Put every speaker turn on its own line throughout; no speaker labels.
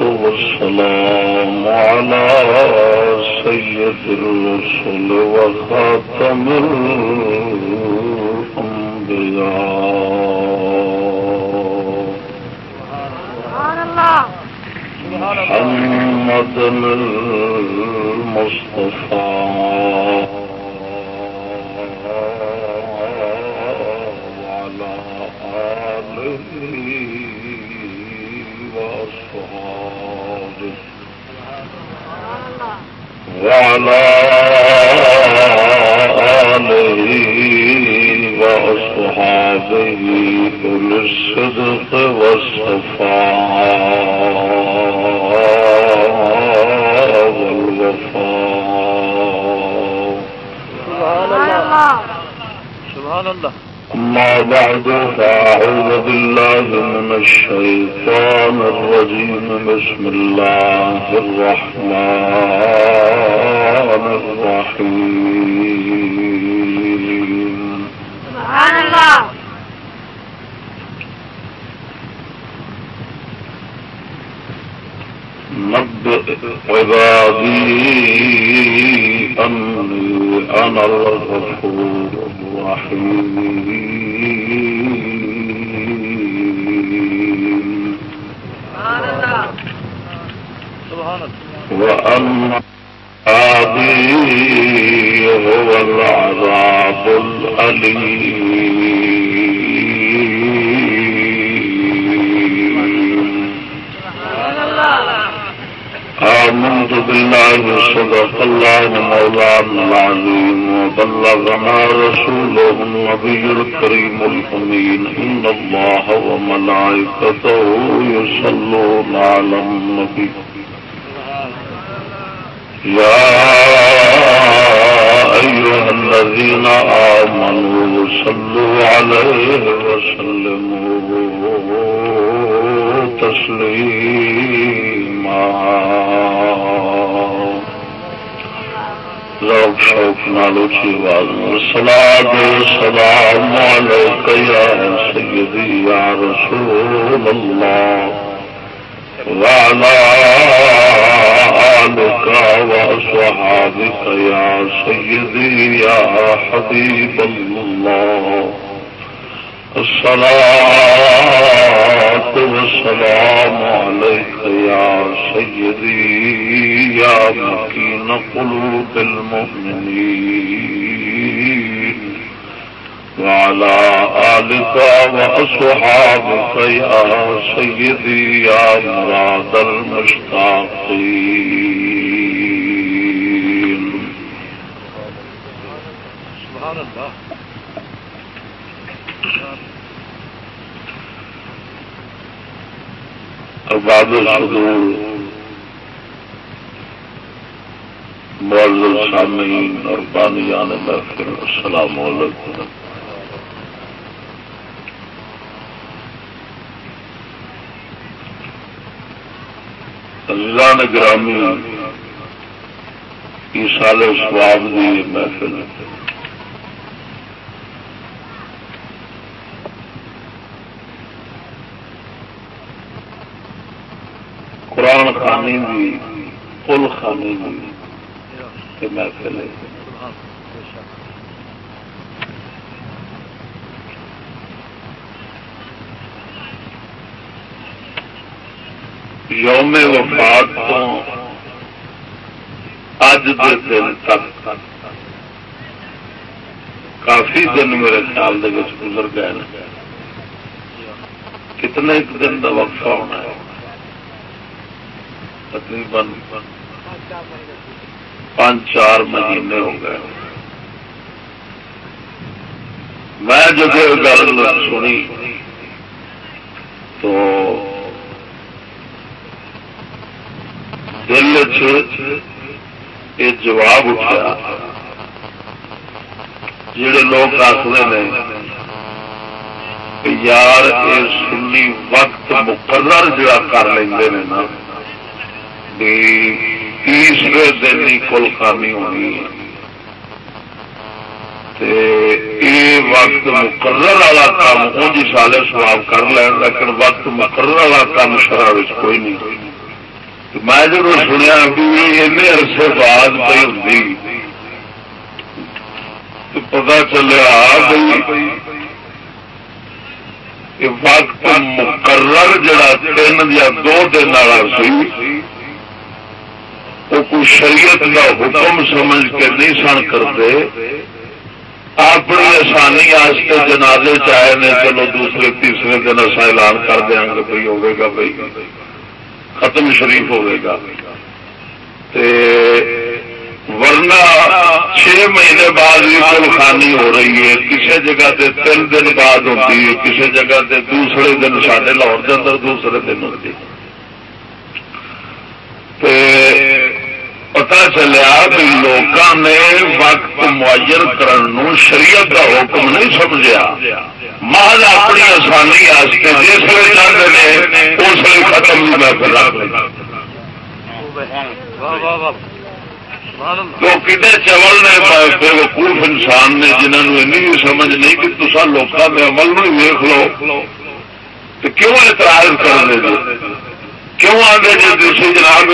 والسلام على سيد الرسل وخاتم الأنبياء. محمد المصطفى. وعلى آله وأصحابه أولي الصدق والصفاء والوفاء سبحان الله سبحان الله أما بعد فأعوذ بالله من الشيطان الرجيم بسم الله الرحمن الرحيم سبحان الله نبئ عبادي أني أنا الغفور الرحيم وأن عادي هو العذاب الأليم آمنت بالله صدق الله مولانا العظيم وبلغنا رسوله النبي الكريم الأمين. إن الله وملائكته يصلون على النبي. يا أيها الذين آمنوا صلوا عليه وسلموا تسليما. ذوق شوق نالو چی آواز سلام سلام علیک یا سیدی یا رسول اللہ. وعلى آلك وأصحابك يا سيدي يا حبيب الله. الصلاة والسلام عليك يا سيدي يا مكين قلوب المؤمنين. وعلى آلك وأصحابك يا سيدي يا مراد المشتاقين. سبحان الله. بعد الصدور معزز سامعین اور بانیان محفل السلام علیکم. عزیزان گرامی سال سواب کی محفل قرآن خانی بھی کل خانی بھی محفل ہے۔ یوم وفات تو اج دے دن تک کافی دن میرے خیال گزر گئے کتنے دن کا وقفہ ہونا ہے۔ تقریباً پانچ چار مہینے ہو گئے۔ میں جب گل سنی تو دل یہ جواب اٹھا جڑے لوگ آخر نے یار یہ سنی وقت مقرر جڑا کر لیں نا تیسرے دن ہی کل خامی ہونی ہے۔ وقت مقرر والا کام انج سالے سواب کر لین، لیکن وقت مقرر والا کام شرح کوئی نہیں۔ میں جب سنیا بھی عرصے بعد پہ ہوں پتا چلیا وقت مقرر جڑا تین یا دو دن والا سی، وہ کوئی شریعت کا حکم سمجھ کے نہیں سن کرتے۔ اپنی آسانی آستے جنازے چاہے نے، چلو دوسرے تیسرے دن اصا اعلان کر دیا گے بھائی ہوگے گا بھائی ختم شریف ہوئے گا۔ ورنہ چھ مہینے بعد بھی کلخانی ہو رہی ہے۔ کسی جگہ تے تین دن بعد ہوتی ہے کسی جگہ تے دوسرے دن سارے لاہور کے اندر، دوسرے دن ہوتی پتا چلیا بھی لوگوں نے وقت معین کرنے شریعت کا حکم نہیں سمجھا محض اپنی آسانی جس وقت چاہتے ہیں اس لیے ختم بھی محفل رکھ تو کتنے چول نے بے وقوف انسان نے جنہوں نے بھی سمجھ نہیں کہ تصا لوگوں کے عمل میں ویخ لو تو کیوں اعتراض کر دے کیوں آگے جی دوسری جناب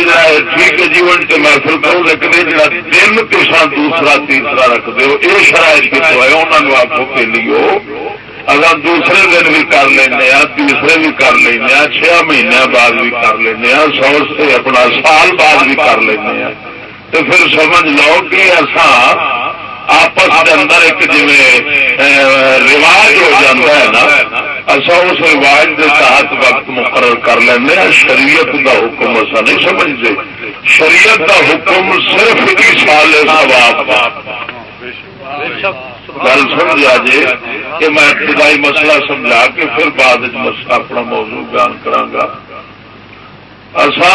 ٹھیک ہے جیون سے محفل کرو، لیکن جا دن پیشہ دوسرا، تیسرا رکھ دو یہ شرائط کتوں ہے انہوں نے آپ کے لیے اگر دوسرے دن بھی کر لینا تیسرے بھی کر لینا چھ مہینے بعد بھی کر لینا سو سے اپنا سال بعد بھی کر لینا تو پھر سمجھ لو کہ ایسا آپس کے اندر ایک جی رواج ہو جاتا ہے نا اصا اس رواج کے تحت وقت مقرر کر لینا ہاں، شریعت کا حکم اصا نہیں سمجھتے شریعت کا حکم صرف ایک سال گل سمجھا جی؟ کہ میں ابتدائی مسئلہ سمجھا کے پھر بعد اپنا موضوع بیان کرا اصا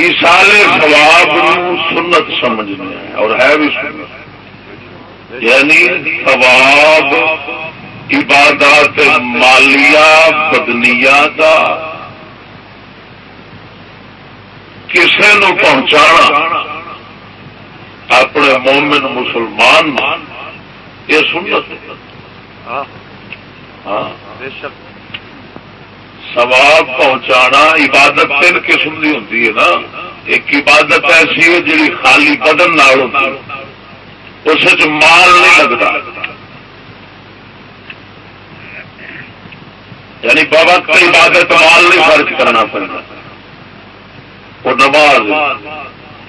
ایسال سواب سنت سمجھنے ہیں اور ہے بھی سنت۔ یعنی سواب عبادات مالیا بدنیا کا کسی نو پہنچانا اپنے مومن مسلمان یہ سنت۔ ہاں, ہاں۔ سواب پہنچانا عبادت تین قسم کی ہوتی ہے نا۔ ایک عبادت ایسی ہے جی خالی بدن نال ہوتی اس مال نہیں لگتا یعنی بابا عبادت مال نہیں خرچ کرنا پڑتا وہ نماز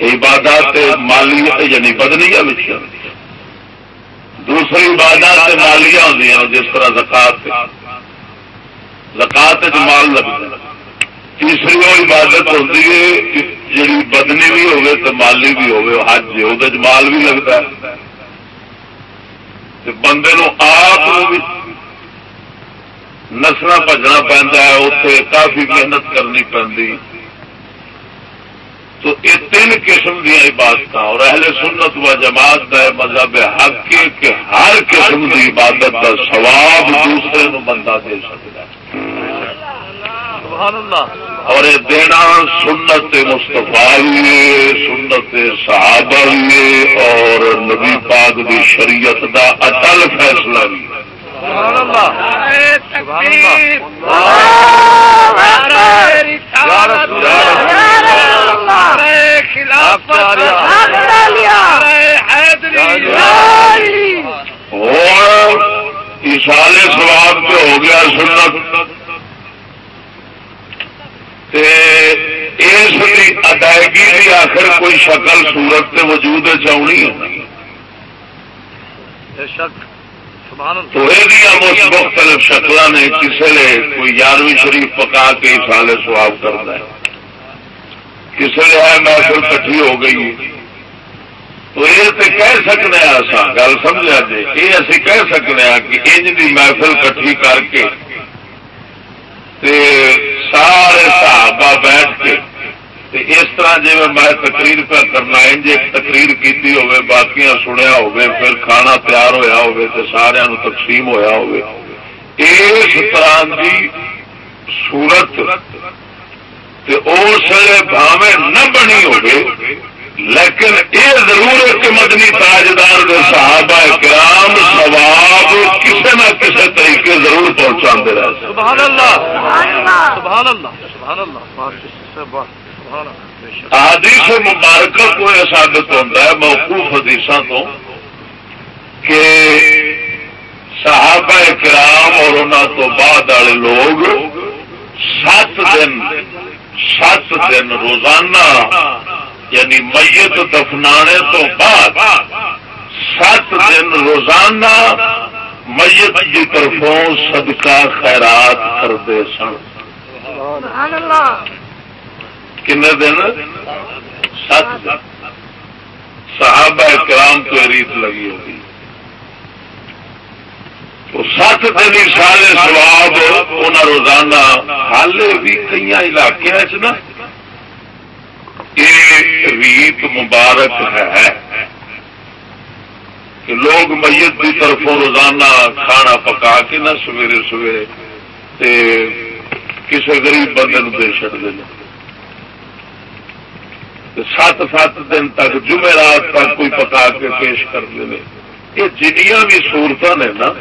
عبادت مالی یعنی بدنیا دوسری عبادت مالیاں ہوں جس طرح زکات زکات مال لگتا تیسری وہ عبادت ہوتی ہے جی بدنی بھی ہوگی تو مالی بھی ہوگی حج وہ مال بھی لگتا ہے۔ بندے آپ نسنا بجنا پہنتا ہے اتنے کافی محنت کرنی پی تو یہ تین قسم دیا عبادت اور اہل سنت و جماعت کا مذہب حق کہ ہر قسم کی عبادت کا سواب دوسرے نو بندہ دے سکتا ہے۔ اور یہ دینا سنت مستفا بھی سنت صحابہ بھی اور نبی پاک کی شریعت کا اٹل فیصلہ بھی اور اشارے سواب تو ہو گیا سنت۔ اس ادائیگی کی آخر کوئی شکل سورت کے وجود تو یہ مختلف شکل نے کسی نے کوئی یارویں شریف پکا کے سالے سواب کرتا ہے۔ کسی نے ہے محفل کٹھی ہو گئی۔ کہہ سکنے آسان گل سمجھا جی یہ اسی کہہ سکنے کہ انج کی محفل کٹھی کر کے تے سارے صحابہ بیٹھ کے تے اس طرح جی میں تقریر پہ کرنا، انج ایک تقریر کی ہوے باقی سنیا ہوے پھر کھانا تیار ہویا ہوے تو سارا تقسیم ہویا ہوے اس طرح کی صورت تے اس بھاوے نہ بنی ہوگی لیکن یہ ضرور ہے کہ مدنی تاجدار کے صحابہ کرام سواب کسی نہ کسی طریقے ضرور پہنچا حدیث مبارکہ کو یہ ثابت ہوتا ہے موقوف حدیث تو کہ صحابہ کرام اور انہوں تو بعد والے لوگ سات دن سات دن روزانہ یعنی میت دفنانے تو بعد سات دن روزانہ میت کی طرفوں صدقہ خیرات کرتے سن۔ کن دن؟ سات دن۔ صحابہ کرام تو ریت لگی ہوگی۔ تو سات دن سارے سواب انہیں روزانہ حال بھی کئی علاقے نا۔ یہ ریت مبارک ہے کہ لوگ میت کی طرفوں روزانہ کھانا پکا کے نہ سویرے سویرے کسی گریب بندے دے چڑ دیں سات سات دن تک جمعرات تک کوئی پکا کے پیش کر دیں یہ جنیاں بھی سہولت نے نا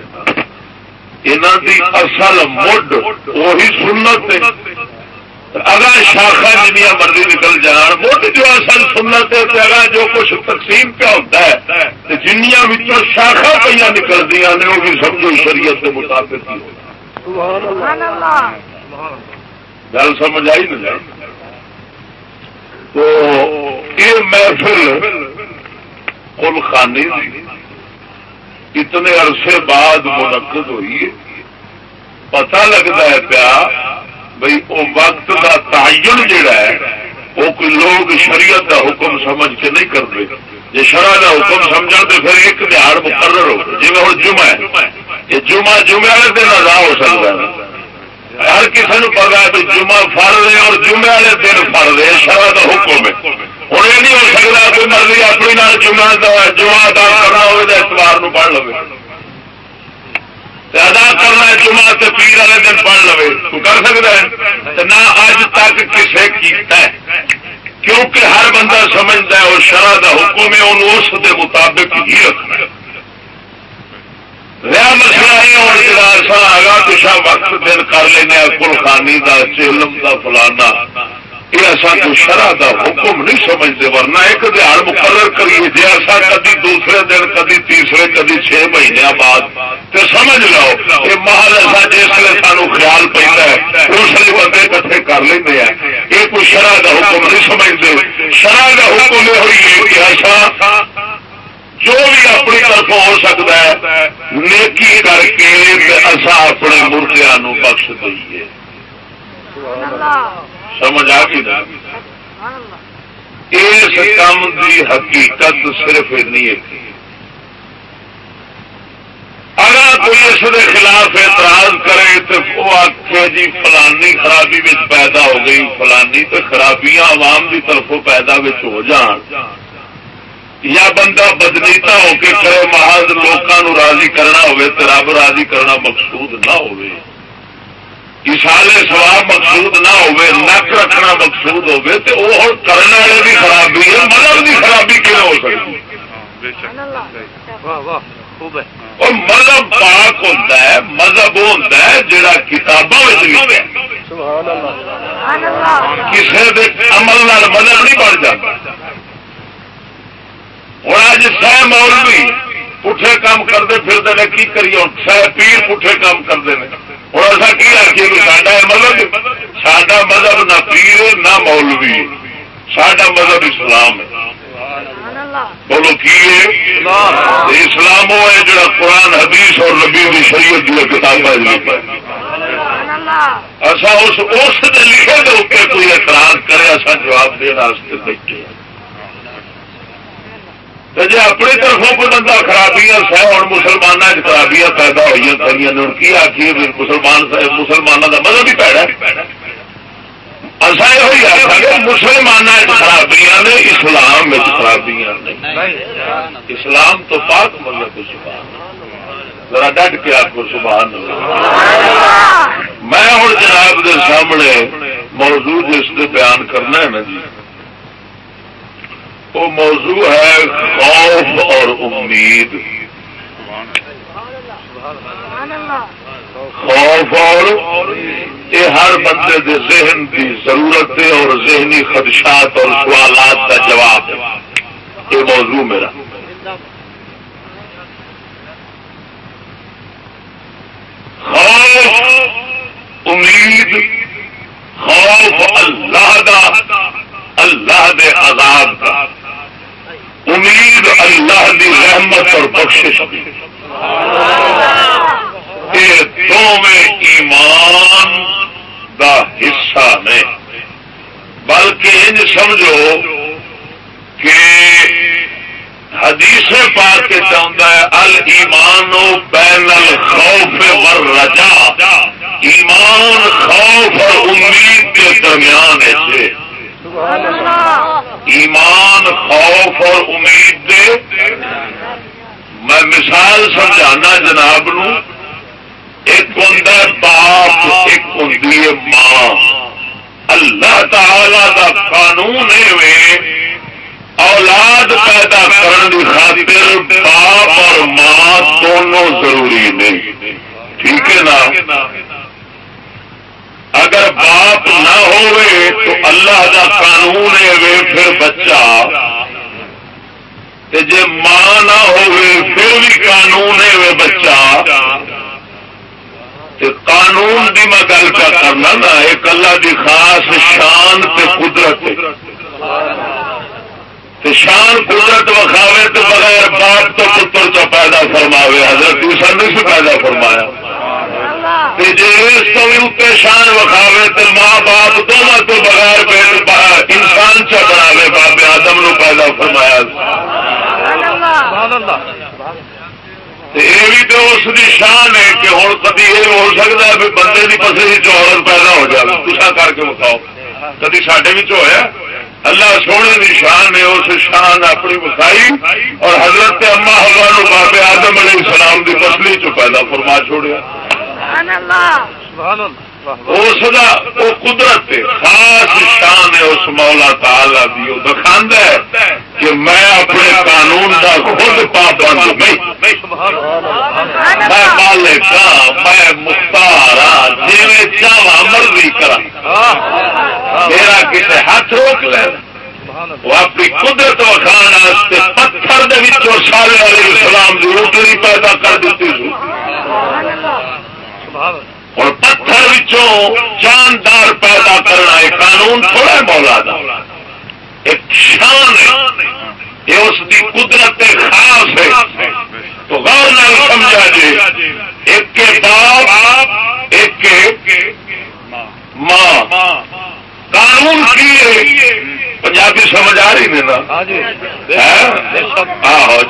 یہاں کی اصل مڈ وہی سنت اگر شاخا جنیا مرضی نکل جان مٹ جو اصل سنت ہے اگر جو کچھ تقسیم پہ ہوتا ہے جنیا شاخا پہ نکل دیا نے وہ بھی سمجھو شریعت کے مطابق گل سمجھ آئی نا تو یہ محفل کل خانی اتنے عرصے بعد منعقد ہوئی پتہ لگتا ہے پیا بھائی وہ وقت کا تعین جڑا ہے وہ کوئی لوگ شریعت کا حکم سمجھ کے نہیں کرتے۔ جی شرح کا حکم سمجھ تو پھر ایک دہاڑ مقرر ہو جی ہوں جمعہ ہے، یہ جمعہ جمعے والے دن ادا ہو سکتا ہے۔ ہر کسی نے پتا ہے جمعہ فر رہے اور جمعے والے دن فر رہے شرح کا حکم ہے۔ ہوں یہ نہیں ہو سکتا کوئی مرضی اپنی جمعہ جمعہ ادا کرنا ہو اتوار پڑھ لو۔ ادا کرنا جمعہ تے پیر والے دن پڑھ لو تو کر سکتا ہے؟ نہ اج تک کسے کیتا ہے۔ کیونکہ ہر بندہ سمجھتا ہے وہ شرح کا حکم ہے انہوں اس دے مطابق ہی رکھنا رہا مسئلہ یہ ہونے جا آگا پچھا وقت دن کر لینا کل خانی کا چلم کا فلانا۔ یہ اصا شرح کا حکم نہیں سمجھتے، ورنہ ایک دہاڑ مقرر کریے جی ایسا کدی دوسرے دن، کدی تیسرے، کدی چھ مہینے بعد۔ تو سمجھ لو یہ محل ایسا جس لیے سانو خیال پہ اس لیے بندے کٹھے کر لیں یہ کوئی شرح کا حکم نہیں سمجھتے۔ شرح کا حکم یہ ہوئی ہے کہ ایسا جو بھی اپنی طرف ہو سکتا ہے، نیکی کر کے اصا اپنے مردیا بخش دئیے۔ سمجھ آ گئی اس کام کی حقیقت صرف اگر کوئی اس کے خلاف اعتراض کرے تو وہ آخے جی فلانی خرابی پیدا ہو گئی، فلانی تو خرابیاں عوام کی طرفوں پیدا ہو جان۔ یا بندہ بدنیتا ہو کے کرے، محض لوگوں راضی کرنا ہوئے تو رب راضی کرنا مقصود نہ ہوئے۔ اسالے سواب مقصود نہ ہوئے نک رکھنا مقصود ہوئے تو وہ کرنے والے بھی خرابی ہے مذہب کی خرابی کیوں ہو سکتی اور مذہب پاک ہوتا ہے مذہب وہ ہوتا ہے جڑا کتابوں کسی عمل مذہب نہیں بڑھ جاتا ہوں اج سہ مولوی پٹھے کام کرتے پھرتے کی کریے؟ سہ پیر پٹھے کام کرتے ہیں ہوں کی آخیے ساڈا مذہب سڈا مذہب نہ پیر نہ مولوی سڈا مذہب اسلام ہے۔ بولو کی اسلام وہ ہے جڑا قرآن حدیث اور نبی کی شریعت کی کتاب اچھا اس لکھے کے اتنے کوئی اعتراض کرے ایسا جواب دینا بیٹھے جی اپنی طرفوں کو بندہ خرابیاں سہ ہوں مسلمانوں خرابیاں پیدا ہوئی کئی کی آخیے مسلمان مسلمانوں کا مطلب ہی پیڑا اصا یہ آخا مسلمانوں خرابیاں نے، اسلام خرابیاں اسلام تو پاک مطلب ذرا ڈٹ کے آپ کو سبحان میں ہوں جناب کے سامنے موضوع جس سے بیان کرنا ہے نا جی وہ موضوع ہے خوف اور امید۔ خوف اور یہ ہر بندے دے ذہن کی ضرورت ہے اور ذہنی خدشات اور سوالات کا جواب ہے۔ یہ موضوع میرا۔ خوف، امید، خوف اللہ دا، اللہ دے عذاب کا امید اللہ دی رحمت اور بخشش یہ دونوں ایمان دا حصہ نے۔ بلکہ انج سمجھو کہ حدیث پا کے چاہتا ہے ال ایمان بین الخوف ور رجا ایمان، خوف اور امید کے درمیان ہے۔ ایمان، خوف اور امید دے۔ میں مثال سمجھانا جناب نو، ایک ہوں باپ، ایک ہوں ماں۔ اللہ تعالی دا قانون اولاد پیدا کرنے کی خاطر باپ اور ماں دونوں ضروری نہیں ٹھیک ہے نا؟ اگر باپ نہ ہوئے تو اللہ کا قانون ہے پھر بچہ۔ جی ماں نہ ہوئے پھر بھی قانون ہے بچہ۔ قانون کی میں گل کیا کرنا نا، ایک اللہ کی خاص شان تے قدرت۔ شان قدرت وکھاوے تو بغیر باپ تو پتر چ پیدا فرماوے، حضرت نہیں سے پیدا فرمایا۔ بھی اتنے شان وکھاوے تو ماں باپ دونوں تو بغیر انسان چا بنا بابے آدم نو پیدا فرمایا۔ یہ بھی تو اس کی شان ہے کہ ہوں کدی یہ ہو سکتا ہے بندے کی پسری چورت پیدا ہو جائے۔ کچھ کر کے بتاؤ کدی سڈے ہوا اللہ سونے کی شان نے اس شان اپنی بسائی اور حضرت اما ہوا بابے آدم علیہ السلام کی پسلی چ پیدا فرما چھوڑیا۔ اس قدرت خاص شان ہے اس مولا تعالی دی وہ دکھاند ہے کہ میں اپنے قانون کا خود پابند میں مالک ہاں میں مختار ہاں جی چاہ مرضی کرا میرا کسی ہاتھ روک لے۔ وہ اپنی قدرت وکھان پتھر سارے علیہ السلام کی روٹری پیدا کر دیتی۔ ہوں پتھر جاندار پیدا کرنا ایک قانون تھوڑا مولا دا۔ ایک شان ہے۔ یہ اس کی قدرت خاص ہے۔ تو غور نہ سمجھا جی ایک کے باپ، ایک کے ماں۔ قانون کی پنجابی سمجھ آ رہی نا ہاں جی۔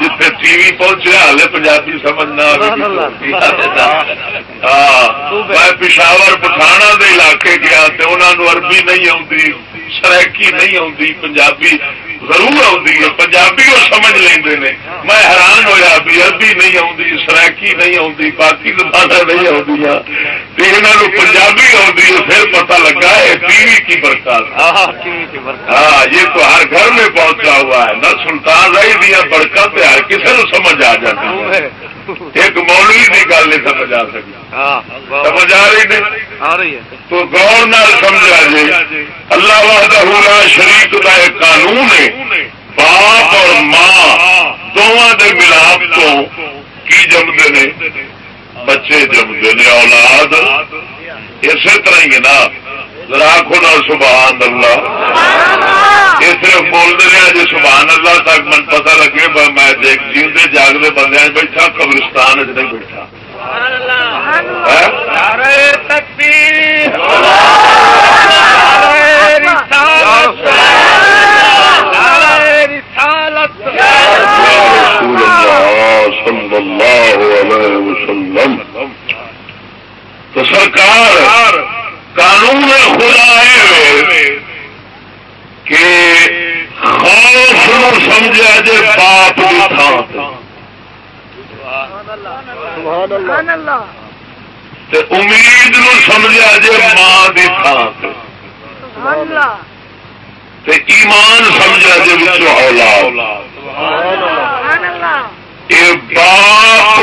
جتنے ٹی وی پہنچے ہالے پنجابی سمجھ نہ میں پشاور پٹھانا دے علاقے گیا تو انہوں عربی نہیں آتی سرکی نہیں آتی پنجابی ضرور آتی ہے پنجابی وہ سمجھ لیں میں حیران ہوا بھی عربی نہیں آتی سرکی نہیں آتی باقی زبان نہیں آدی یہاں پنجابی آتی ہے پھر پتا لگا ہے ٹی وی کی برکات۔ ہاں یہ تو ہر گھر میں پہنچا ہوا ہے۔ نہ سلطان رہی دیا برکت ہر کسی نے سمجھ آ جاتی ایک مولوی کی گل نہیں سمجھ آ سکتی ہاں، سمجھ آ رہی نہیں؟ تو گور نال سمجھا جی اللہ وحدہ شریف کا ایک قانون ہے۔ باپ اور ماں دونوں کے ملاپ تو کی جمتے نے؟ بچے جمتے نے اولاد۔ اسی طرح ہی نا۔ راکھو نا سبحان اللہ۔ یہ صرف بولتے رہے جی سبحان اللہ تک من پتا لگے میں جیتے جاگتے بندے بیٹھا قبرستان نہیں بیٹھا۔ تو سرکار قانون خدا ہے کہ خوف نو سمجھا جائے باپ کی تھان امید نو سمجھا جائے ماں کی تھان ایمان سمجھا جی بچوں اولاد۔ یہ باپ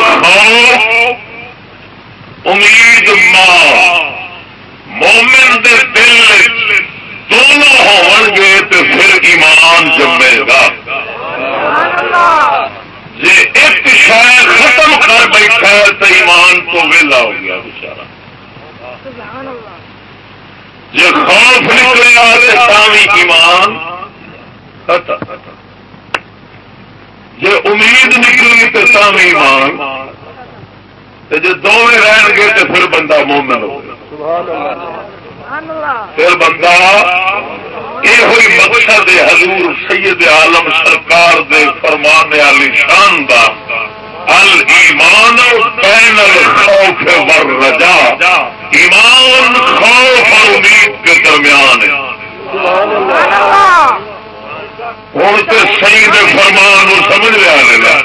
امید ماں۔ مومن دے دل دونوں ہو گے تو پھر ایمان جمے گا۔ جی ایک شاید ختم کر بیٹھا تو ایمان تو ویلا ہو گیا بچارا جی خوف نکلیا تو ایمان ختم۔ جی امید نکلی تو تم ایمان جی دونوں رہن گے تو پھر بندہ مومن ہو پھر بندہ یہ ہوئی مقصد حضور سید عالم سرکار دے فرمان علی شان دا۔ المان بین الخوف والرجا ایمان، خوف اور امید کے درمیان ہے۔ ہوں تو صحیح دے فرمان سمجھ لیا گا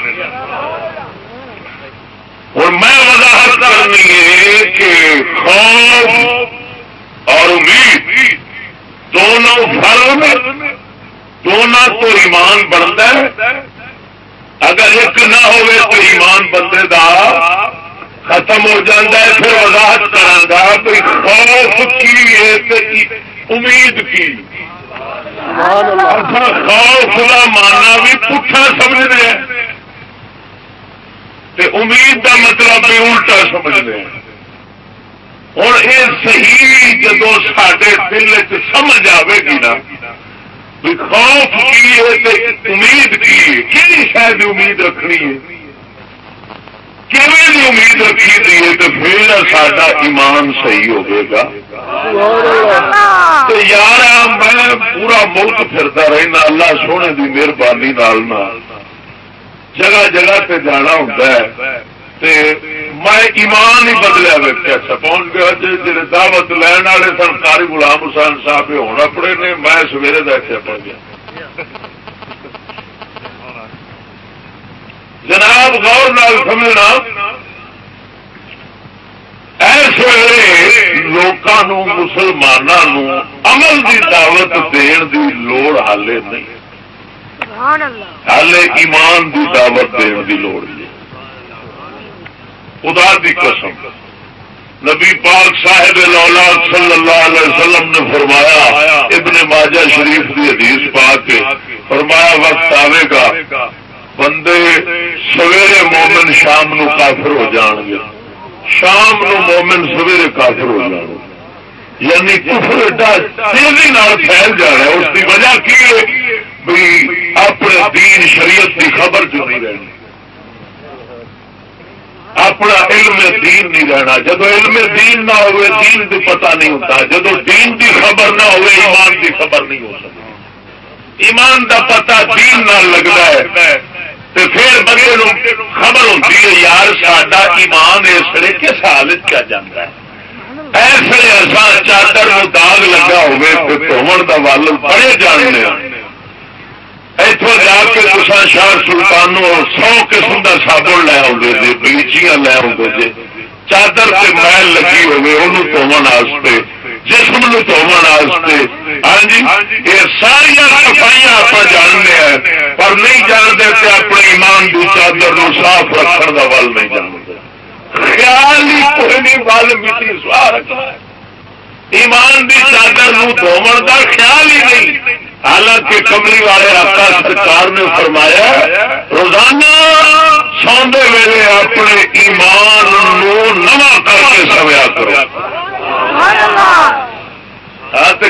اور میں وضاحت کرنی ہے کہ خوف اور امید دونوں فرم دونوں تو ایمان بنتا ہے۔ اگر ایک نہ ہوئے تو ایمان بندے دا ختم ہو جاتا ہے، پھر وضاحت کرا کوئی خوف کی ہے امید کی۔ خوف کا ماننا بھی پٹھا سمجھ رہے امید کا مطلب بھی الٹا سمجھ رہے ہوں یہ صحیح جدو سڈے دل سمجھ آئے گی نا خوف کی ہے امید کی کہڑی شاید امید رکھنی ہے؟ کیون امید رکھی دی تو پھر سا ایمان صحیح ہوگے گا یار میں پورا ملک پھرتا رہنا، اللہ سونے کی مہربانی جگہ جگہ پہ جانا ہوتا ہے۔ میں ایمان ہی بدلیا ویکیا اچھا پہنچ گیا جی دعوت لین والے سن کاری غلام حسین صاحب ہونا پڑے نے، میں سویرے دیکھا پڑ گیا۔ جناب غور نال سمجھنا اس ویلے لوگوں مسلمانوں عمل کی دعوت دن کی لوڑ ہالے نہیں۔ ہالے ایمان کی دعوت دن کی لوڑ نہیں۔ خدا دی قسم۔ نبی پاک صاحب لولاد صلی اللہ علیہ وسلم نے فرمایا ابن ماجہ شریف کی حدیث پا کے فرمایا وقت آئے گا۔ بندے سویرے مومن شام نو کافر ہو جان گے شام نو مومن سویرے کافر ہو جان گے یعنی کفر ایڈا تیزی پھیل جانا ہے۔ اس کی وجہ کی ہے؟ بھی اپنے دین شریعت کی خبر جو نہیں رہنی۔ اپنا علم دین نہیں رہنا۔ جب علم دین نہ ہوئے، دین بھی پتا نہیں ہوتا۔ جب دین کی خبر نہ ہوئے، ایمان کی خبر نہیں ہو سکتی۔ ایمان کا پتا دین نہ لگتا ہے تو پھر بندے خبر ہوتی ہے، یار ساڈا ایمان اس لیے کس حالت کیا جانا ہے؟ ایسے ایسا چادر داغ لگا ہوئے دھومن کا ول بڑے جاننے ہاں۔ اتوں جا کے کسا شاہ سلطانوں سو قسم کا سابن لے آتے جی بلیچیاں لے آتے جی چادر سے محل لگی ہوگی واسطے جسم واسطے۔ ہاں جی، یہ ساریا صفائی آپ جانتے ہیں، پر نہیں جانتے کہ اپنے ایمان کی چادر نو صاف رکھنے کا ول نہیں جانتے۔ خیال ہی کوئی نہیں ول مٹی سوا رکھنا ایمان کی چادر دھومن کا خیال ہی نہیں۔ حالانکہ کملی والے آقا سرکار نے فرمایا، روزانہ سوندے ویلے اپنے ایمان نو نوا کر کے سویا کرو۔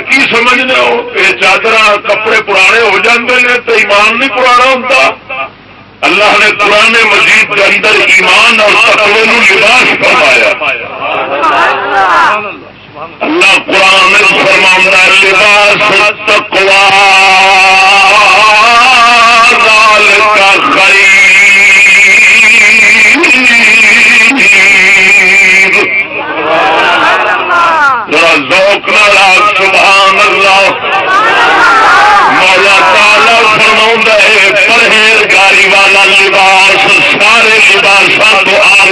کی سمجھنے ہو؟ یہ چادر کپڑے پرانے ہو جاتے ہیں تو ایمان نہیں پرانا ہوتا اللہ نے پرانے مجید کے اندر ایمان اور تقوی لباس فرمایا۔ اللہ! قرآن فرما لباس تقوا کا ذرا ذوق نالا سبحان اللہ مولا تالا فرما ہے پرہیزگاری والا لباس سارے لباسوں کو آ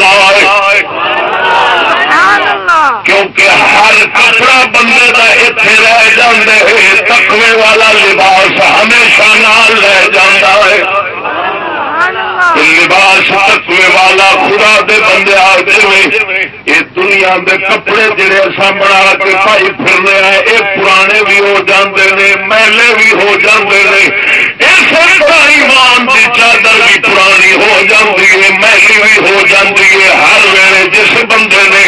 کیونکہ ہر کپڑا بندے کا اتنے رہ جائے تقوی والا لباس ہمیشہ نال لے جانا ہے لباس تقوی والا خدا دے بندے یہ دنیا دے کپڑے جڑے اصا بنا کے پائی پھرنے ہیں یہ پرانے بھی ہو جاندے نے میلے بھی ہو جاندے نے اس ایمان کی چادر بھی پرانی ہو جاتی ہے میلی بھی ہو جاتی ہے، ہر ویلے جس بندے نے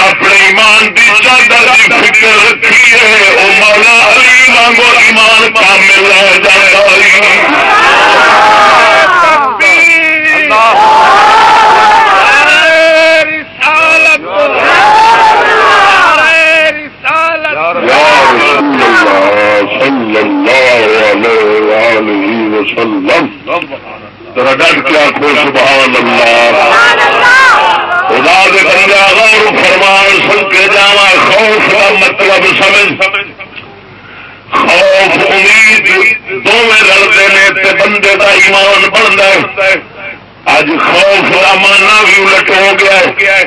اپنے ایمان کی چادر کی فکر رکھی ہے وہ مولا علی وانگو ایمان کامل رہ جاتا ہے وسلم. ترا ڈٹ کے آخو سبحان اللہ. خدا کے بندے غور فرمان سن کے جا خوف کا مطلب سمجھ. خوف، امید دونوں لڑتے ہیں تے بندے کا ایمان بنتا ہے. اج خوف کا مانا بھی الٹ ہو گیا ہے.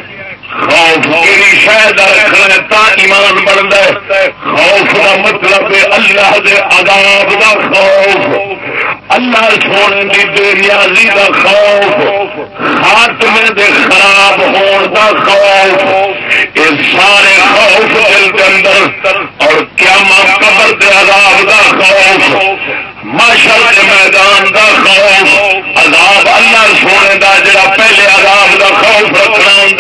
خوف کہڑی یعنی شاید رکھنا ہے تا ایمان بنتا ہے۔ خوف کا مطلب ہے اللہ دے عذاب کا خوف۔ اللہ سونے کی بے نیازی کا خوف۔ خاتمے دے خراب ہون کا خوف۔ یہ سارے خوف دل کے اندر اور کیا قبر دے عذاب کا خوف۔ ماشر کے میدان دا خوف، عذاب اللہ سونے دا، جڑا پہلے عذاب دا خوف رکھنا ہوں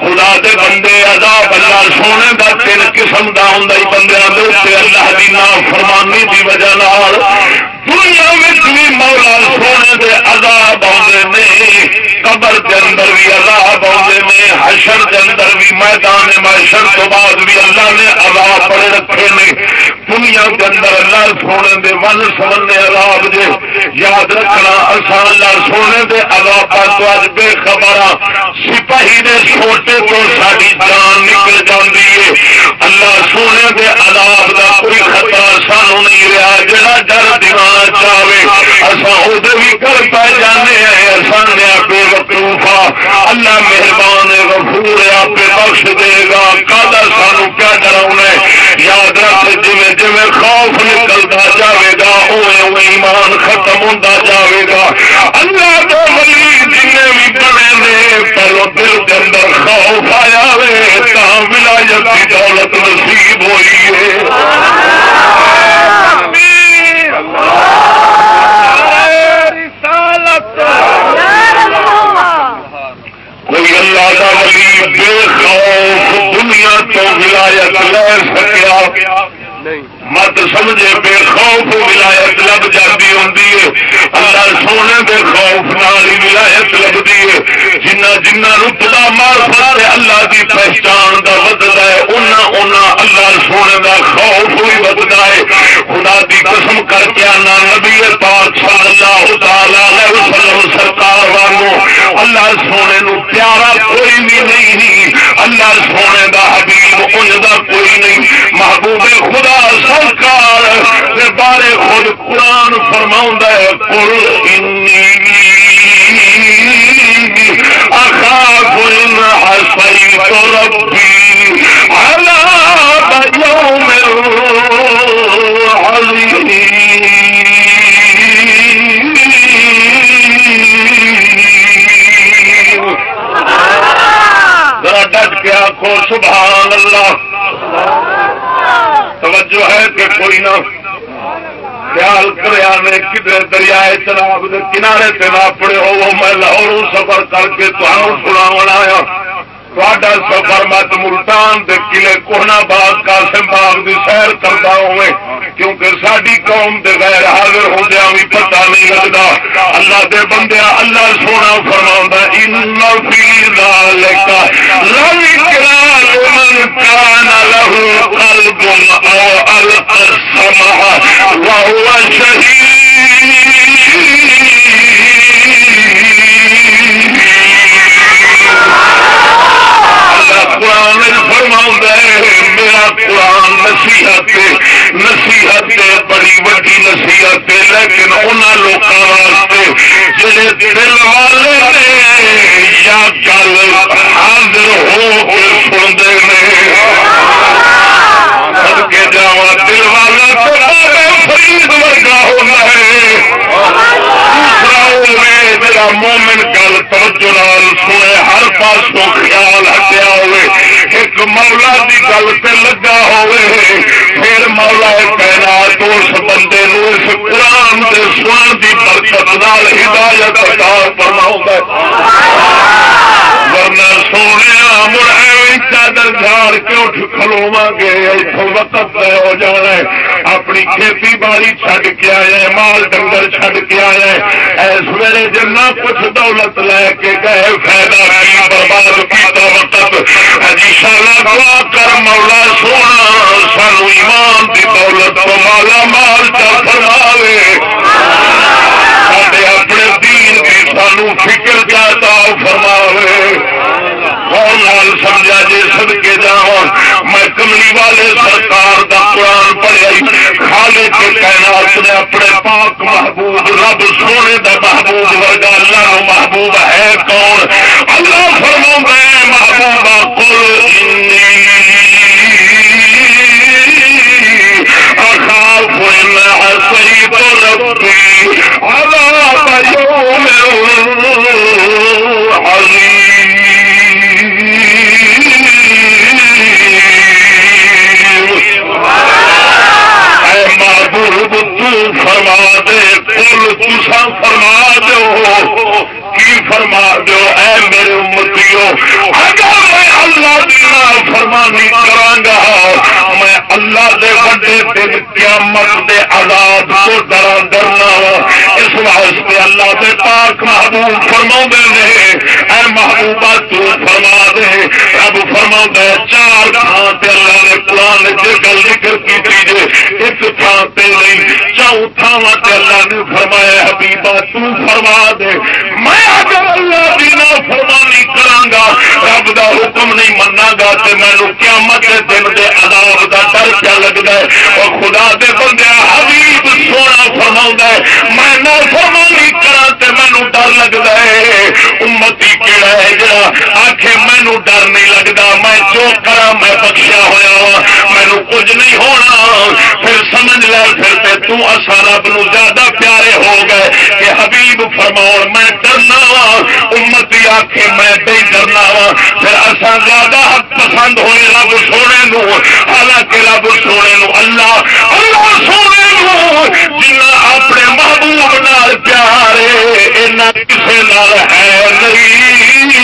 خدا دے بندے، عذاب اللہ سونے دا، تین قسم کا ہوں بندے اللہ کی نام فرمانی کی وجہ دنیا بھی مولا سونے دے عذاب آتے قبر کے اندر بھی عذاب آتے حشر کے اندر بھی میدان محشر تو بعد بھی اللہ نے عذاب بڑے رکھے نے۔ دنیا کے اندر اللہ سونے دے ون سمنے عذاب جے یاد رکھنا اصا اللہ سونے دے عذاب تو اج بے خبر سپاہی نے چھوٹے تو ساری جان نکل جاتی ہے۔ اللہ سونے دے عذاب دا کوئی خطرہ سانو نہیں رہا، جڑا ڈر دیوانا چاہے اصا ادھر بھی کر پہ جانے ہیں اصا نے بے وقوفا اللہ مہربان غفور آپ بخش دے گا کالا سانو کیا ڈراؤنا یاد رکھ جی جی خوف نکلتا جاوے گا اوے ایمان ختم ہوتا جاوے گا اللہ تو ولی جن بھی بنے نے پہلو دل کے اندر خوف آیا وے ولایت کی دولت نصیب ہوئی ہے کوئی اللہ کا ولی بے خوف دنیا تو ولایت لے سکیا مت سمجھے بے خوف ولایت لب جاتی ہوں اللہ سونے بے خوف نال ہی ولایت لبتی ہے جنہ جنہ رتبا مار پڑے اللہ کی پہچان کا بدتا ہے اُنہ اللہ سونے کا خوف بھی بدتا ہے خدا کی قسم کر کے آنا نبی پاک صلی اللہ تعالی وسلم سرکار والوں اللہ سونے نو پیارا کوئی بھی نہیں اللہ سونے کا حبیب ان کا کوئی نہیں. محبوب خدا سرکار بارے خود قرآن فرما ہے کل اخاف ان حسيت ربي على يوم عظيم ڈٹ کے آخو سبحان اللہ۔ توجہ ہے کہ کوئی نہ خیال کریا نے کدھر دریائے چناب کنارے سے نہ پڑے ہو میں لاہور سفر کر کے تمہوں سنا آیا۔ سفر مت ملتان دے قلعے کوہنا باغ قاسم باغ دی سیر کرتا ہوئے، کیونکہ ساری قوم دے غیر حاضر ہوندیا بھی پتہ نہیں لگتا اللہ دے بندے اللہ سونا فرما ان فی ذالک لذکرا لمن کان له قلب او القى السمع وهو شهید نصیحت نصیحت بڑی وڈی نصیحت لیکن ان لوگوں واسطے جڑے دل والے یا گل حاضر ہو کے سنتے ہیں سد جا دل والا فرید ورگا ہونا ہے۔ دوسرا ہوئے میرا مومن کا توجہ سنے، ہر پاسوں خیال ہٹیا ہوئے۔ ایک مولا دی گل سے لگا ہوئے۔ پھر مولا کہنا تو اس بندے نو اس قرآن کے سن کی برکت نال ہدایت فرما ورنہ سونے مڑ چادر جھاڑ کے اٹھ کھلوا گے اتوں وقت طے ہو جانا ہے۔ اپنی کھیتی باڑی چھڈ کے آئے مال ڈنگر چھڈ کے آئے اس ویلے جنا کچھ دولت لے کے گئے، فائدہ کی، برباد کیا وقت۔ شالا دعا کر، مولا سونا، سانو ایمان کی دولت تو مالا مال چل فرماوے۔ اپنے دین کی سانو فکر جاتا، فرماوے۔ لال سمجھا جی سد کے جا میں کملی والے سرکار دا قرآن پڑھیا خالے کے کائنات نے اپنے پاک محبوب، رب سونے دا محبوب ورگا اللہ محبوب ہے کون؟ اللہ فرما میں محبوبہ کل اخاف صحیح تو ربی عذاب یوم عظیم. تسا فرما دو۔ کی فرما دو؟ اے میرے امتیو، اگر میں اللہ دینا فرمانی کرانگا، میں اللہ دے وڈے دن قیامت دے عذاب کو ڈرا ڈرنا اس واسطے اللہ دے پاک محبوب فرما نے اے محبوبہ، تو فرما دے۔ رب فرما دے چار تھان تے اللہ نے قرآن جو گل ذکر کی تھی ایک تھان تے نہیں چاؤ تھاواں اللہ نے فرمایا حبیبہ، تو فرما دے۔ میں اگر اللہ کی نا فرمانی کرا رب دا حکم نہیں منا گا تو مینو قیامت کے دن دے عذاب دا ڈر کیا لگتا ہے۔ اور خدا دے بندے، حبیب سونا فرما ہے، میں نہ فرمانی کرا تے مینو ڈر لگتا ہے۔ امتی کیڑا ہے جڑا آخ مینو ڈر نہیں لگتا میں جو کرا میں بخشیا ہوا وا ہاں، مینو کچھ نہیں ہونا۔ پھر سمجھ لے، پھر تے تو اصا رب نو زیادہ پیارے ہو گئے کہ حبیب فرماؤ، میں ڈرنا وا امتی آخ میں نہیں ڈرنا وا پھر اصا زیادہ حق پسند ہوئے رب سونے نو۔ حالانکہ رب سونے نو اللہ اللہ سونے نو جنا اپنے محبوب نال پیارے اینا کسے نال ہے نہیں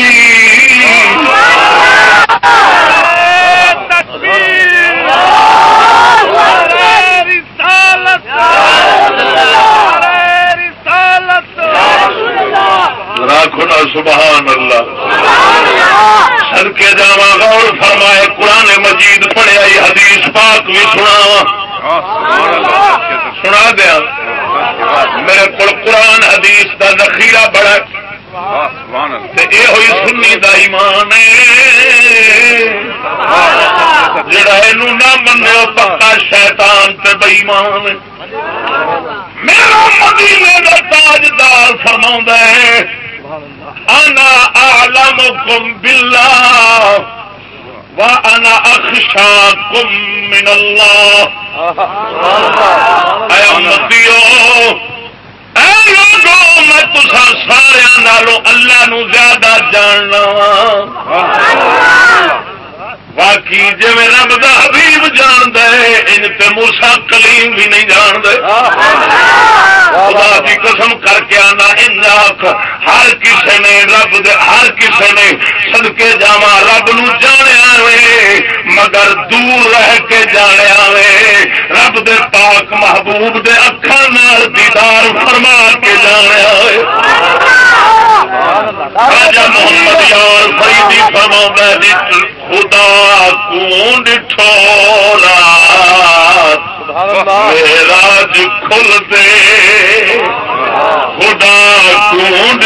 سبحان اللہ سر کے جا غور فرمائے قرآن مجید پڑھیا حدیث پاک بھی سنا سنا دیا۔ میرے کو قرآن حدیث کا ذخیرہ بڑا یہ ہوئی سنی دا ایمان جڑا یہ نہ منو پکا شیطان تے بئیمان میرا مدینے کا تاجدار فرما ہے، انا آلم کم بلا و انا اخشا کم من اللہ لوگوں میں تسا سارا نالوں اللہ نو زیادہ جاننا باقی جی رب کا حبیب جان دے ان تے موسا کلیم بھی نہیں جان دے خدا کی قسم کر کے آنا ان ہر کسی نے رب دے ہر کسی نے سدکے جا رب نو جانیا وے مگر دور رہ کے جانیا وے رب دے پاک محبوب دے اکھان دیدار فرما کے جانیا وے راجا محمد یار فریدی فرما خدا کون ڈھولا راج کھل دے خدا کون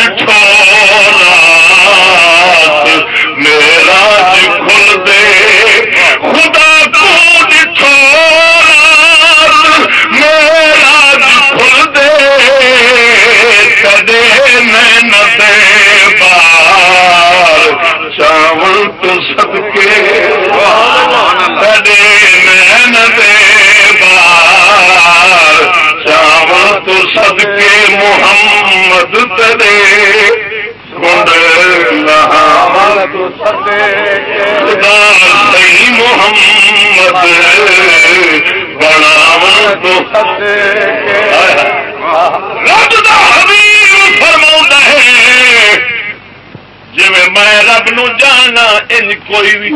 تو سب کے نین دے بار چاول تو سب کے محمد تدے کنڈ خدا صحیح محمد بڑا تو رب جی میں رب نو جانا ان کوئی بھی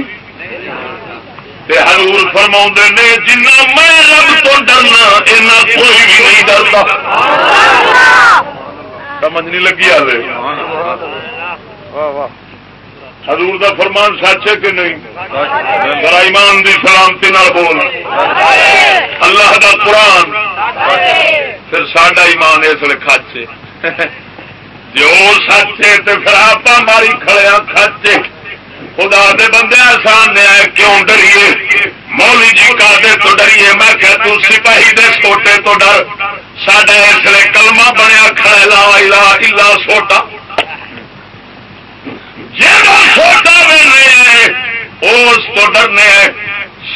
حضور فرما نے جنا میں رب تو ڈرنا اینا کوئی بھی نہیں ڈرتا۔ سمجھ نہیں لگی آئے حضور دا فرمان سچ ہے کہ نہیں؟ ذرا ایمان دی سلامتی نہ بول۔ اللہ دا قرآن۔ پھر ساڈا ایمان اس لیے کچ جو سچ ہے تو پھر آپ ماری کھڑے ہاں کچ خدا دے بندے آسان نے آئے کیوں ڈریے؟ مولی جی کا تو ڈریے۔ میں کہ تو سپاہی دے سوٹے تو ڈر۔ سڈا اس لیے کلمہ بنیا کھڑا لا الا الا سوٹا۔ سوٹا ملنے اس تو ڈرنے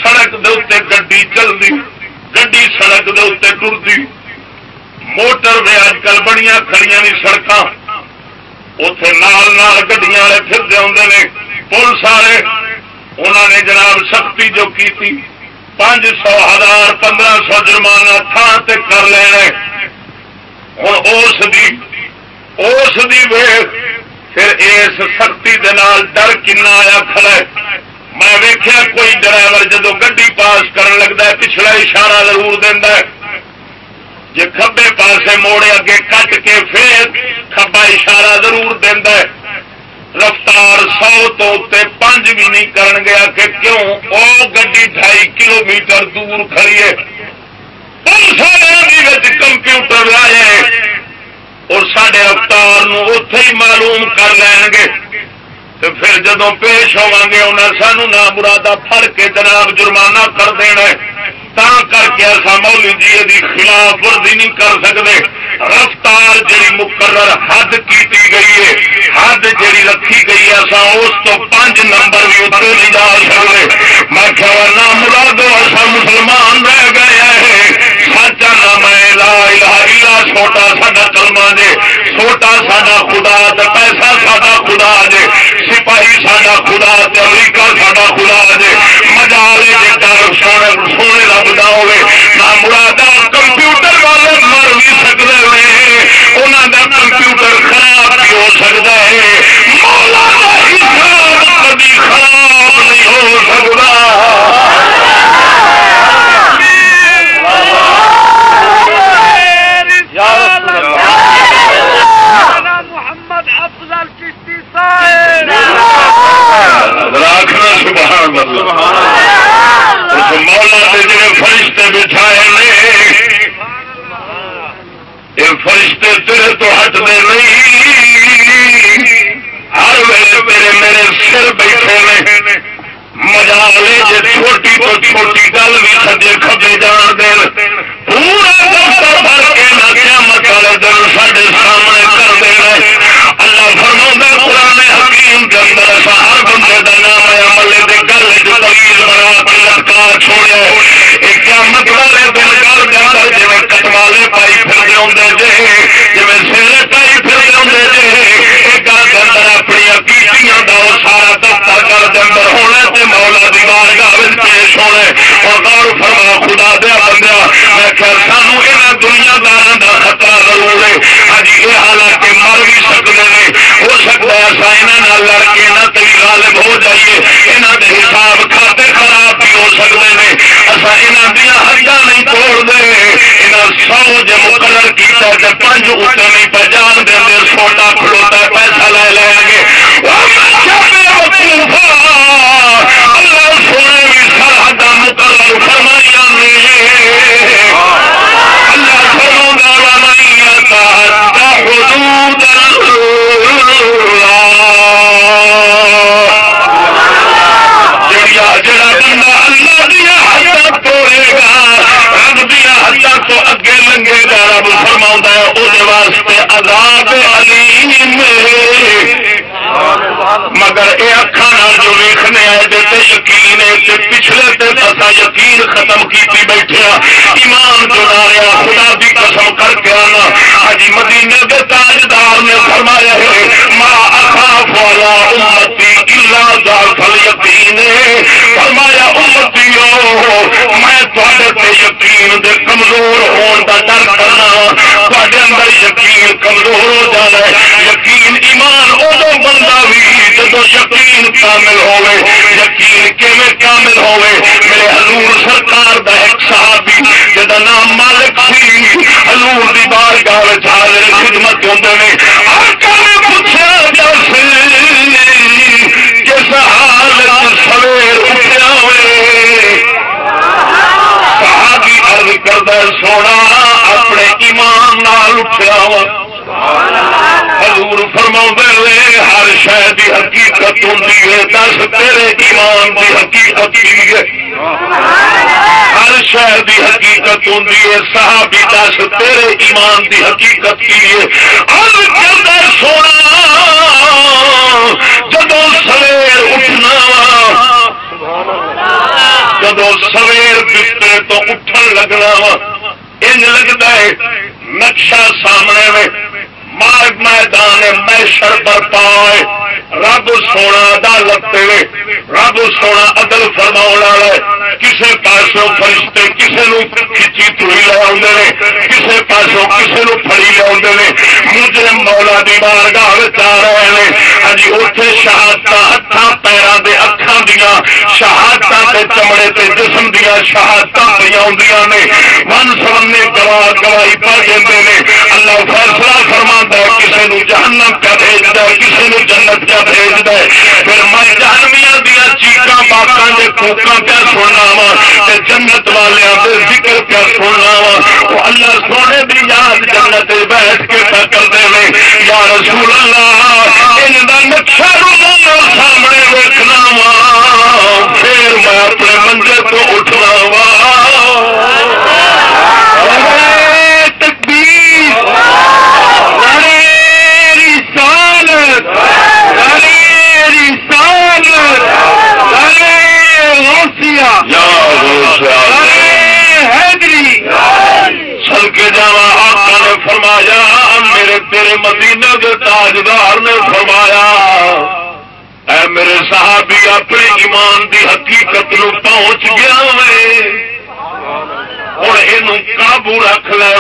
سڑک دے اتنے گی چلتی گی سڑک دے اتنے ٹرتی۔ موٹر میں اج کل بڑی کھڑیاں سڑک اتے نال نال والے پھرتے آتے ہیں پولیس والے انہوں نے جناب سختی جو کی پانچ سو ہزار، پندرہ سو جرمانہ تھان تے کر لینا ہوں اس اس پھر اس سختی ڈر کنا آیا کھڑا میں ویخیا کوئی ڈرائیور جدو گی پاس کرن لگتا ہے، پچھلا اشارہ ضرور دینا ہے۔ جی کبے پاسے موڑے اگے کٹ کے پھر کبا اشارہ ضرور دینا رفتار سو تو اتنے پانچ بھی نہیں کرن گیا کہ کیوں وہ گی ڈھائی کلو میٹر دور کھڑیے کمپیوٹر لائے اور سڈے رفتار اتے ہی معلوم کر لین گے۔ تو پھر جدو پیش ہوا گے انہیں سانو نہ مرادہ پھڑ کے جناب جرمانہ کر دینا تا کر کے ایسا مولی جی کی خلاف ورزی نہیں کر سکتے رفتار جی مقرر حد کی گئی ہے حد جی رکھی گئی ایسا اس تو پانچ نمبر بھی اتنے نہیں جا سکتے میں کیا نہ مرادو ایسا مسلمان رہ گیا ہے سچا نام ہے، لا الہ الا چھوٹا ساڈا کلمہ جے چھوٹا ساڈا خدا تے پیسہ ساڈا خدا جے سپاہی ساڈا خدا تے امریکہ ساڈا خدا جے مجال جے ڈر سونے سونے رب دا ہوے نہ مرادا کمپیوٹر والے مر بھی سکتے ہیں انہوں دا کمپیوٹر خراب بھی ہو سکتا ہے مولا دا حساب کبھی خراب نہیں ہو سکتا
محمد افضل چشتی صاحب
راکھنا سبحان اللہ۔ اس مولا کے جڑے فرشتے بچھائے نے یہ فرشتے تیرے تو ہٹتے نہیں۔ ہر ویلے میرے میرے سر بیٹھے نے۔ مزا لے جی چھوٹی تو چھوٹی گل بھی سجے کبے جان دے پورا دفتر بھر کے نہ قیامت والے دن سارے سامنے پرانے کے اندر ہر بندے کا نام ہے، عملے کے گل جو تمیز بنا کے لٹکا چھوڑے ایک قیامت والے دن گل کے اندر جی کٹوالے پائی پھر آدھے جی جی سیلے پائی پھر آدھے جی گل اندر اپنی کیتیاں کا سارا دفتر گل اندر ہونا تے مولا دیوار پیش ہونے اور غور فرما، خدا دیا میں سانو یہاں دنیا دار کا خطرہ ضرور ہے۔ ہاں جی، یہ حالانکہ مر بھی سکتے ہیں ہو سکتا ہے ایسا یہاں لڑ کے یہاں تھی غالب ہو جائیے یہاں کے حساب کھاتے خراب بھی ہو سکتے ہیں۔ اصا یہاں دیا حداں نہیں توڑ دے یہاں سو جو مقرر کیا پنج اتنے نہیں پہ جا مگر یہ اکھان جو ویخنے یقین ہے پچھلے دن اصا یقین ختم کی بیٹھے ہاں۔ ایمان جو ناریا خدا بھی قسم کر کے آنا۔ ہاں مدینے کے تاجدار نے فرمایا ہے فل یقین فرمایا امتی میں تے یقین دے کمزور ہون دا ڈر کرنا تے اندر یقین کمزور ہو جانا یقین ایمان ادو بندہ بھی جب یقین کامل ہوئے یقین کیون کامل ہوئے میرے حضور سرکار دا ایک صحابی جدا نام مالک سی حضور دی بار گاہ حاضر خدمت ہوتے ہیں نے۔ پوچھا جیسے سویر اٹھیا صحابی عرض کردہ سونا اپنے ایمان نال اٹھیا ہوا حضور فرما ہر شہ کی حقیقت ہوں دس تیرے ایمان کی حقیقت کی ہے۔ ہر شہر کی حقیقت ہوں صحابی دس تیرے ایمان کی حقیقت کی ہے۔ سونا جدو سویر اٹھنا جدو سویر بسترے تو اٹھن لگنا وا ان لگتا ہے نقشہ سامنے میں مارگ میدان میشر پر پائے رب سونا عدالت دے رب سونا عدل فرما والا کسے پاسوں فرشتے کسے نو کھچی تھی لے کسے پاسوں کسے نو فری لے مجرم مولا دی بارگاہ آ رہے ہیں ہاں جی، اتے شہادت ہاتھ پیروں کے اکھان دیا شہادت کے چمڑے تے جسم دیا شہادت پہ آدی نے۔ من سمنے گواہ گواہی پڑ دیں اللہ فیصلہ فرما کسی نو جہنم پہ بھیج ہے، کسی نو جنت پہ بھیج ہے۔ پھر میں جہنمیا دیا چیقا باقا کے کوکا پہ سننا وا جنت والے ذکر پہ سننا وا وہ اللہ سونے بھی یاد جنت بیٹھ کے پہ کرتے ہیں۔ یا رسول اللہ، ان کا نقشہ سامنے ویکنا وا پھر میں اپنے منزل تو اٹھنا چل کے جا آقا نے فرمایا میرے تیرے مدینہ کے تاجدار نے فرمایا اے میرے صحابی اپنے ایمان دی حقیقت نو پہنچ گیا ہوں یہ قابو رکھ لے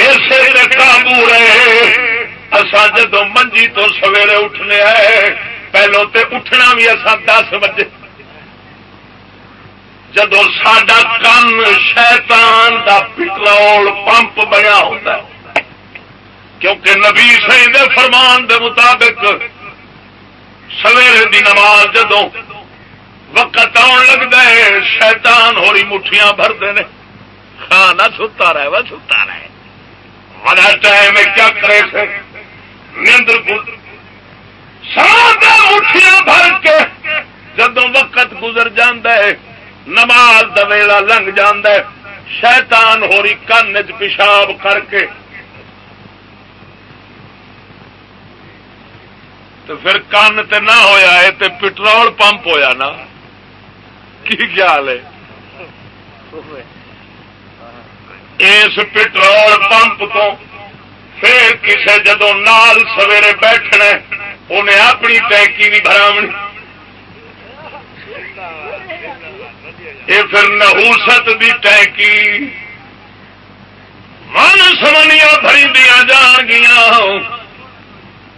اسے قابو رہے اصا جدو منجی تو سویرے اٹھنے آئے پہلو تے اٹھنا بھی اصا دس بجے جدو سڈا کن شیطان دا پٹرول پمپ بنیا ہوتا ہے، کیونکہ نبی سی دے فرمان دے مطابق سویرے دی نماز جدو وقت آن لگتا ہے، شیطان ہو رہی مٹھیاں بھرتے ہیں کھانا ستا رہے وہ ستا رہے۔ بڑا ٹائم کیا کرے سے نیندر سارا مٹھیاں بھر کے جدو وقت گزر جاندہ ہے نماز دا ویلا لنگ جاندہ ہے۔ شیطان ہو رہی کن چ پیشاب کر کے۔ تو پھر کن تے نہ ہویا ہے تے پٹرول پمپ ہویا نا۔ کی خیال ہے؟ اس پٹرول پمپ تو پھر کسے جدو نال سویرے بیٹھنا انہیں اپنی ٹینکی بھی برامنی یہ پھر نہوست دی ٹینکی من سمنیا بھری دیا جان گیا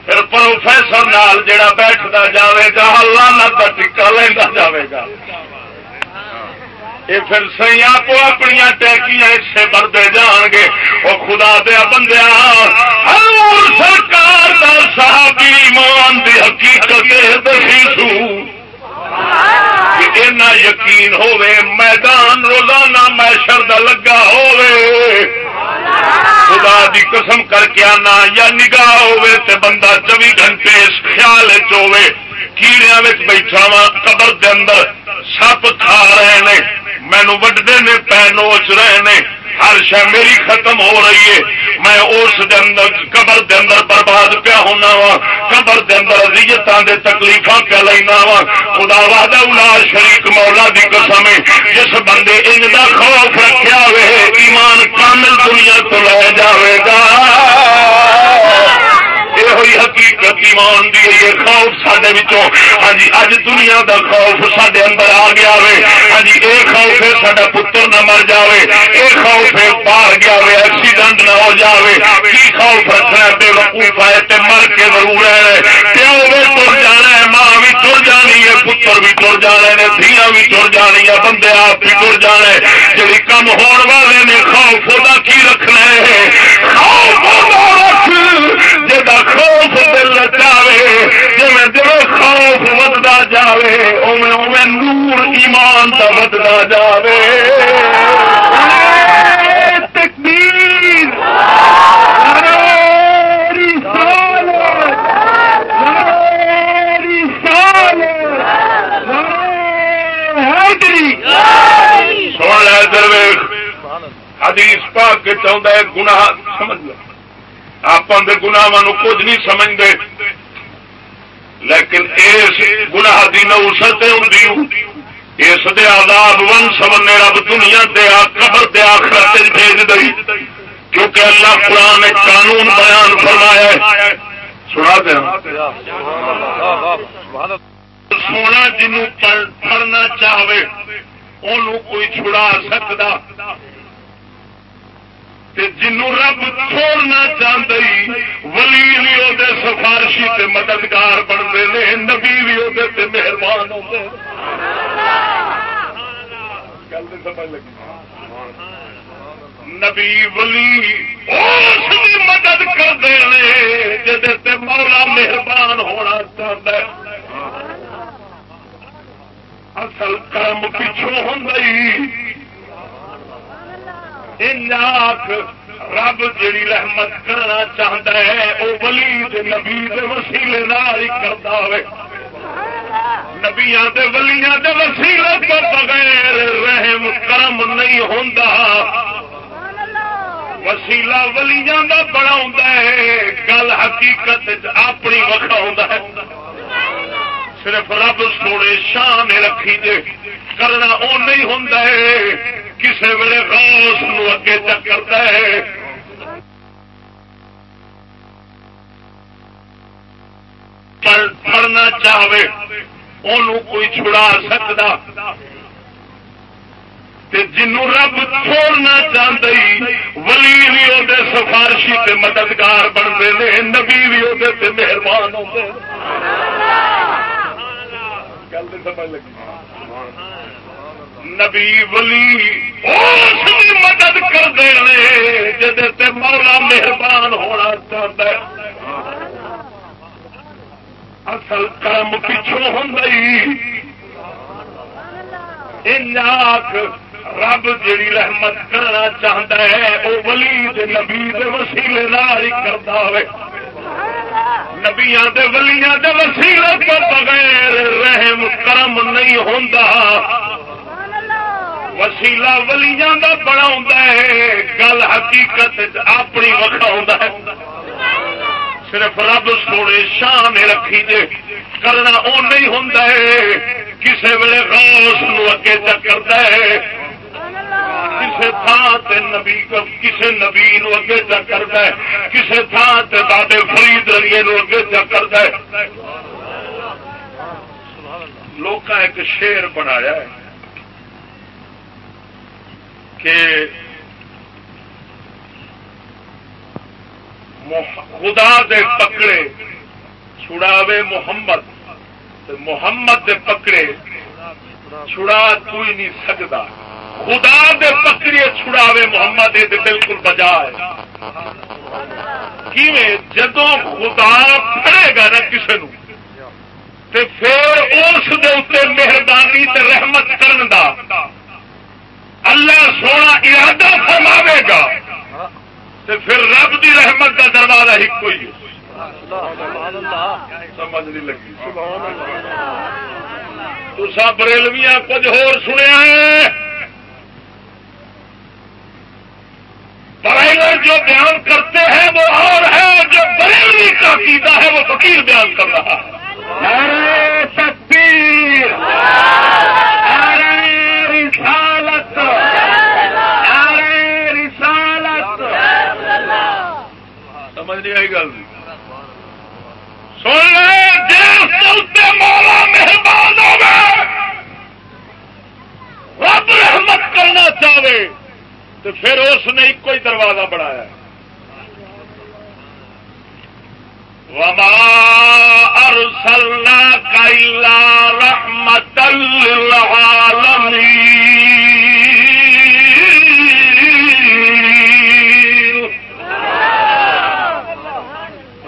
پھر پروفیسر نال جڑا بیٹھتا جاوے گا لانا کا ٹکا لینا جاوے گا۔ یہ پھر سی آپ اپنی ٹیکیاں اسے بردے جان گے۔ وہ خدا دیا بندیا ہر سرکار کا صحابی ایمان دی حقیقت دسی اینا یقین ہوے میدان روزانہ میشر دا لگا ہوے خدا دی قسم کر کے آنا، یا نگاہ ہوے تے بندہ چوبی گھنٹے اس خیال چوے کیڑیاں بیٹھا وا قبر دے اندر سپ کھا رہے نے۔ مینو وڈتے نے پینوچ رہے نے۔ ہر شہ میری ختم ہو رہی ہے۔ میں اس قبر دے اندر برباد پیا ہونا وا۔ قبر دے اندر ازیتوں دے تکلیفاں پیا لینا وا۔ خدا وعدہ الا شریک مولا دی قسم جس بندے ان دا خوف رکھیا ہوئے، ایمان کامل دنیا تو لے جاوے گا۔ یہ کوئی حقیقت ایمان دی یہ خوف سڈے ہاں جی اج دنیا دا خوف سڈے اندر آ گیا وے ہاں جی یہ خوف ہے سڈا پتر نہ مر جائے یہ خوف ہے باہر گیا وے ایکسیڈنٹ نہ ہو جائے کی خوف رکھنا بے وقوف ہے تے مر کے ضرور ہے پیو بھی تر جانا ہے ماں بھی تر جانی ہے پتر بھی تر جانے نے دیا بھی تر جانی ہے بندے آپ بھی تر جانے جی کم ہون والے نے خوف وہ کی رکھنا خوف ودتا جائے اوے اوے نور ایمان کا ودتا جائے حدیث پاک کے چاہتا ہے گنا سمجھ لو۔ آپ گنا کچھ نہیں سمجھتے لیکن اس گنا کی نوسط ہوں اس دے آداب ون سمنے رب دنیا دے قبر دے آخرت بھیج دئی۔ کیونکہ اللہ قرآن ایک قانون بیان فرمایا ہے۔ سنا دیا۔ سونا جنوں پڑھنا چاہے ان کوئی چھڑا سکتا جنوں رب چھوڑنا چاہتے ولی بھی وہ سفارشی تے مددگار بنتے ہیں نبی بھی وہ مہربان ہوتے نبی، ولی اس مدد کرتے ہیں جہد مولا مہربان ہونا چاہتا ہے۔ اصل کرم پچھوں ہوں رب جیڑی رحمت کرنا چاہتا ہے وہ ولی نبی وسیلے ہی کرتا نبیا ولیاں دے وسیلے تو بغیر رحم کرم نہیں ہوتا وسیلا ولیاں دا بڑا ہے، گل حقیقت اپنی وقت ہے۔ صرف رب سونے شان رکھی جے کرنا وہ نہیں ہوں کسی ویلے روس اگے چکرتا ہے۔ پڑھنا چاہے ان کوئی چھڑا سکتا جنوں رب چھوڑنا چاہتے ولی بھی وہ سفارشی تے مددگار بنتے ہیں، نبی بھی وہ مہربان ہوتے سمجھ لگی۔ نبی ولی اس مدد کرتے ہیں جی مولا مہربان ہونا چاہتا ہے۔ اصل کرم پچھوں ہوں رب جیڑی رحمت کرنا چاہتا ہے وہ ولی نبی وسیلے ہی کرتا ہوئے۔ نبیا ولیاں وسیلے تو بغیر رحم کرم نہیں ہوتا وسیلا ولیاں دا بڑا ہے، گل حقیقت اپنی وقت ہے۔ صرف رب سونے شان رکھی جے کرنا وہ نہیں ہوں کسی ویلے روس اگے چکرتا ہے۔ کسی تھان نبی کسی نبی اگے چکرتا ہے کسی تھان سے بابے فرید رنگے اگے چکرتا ہے۔ لوگ ایک شیر بنایا ہے کہ خدا دے پکڑے چھڑاوے محمد محمد دے پکڑے چھڑا کوئی نہیں سکتا خدا دے پکڑے چھڑاوے محمد یہ بالکل بجا ہے جدو خدا پڑے گا نا کسی نو پھر اس مہربانی رحمت کرن دا اللہ سونا ارادہ فرماوے گا۔ تو پھر رب دی رحمت کا دروازہ ہی۔ کوئی ہے سمجھ نہیں لگی۔ تو سب بریلویاں کچھ ہو سنیا ہے۔ برائلر جو بیان کرتے ہیں وہ اور ہے اور جو بریلی کا سیدھا ہے وہ فقیر بیان کر رہا ہے۔ رسالت رسالت۔ سمجھ نہیں آئی جی۔ مولا مہربان رب رحمت کرنا چاہے تو پھر اس نے ایک ہی دروازہ بنایا۔ وما ارسلناك الا رحمة للعالمين۔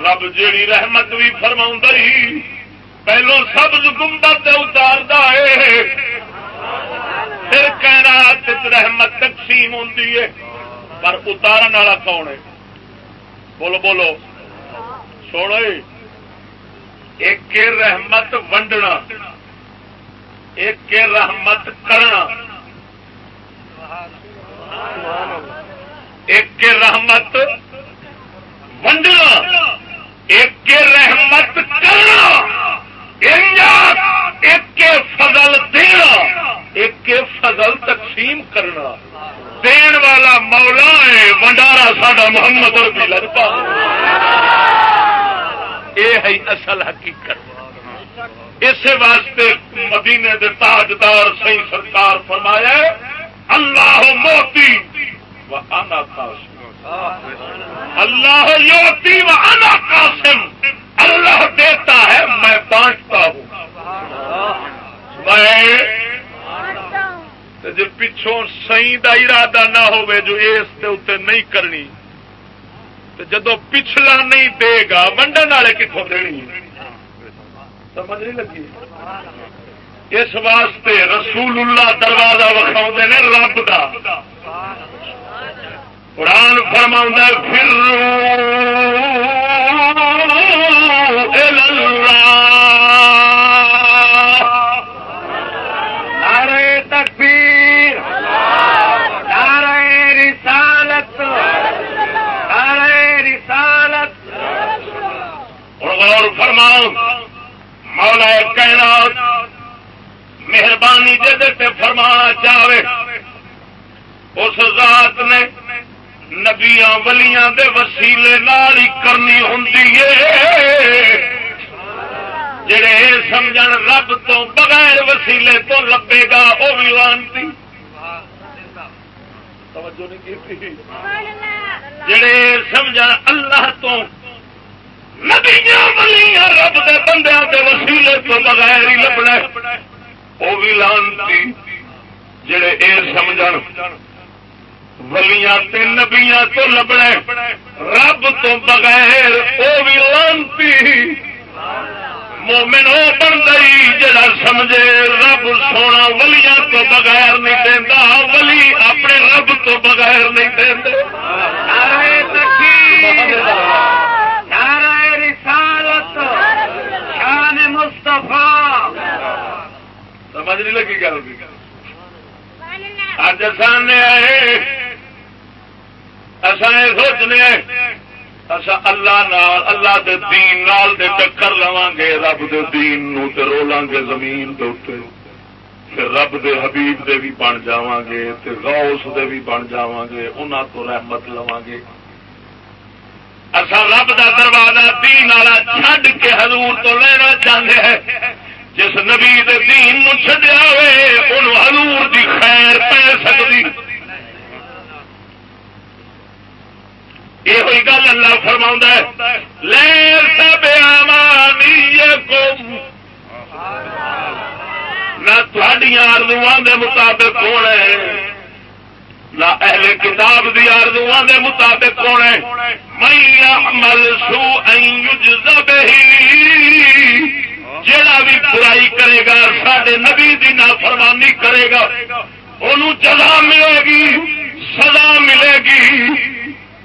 رب جیڑی رحمت بھی فرما پہلو سبز گنبد اتار ہے۔ پھر کہنا رحمت تقسیم ہوتی ہے، پر اتارن والا کون ہے؟ بولو بولو۔ سوڑ جی۔ ایک رحمت ونڈنا، ایک رحمت کرنا۔ ایک رحمت ونڈنا، ایک رحمت کرنا۔ ایک فضل دینا، ایک فضل تقسیم کرنا۔ دین والا مولا ہے ونڈارا ساڈا محمد ربی لگتا۔ یہ ہے اصل حقیقت۔ اس واسطے مدینے دے تاجدار سی سرکار فرمایا اللہ موتی و انا قاسم اللہ یوتی و قاسم۔ اللہ دیتا ہے، میں بانٹتا ہوں۔ میں جی پچھوں سی کا ارادہ نہ ہو جو اس کے اتنے نہیں کرنی تو جدو پچھلا نہیں دے گا، ونڈن والے کتوں دینی؟ سمجھ نہیں لگی؟ اس واسطے رسول اللہ دروازہ وکھاؤ نے، رب کا قرآن فرما پھر
تکبیر۔ نعرہ رسالت۔ نعرہ رسالت۔
اور غور فرماؤ، مولا کائنات مہربانی جدے فرمانا چاہے اس ذات نے نبیا ولیاں دے وسیلے نال ہی کرنی ہوں جڑے یہ سمجھ رب تو بغیر وسیلے تو لبے گا وہ بھی لانتی جڑے سمجھ اللہ تو نبیاں ولیاں رب دے بندے دے وسیلے تو بغیر ہی لبنا وہ بھی لانتی۔ جڑے اے سمجھ ولیاں تے نبیاں تو لبنا رب تو بغیر وہ بھی لانتی۔ مومن وہ بن گئی جڑا سمجھے رب سونا ولیاں تو بغیر نہیں دینا ولی اپنے رب تو بغیر نہیں دے
رسالت شان مستفا
سمجھ نہیں لگی گل۔ اج سامنے آئے اصا یہ سوچنے اصا اللہ نال، اللہ دے دین نال دے چکر لوا گے رب دے دین نو تے رولاں گے زمین دے اوتے پھر رب دے حبیب دے بھی بن جاواں گے تے غوث دے بھی بن جاواں گے انہاں تو رحمت لواں گے اصا رب دا دروازہ دین والا چھڈ کے حضور تو لینا چاہتے ہیں۔ جس نبی دے دین نو چھڈیا ہوئے، انہوں حضور دی خیر پہ سکتی یہ ہوئی گل اللہ فرما لے سب نہ آردو دے مطابق کون ہے نہ اہل کتاب دی آردو دے مطابق کون ہے میں عمل سو جڑا بھی برائی کرے گا سڈے نبی دی نافرمانی کرے گا انہوں جزا ملے گی سزا ملے گی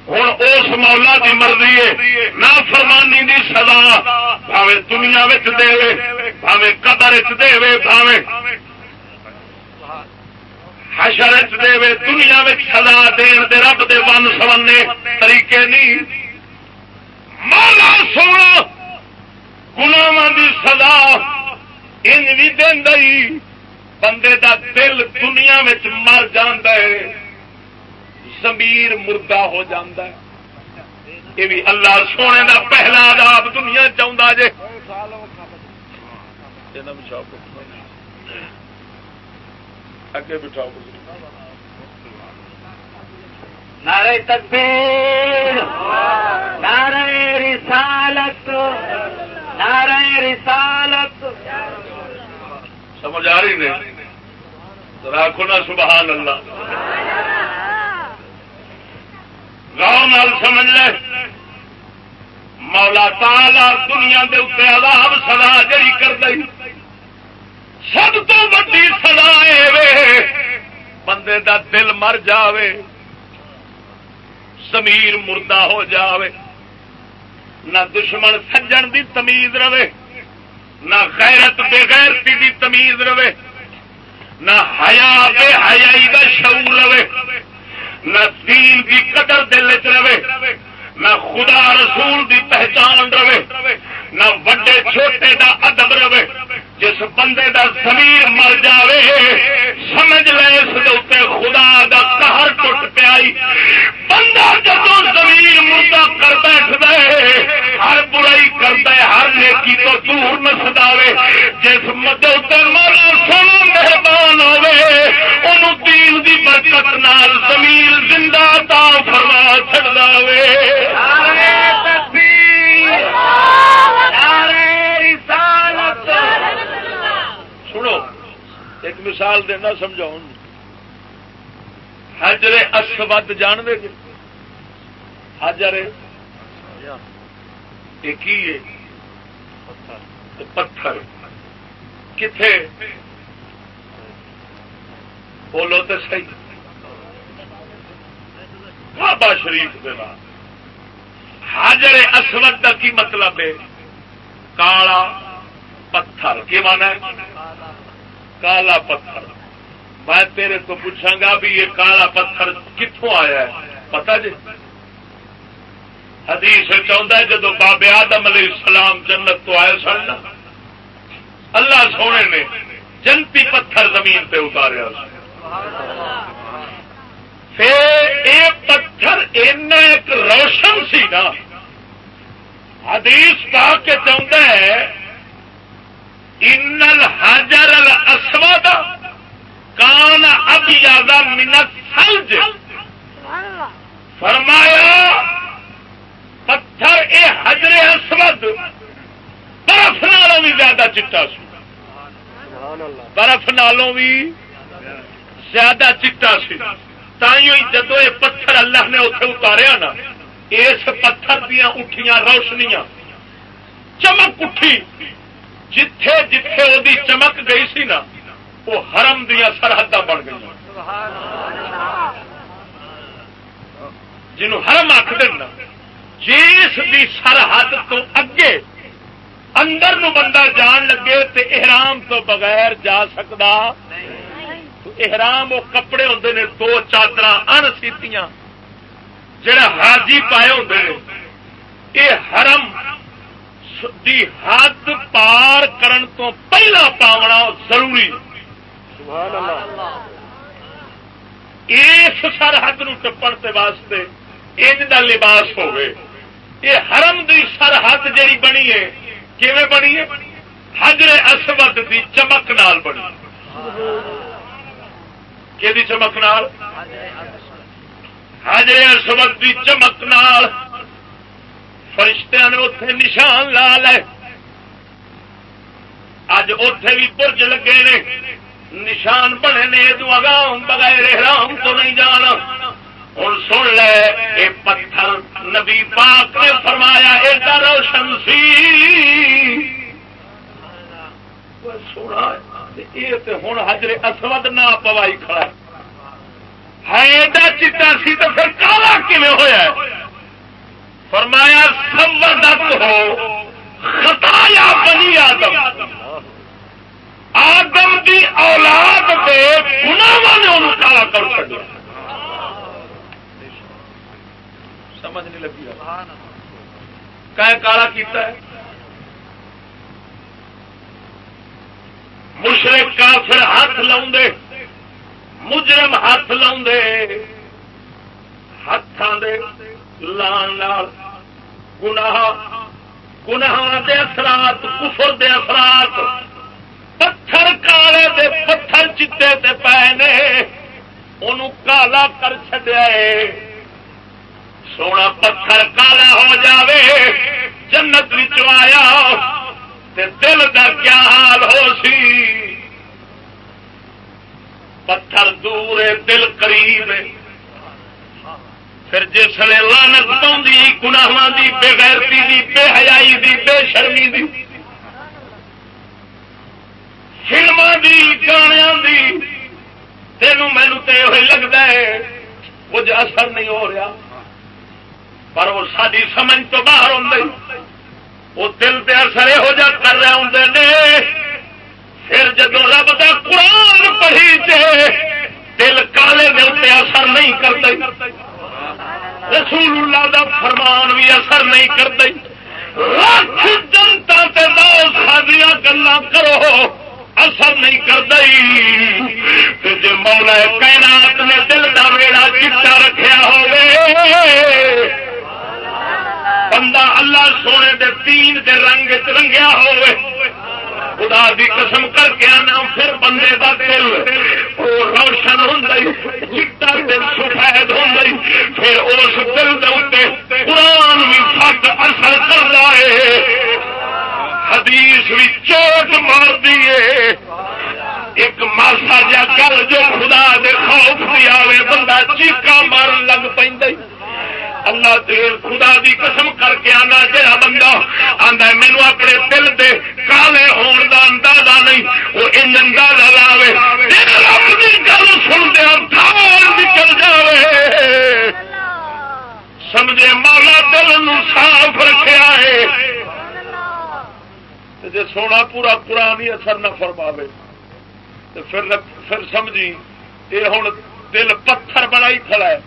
ہوں اس مولا کی مرضی ہے، نہ فرمانی کی سزا۔ بھاوے دنیا دے بھاوے قدر دے بھاوے حشر دے دنیا سزا دین دے رب دے ون سونے طریقے نہیں مولا سونا گناواں دی سزا ان بھی دئی بندے دا دل دنیا مر جاندے زمیر مردہ ہو جاندہ ہے۔ یہ بھی اللہ سونے دا پہلا عذاب دنیا چاہتا جے۔ اگے بٹھاؤ
نعرہ تکبیر نعرہ رسالت نعرہ رسالت۔
سمجھ آ رہی نہیں؟ راکھو نا سبحان اللہ۔ گاؤں نال سمجھ لے۔ مولا تالا دنیا کے اتنے عذاب سدا جری کر دئی۔ سب تو ویڈی سدا بندے دا دل مر جاوے۔ سمیر مردہ ہو جاوے۔ نہ دشمن سجن دی تمیز رہے۔ نہ غیرت بغیرتی دی تمیز رہے۔ نہ حیا بے حیائی کا شعور رہے۔ نہ دین کی قدر دل چ رہے نہ خدا رسول دی پہچان رہے نہ وڈے چھوٹے دا ادب رہے، جس بندے دا زمین مر جاوے، سمجھ لے اس خدا دا قہر ٹوٹ پیا بندہ جدو زمین مردہ کر بیٹھ دے ہر برائی کر دے ہر نیکی تو دور نسدا جس مدد مالا سونا مہربان ہوے ان دین دی برکت نال زمین زندہ تا فرما چڑ دے ایک مثال دینا سمجھاؤ حجر اسود جان دے گے حجر ایک ہی پتھر۔ کتنے بولو تو صحیح۔ بابا شریف کے بعد حاجر اسود کا کی مطلب ہے؟ کالا پتھر۔ کی مانا ہے؟ کالا پتھر۔ میں تیرے تو پوچھا گا بھی یہ کالا پتھر کتوں آیا ہے؟ پتا جی؟ حدیث چاہتا ہے جدو بابے آدم علیہ السلام جنت تو آئے سن اللہ سونے نے جنتی پتھر زمین پہ اتاریا۔ پھر پتھر ایک روشن سی نا۔ حدیث پا کے چاہتا ہے ان الحجر الاسود کان اب زیادہ منت سلج فرمایا پتھر اے حجر اسود برف نالوں بھی زیادہ چٹا سی۔ برف نالوں بھی زیادہ چٹا سی۔ تھی جدو یہ پتھر اللہ نے اتنے اتاریا نا اس پتھر دیا اٹھیاں روشنیاں۔ چمک اٹھی۔ جتھے جتھے وہ چمک گئی سی نا، وہ حرم دیا سرحد بن گئی جنوں حرم آخ جس دی سرحد تو اگے اندر نو بندہ جان لگے تے احرام تو بغیر جا سکتا احرام وہ کپڑے ہوں نے، دو چادر ان سیتیاں، جڑا حاجی پائے ہوں یہ حرم دی حد پار کرن تو پہلا پاونا ضروری۔ سبحان اللہ۔ اس سرحد ٹپن کے واسطے ان کا لباس ہوئے یہ حرم دی سرحد جی بنی ہے کیون بنی ہے؟ حجر اسود دی چمک نال بنی۔ کہ چمک نال؟ حجر اسود دی چمک نال۔ فرشتہ نے اتے نشان لا لے۔ اج اتے بھی برج لگے نے۔ نشان بنے نے اگاؤ بغیر حرام تو نہیں جانا۔ ہوں سن لے یہ پتھر نبی پاک نے فرمایا ایڈا روشن سی۔ سونا یہ ہوں حجر اسود نہ پوائی کھڑا ہے۔ ایڈا چٹا سی تو پھر کالا کیون ہوا فرمایا سمدت ہو، خطایا بنی آدم۔ آدم کی اولاد کے گناوا نے انہوں کالا کر چڑیا سمجھ نہیں لگی۔ کہ کالا کیتا ہے؟ مشرق کافر ہاتھ لاؤ مجرم ہاتھ لاؤ ہاتھوں دے لان گناہ گناہ دے اثرات، کفر دے اثرات، پتھر کالے دے پتھر چٹے تے پے نے ان کالا کر چڈیا سونا پتھر کالا ہو جاوے، جنت آیا دل کا کیا حال ہو سی؟ پتھر دور دل قریب پھر جس نے لانت پاؤں گناواں دی، بے غیرتی دی، بے حیائی دی، بے شرمی دی۔ فلما دی گاڑیاں دی۔ تینوں مینو تو یہ لگتا ہے، کچھ اثر نہیں ہو رہا۔ پر وہ ساری سمجھ تو باہر ہوں وہ دل پہ اثر یہو جہ کر رہے ہوں نے۔ پھر جب رب کا قرآن پڑھی دل کالے دل پہ اثر نہیں کرتے رسول اللہ دا فرمان بھی اثر نہیں کرتے۔ لاکھ جنتا تے سادیا گلا کرو، اثر نہیں کرتا جی مولا کائنات نے دل کا ویڑا چٹا رکھا ہو بندہ اللہ سونے دے تین دے رنگ رنگیا ہوئے خدا دی قسم کر کے آنا، پھر بندے دا دل وہ روشن ہوں چٹا دل سفید ہوں پھر اس دل دے قرآن بھی سب اثر کر رہا ہے۔ حدیث بھی چوٹ مار دیے ایک ماسا جا گل جو خدا دے خوف دی آوے، بندہ چیکا مارن لگ پہ اللہ دیر خدا دی قسم کر کے آنا جہاں بندہ آتا ہے مینو اپنے دل دے کالے ہون دا اندازہ نہیں، وہ ان اندازہ لاوے۔ اپنی گل سن دیا نکل جائے سمجھے مولا دل صاف رکھا ہے جی سونا پورا قرآن ہی اثر نہ فرماوے تو پھر پھر سمجھی یہ ہوں دل پتھر بڑا ہی کھڑا ہے۔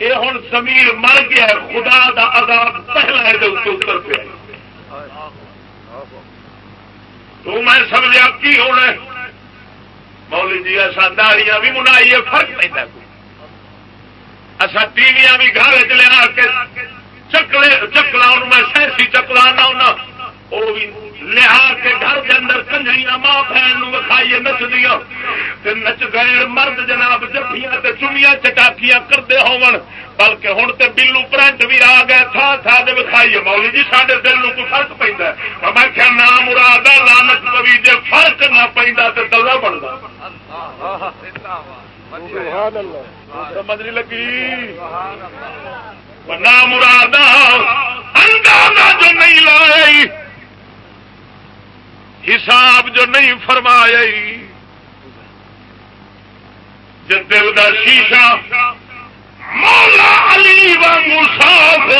یہ ہوں زمین مر گیا خدا دا عذاب پہلا ہے اتر پہ تو میں سمجھا کی ہونا مولی جی ایسا داڑیاں بھی منائیے فرق پہ اصا ٹی وی بھی گھر چ لیا کے چکلے چکلا میں سیسی چکلا نہ وہ بھی لیا کے گھر کے اندر کنجریاں ماں بہن وکھائیے نچ دیا نچ گئے مرد جناب جفیاں چومیاں چٹاکیاں کرتے ہو بلکہ ہوں تو بلو پرنٹ بھی آ گئے تھا تھا دے وکھائیے۔ مولی جی سارے دل کو فرق پہ میں کیا نام مراد ہے لانت پوی جی فرق نہ پہ تو دلہ بنتا سمجھ نہیں لگی؟ نام مراد جو نہیں لائی حساب جو نہیں فرمایا جو دل کا شیشہ مولا علی وانگو صاف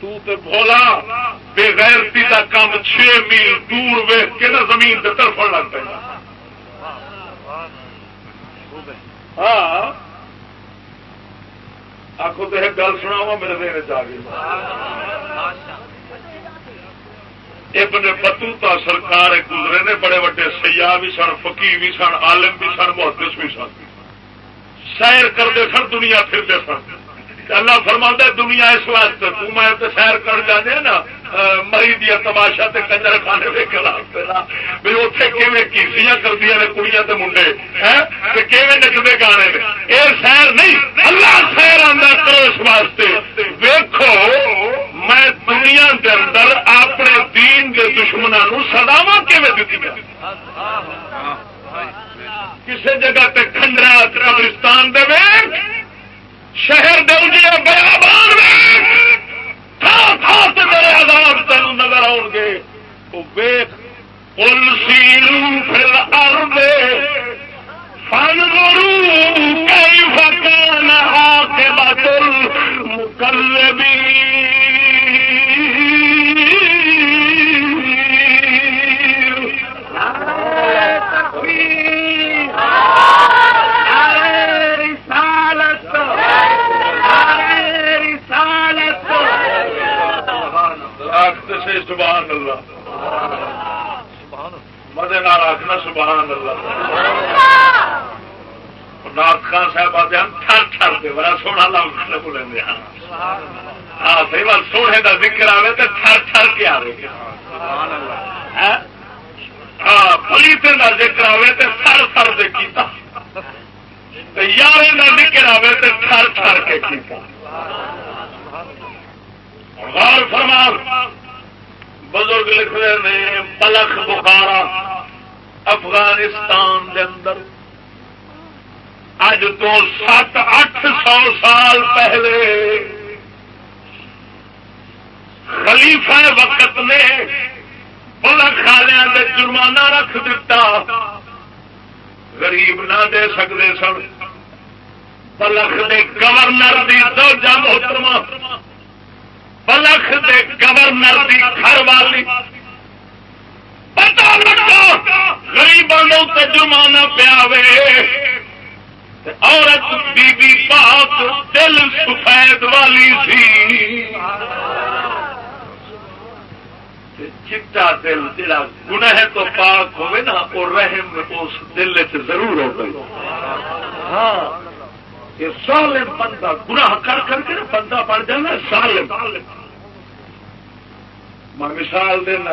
تو تے بھولا بے غیرتی کا کام چھ میل دور ویخ کے نا زمین سے طرف لگ پہ ہاں آخو تو ایک گل سنا وا میرے دیر چاہیے ابن بطوتا سرکار گزرے نے، بڑے بڑے سیاح بھی سن فقی بھی سن، عالم بھی سن، محدث بھی سن۔ سیر کرتے سن، دنیا پھرتے سن۔ اللہ فرما دنیا اس واسطے، تو میں سیر کر جانے نا مری دیا تماشا تے کنجر خانے کے خلاف بھی اتنے کیون کیسیاں کردیا نے کڑیاں تے منڈے کیون نچتے گانے نے؟ یہ سیر نہیں، اللہ سیر آدھا کرو اس واسطے۔ ویکو میں دنیا کے اندر اپنے دین کے دشمنوں سداوا کیون دیتی کسی جگہ تے کھنڈرا قبرستان دے شہر دے اجڑے بیابان میرے آزاد تین نظر آؤ گے۔ وہ ویخ پل سیلو پھر ارد فن گرو کئی فکان کے بھی سے سبحان اللہ۔ مدے نال آخنا سبحان اللہ۔ نات خان صاحب آتے ہیں تھر تھر کے بڑا سونا لفظ بولیں گے ہاں سی بات سونے کا ذکر آئے تو تھر تھر کے آئے ہاں پلیتے کا ذکر آئے تو تھر تھر دے کیتا۔ یار نکڑا ہوئے تو تھر تھر کے کیتا۔ غور فرما۔ بزرگ لکھ رہے ہیں پلک بخارا، افغانستان دے اندر۔ اج تو سات، اٹھ سو سال پہلے خلیفہ وقت نے پلک خالیا نے جرمانہ رکھ دیتا غریب نہ دے سکتے سن۔ پلک دے گورنر کی دو جم محترمہ بلخ دے گورنر دی گھر والی۔ پتا لگا گریبوں تے جرمانہ پیا عورت بی بی پاک، دل سفید والی سی چٹا دل جڑا گناہ تو پاک ہوئے نا وہ رحم اس دل چ ضرور ہو گئی ہاں۔ یہ سالم بندہ گناہ کر کر کے بندہ بن جانا سالم میں مثال دینا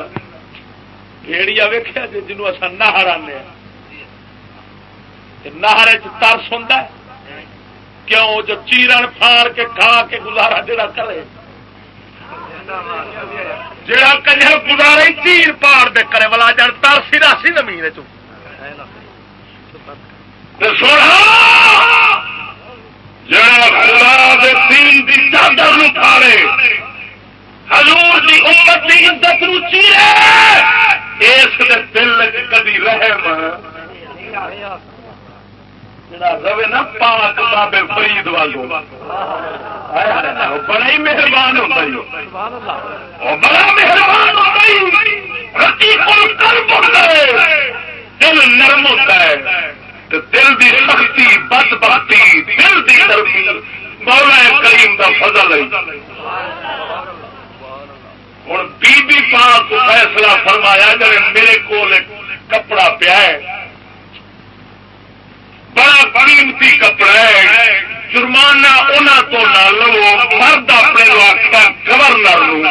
کیڑیا ویخیا جی جنوب اصا نہر آنے نہر ترس ہوں کیوں؟ جو چیرن پھاڑ کے کھا کے گزارا جڑا کرے۔ جڑا کنجر گزارا چیر پاڑ دے کرے والا جان ترسی راسی زمین سونا جڑا خدا دے تین دن چادر پھاڑے حضور دی امت دی عزت نو چیرے۔ اس دے دل کدی رحم۔ روے نا پاک بابے فرید والو ہاں بڑا ہی مہربان ہوتا بڑا مہربان ہوتا ہے۔ دل نرم ہوتا ہے۔ دل دی سختی، بد بختی، دل دی نرمی مولا کریم دا فضل ہے۔ ہوں بی بی پاک فیصلہ فرمایا جب میرے کو کپڑا پیا ہے۔ بڑا قیمتی کپڑا ہے۔ جرمانہ انہوں تو نہ لو، مرد اپنے آخر گورنر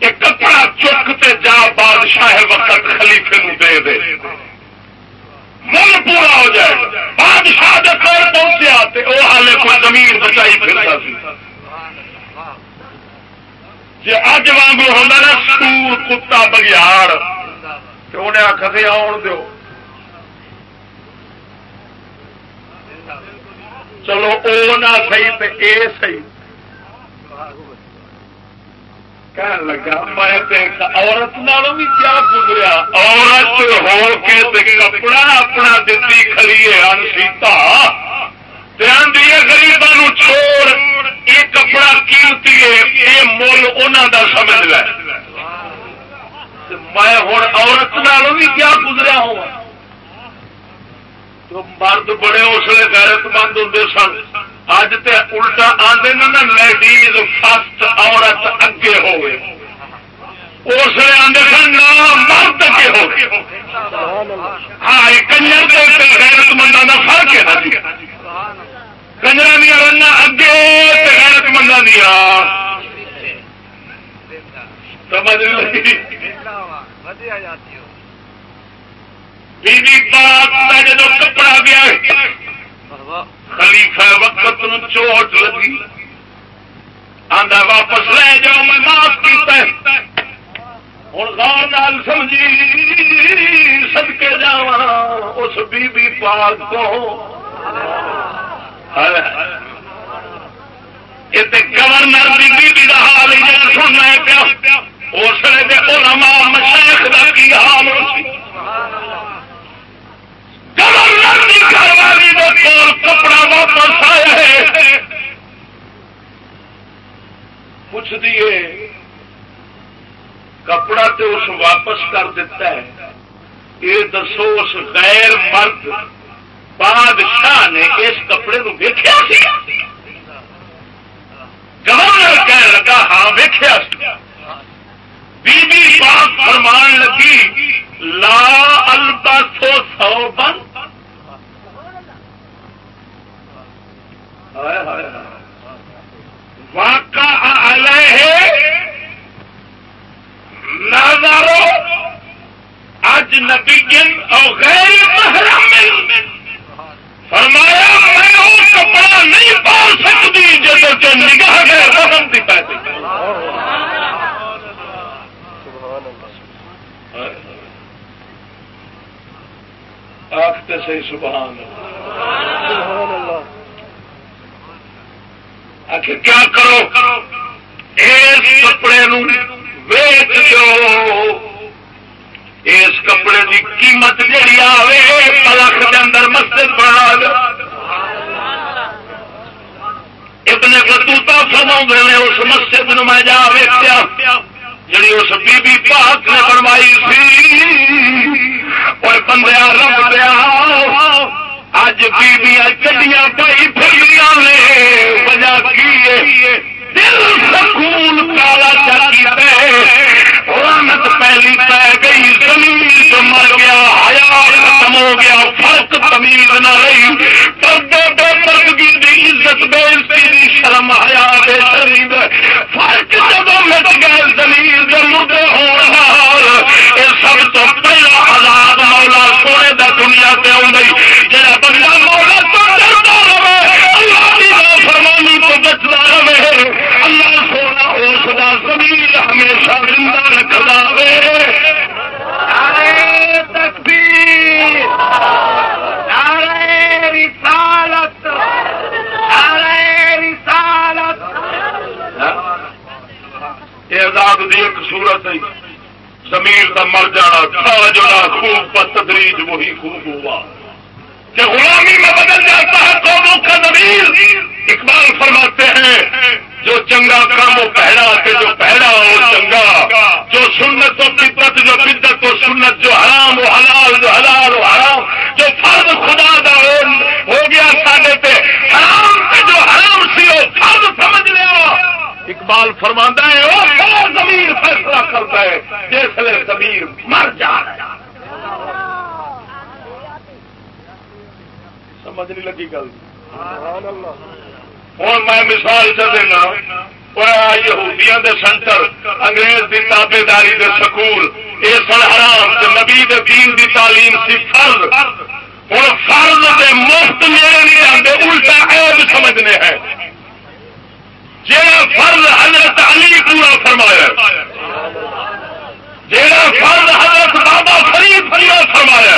یہ کپڑا چک تے جا بادشاہ وقت خلیفے نو دے دے۔ مل پورا ہو جائے۔ بادشاہ پہنچیا وہ ہالے کوئی زمین بچائی پھرتا سی۔ جی اج واگ ہوں نا، سور کتا بگیاڑ۔ تو انہیں آخر سے آن دو چلو وہ نہ سی تو یہ سی لگا میں عورت نالوں بھی کیا گزریا عورت ہو کے کپڑا اپنا دتی کھڑیے انسیتا گریبان چھوڑ یہ کپڑا کیمتی ہے یہ مل انہوں کا سمجھ لے میں ہوں عورت نالوں بھی کیا گزرا ہوں تو مرد بڑے اسلے غیرت مند ہوں سن اج تے الٹا آدھے نا لیڈیز فسٹ عورت اگے ہوئے۔ اس لیے آدھے سن نہ مرد اگے ہو ہاں کنجر کے غیرت مندوں کا فرق ہے جی۔ کنجر دیا رنگ اگے غیرت مندہ دیا سمجھ بی جب کپڑا گیا خلیفہ وقت چوٹ لگی۔ آدھا واپس لے جاؤ، میں معاف کیتا ہے۔ ہوں غور نال سمجھی سدکے جا اس بی بی پاک کو۔ گورنر بی حال سننا پیا۔ اس علماء مشیخ کا کی حال گورنر کی کپڑا واپس آیا ہے۔ پوچھ دیے کپڑا تو اس واپس کر دیتا ہے یہ دسو اس غیر مرد بادشاہ نے اس کپڑے کو ویکیا گورنر کہنے لگا ہاں ویخیا بی بی پاک فرمان لگی، لا البسو سو بند واقع علیہ نظر اج نبی اور غیر محرم فرمایا، میں وہ کپڑا نہیں پا سکتی جب نگاہ گئے رحم کی پیسے آختے صحیح، سبحان آخر کیا کرو؟ اس کپڑے ویچ دو اس کپڑے کی قیمت جہی آئے پلک کے اندر مسجد بنا ابن بتوتا فرما نے، اس مسجد میں جا ویچیا جی اس بی بی پاک نے بنوائی سی، اور بندیا رب دیا اج بیبیاں چڈیاں پائی پھر نے، وجہ کی دل سکون کالا چکی رحمت پہلی پہ گئی، زمین تو مر گیا حیا ختم ہو گیا، فرق تمیز نہ رہی۔ پردے بے پردگی دی عزت، بے عزتی شرم حیا بے شریر۔ فرق جب مٹ گئے، زمین دے مردے ہون یہ سب تو پہلا آزاد مولا سونے دا دنیا سے آؤں جہاں بندہ مولا تو ڈرتا رہے، اللہ کی فرمانی تو بچتا رہے۔ اللہ کا ہمیشہ زندہ رکھتا آزاد دی ایک صورت ہے۔ زمین کا مر جانا تھا جو نہ خوب تدریج وہی خوب ہوا۔ کہ غلامی میں بدل جاتا ہے قوموں کا زمین اقبال فرماتے ہیں، جو چنگا کام وہ پہلا کہ جو پہلا ہو چنگا، جو سنت و بدت جو بدت و سنت، جو حرام و حلال، جو حلال و حرام، جو فرض خدا دا ہو گیا ساڈے پہ حرام سے جو حرام سی وہ فرض سمجھ لیا۔ اقبال فرماندہ ہے وہ زمین فیصلہ کرتا ہے جیسے زمین مر جا۔ رہا ہے سمجھ نہیں لگی گل۔ ہوں میں مثال چ دینا۔ یہودیاں دے سینٹر انگریز دی تابے داری دے سکول یہ سن حرام تے نبی دے دین دی تعلیم سی فرض۔ ہوں فرض دے مفت میرے نہیں آتے الٹا عیب سمجھنے ہیں۔ جہاں فرض حضرت علی پورا فرمایا جہاں فرض حضرت بابا فرید پورا فرمایا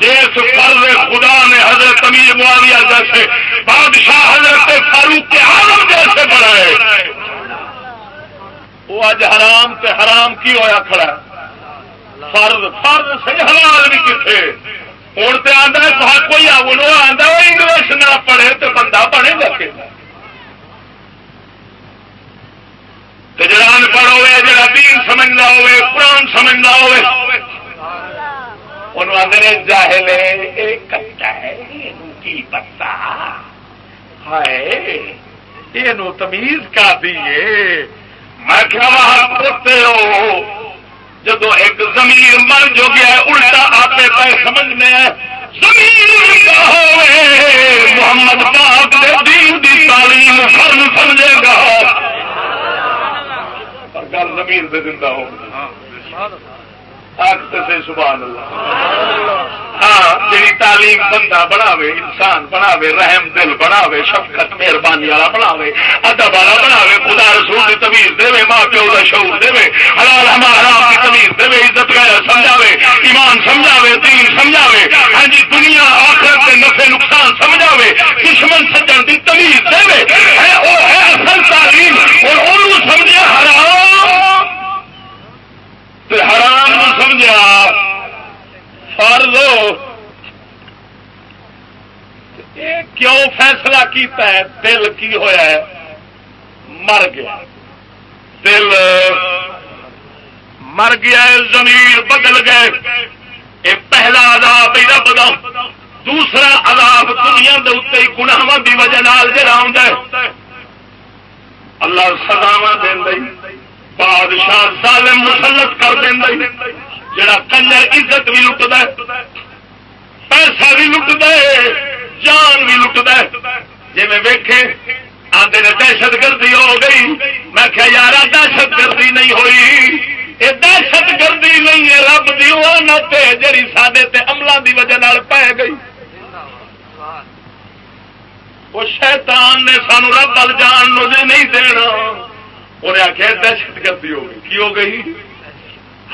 جس فرض خدا نے حضرت امیر معاویہ جیسے بادشاہ حضرت فاروق کے عالم جیسے بنائے۔ وہ اج حرام تے حرام کی ہویا کھڑا ہے۔ فرض فرض سے حلال بھی کتنے ہوں تو آتا ہے کوئی آتا وہ انگلش نہ پڑھے تو بندہ بنے گا جڑا ان پڑھ ہوئے، جڑا دین سمجھنا ہوئے، قرآن سمجھنا ہوئے انہوں آدھے جاہل کٹا ہے کی پتا؟ ہائے یہ تمیز کا دیے میں کیا وہاں پوتے ہو جب ایک زمین مر جو گیا الٹا آتے پہ سمجھ میں زمین محمد پاک دے دین دی تعلیم فرم سمجھے گا۔ پر گل زمین سے زندہ ہو آخت سے سبحان اللہ۔ ہاں جی تعلیم بندہ بناوے، انسان بناوے، رحم دل بناوے، شفقت، مہربانی والا بناوے، ادب والا بناوے، خدا رسول کی تمیز دے، ماں پیو کا شعور دے، حلال ہمارا کی تمیز دے، عزت گایا سمجھاوے، ایمان سمجھاوے، دین سمجھاوے ہاں جی دنیا آخر کے نفے نقصان سمجھاوے، دشمن سجن کی تمیز دے وہ ہے اصل تعلیم، اور انہوں سمجھے حرام۔ حرام سمجھا۔ فرض کیوں فیصلہ کیتا ہے؟ دل کی ہویا ہے؟ مر گیا۔ دل مر گیا ہے زمین بدل گئے۔ یہ پہلا عذاب ہی رب دا۔ دوسرا عذاب دنیا دے اتنے گناواں کی وجہ جڑا آ اللہ سزاوا دیں بادشاہ ظالم مسلط کر دیں جڑا کنجر عزت بھی لٹ پیسہ بھی لٹ دے جان بھی لٹ جی میں ویکھے آتے نے دہشت گردی ہو گئی۔ میں کیا یار دہشت گردی نہیں ہوئی۔ یہ دہشت گردی نہیں ہے، رب دی لانت جڑی سڈے عملوں کی وجہ پی گئی۔ وہ شیطان نے سانو رب بل جان نہیں دینا۔ انہیں آخیا دہشت گردی ہو گئی۔ کی ہو گئی؟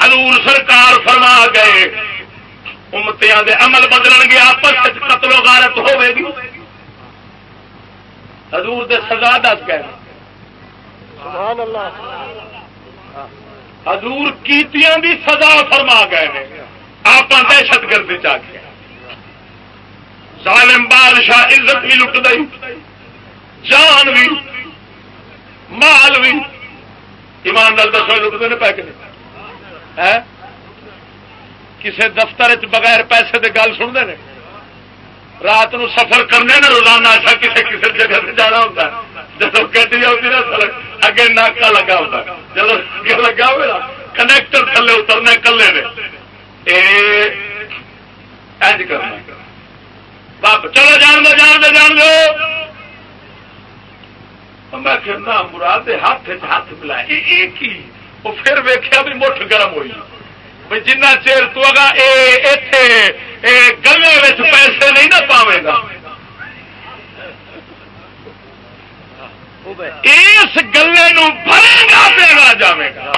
حضور سرکار فرما گئے امتیاں دے عمل بدل گے آپس قتل و غارت ہوے گی۔ حضور دے سزا دس گئے۔ سبحان اللہ۔ حضور کیتیاں دی سزا فرما گئے آپ دہشت گردی چاہیے ظالم بادشاہ عزت بھی لٹ گئی جان بھی مال بھی۔ ایمان دل دسو لٹتے ہیں؟ پیک کسی دفتر چ بغیر پیسے کی گل سنتے ہیں رات نو سفر کرنے نا روزانہ ایسا کسی کسی جگہ سے جانا ہوتا ہے۔ جب گڈی آتی نا سڑک اگے ناکا لگا ہوتا جب اگے لگا ہوا کنیکٹر تھلے اترنے کلے نے۔ کرنا۔ باپ، چلو جان دو جان دو جان دو۔ میں کہنا مراد ہاتھ ہاتھ ملا ایک ہی۔ وہ پھر ویخیا بھی مٹھ گرم ہوئی۔ بھائی جنہ چیر تو گلے پیسے نہیں نہ پاوے گا۔ اس گلے بھرے گا پہ جائے گا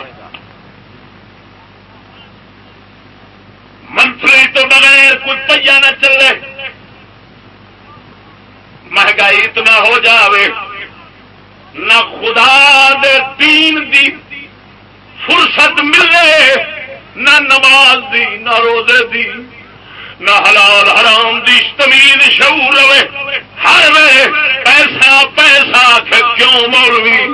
منتری تو بغیر کوئی پہیا نہ چلے۔ مہنگائی اتنا ہو جاوے۔ نہ خدا دے دین دی فرصت ملے، نہ نماز دی، نہ روزے دی، نہ حلال حرام دی، تمیز شعور رہے ہر وے پیسہ پیسہ کیوں مولوی؟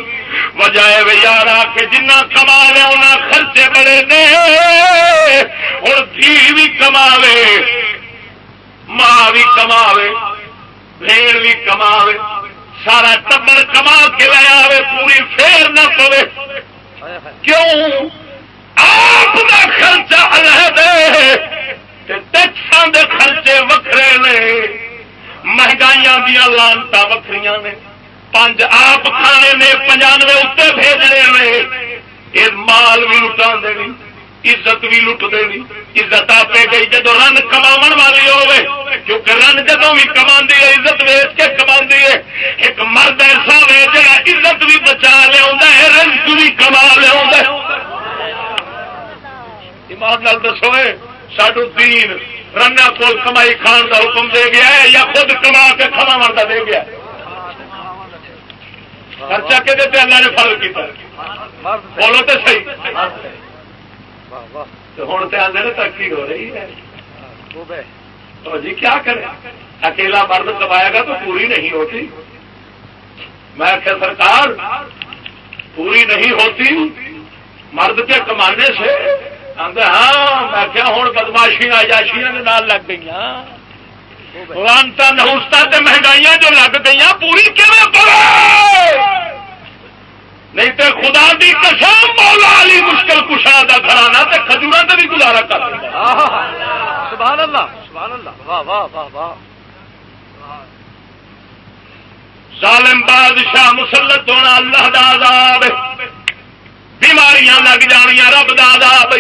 وجائے وے یار کے جنہ کما لیا انہیں خرچے بڑے نے۔ ہوں دھی بھی کماوے، ماں بھی کماوے بھیڑ بھی کماوے۔ سارا ٹبر کما کے لیا پوری فیر نہ پوے۔ کیوں؟ آپ کا خرچہ الگ ٹیکسان دے خرچے وکھرے نے۔ مہنگائی دیا لانتا وکری نے۔ پانچ آپ کھانے نے پنجانوے اتنے بھیجنے نے۔ یہ مال بھی لٹا دینی عزت بھی لٹ دینی عزت آپ گئی جدو رن کما والی ہوے کیونکہ رن جدو بھی کما ہے، عزت ویچ کے کما ہے۔ ایک مرد ایسا ہے جا عزت بھی بچا لیا ہے رنگ بھی کما لیا ایمان لال دسو ساڈو دین رنا کول کمائی کھان کا حکم دے گیا ہے یا خود کما کے کھما مرتا دے گیا خرچہ کہ اللہ نے فرض کیا بولو تو صحیح۔ ہوں تو آدھے ترقی ہو رہی ہے۔ تو جی کیا کرے؟ اکیلا مرد کمائے گا تو پوری نہیں ہوتی۔ میں کہ سرکار پوری نہیں ہوتی۔ مرد کے کمانے سے ہاں میں کیا ہوں بدماشیاں آجاشیاں نال لگ گئی رانتا نہوستا مہنگائیاں جو لگ گئی پوری کیون کرے نہیں تو خدا دی قسم مولا علی مشکل کشا کا گھرانا تو کھجورا سے بھی گزارا کر سبحان اللہ سبحان اللہ واہ واہ واہ واہ۔ ظالم بادشاہ مسلط ہونا اللہ داد بیماریاں لگ جانیا رب داد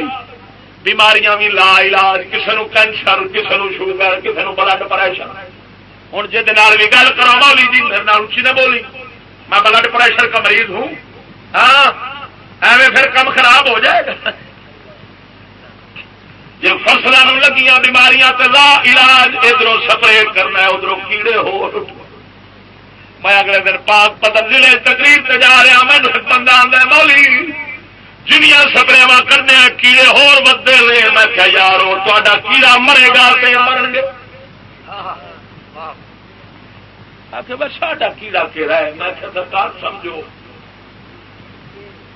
بیماریاں بھی لا علاج کسی نو کینسر کسی نو شوگر کسی نو بلڈ پریشر ہوں بھی گل کرو مولی جی میرے اچھی نہ بولی۔ میں بلڈ پریشر کا مریض ہوں۔ ہاں ایویں پھر کم خراب ہو جائے گا۔ جی فصلوں لگیاں، بیماریاں تو لا علاج ادھر سپرے کرنا ادھر کیڑے ہو میں اگلے دن پاک پتن ضلع تقریب سے جا رہا ہاں، میں بندہ آدھا مولی جنیا سپرے کرنے کیڑے ہور بدے لے۔ میں کیا یار تا کیڑا مرے گا مرن گے۔ ساڈا کیڑا کہڑا ہے۔ میں سرکار، سمجھو۔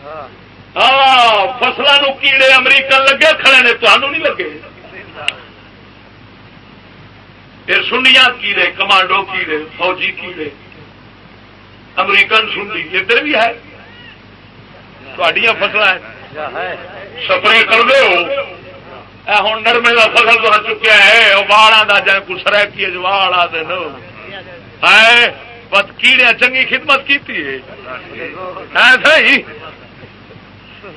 ہاں فصلوں کیڑے امریکن لگے، کھڑے نے تمہوں نہیں لگے. پھر سنیا کیڑے، کمانڈو کیڑے، فوجی کیڑے، امریکن سنڈی ادھر بھی ہے؟ تھوڑیاں فصل سپرے کر دے ہو. ہوں نرمے کا فصل تو چکیا ہے والا کا جائے کچھ رہ کی اجوال آ دن ہے کیڑے چنگی خدمت کی ایسا ہی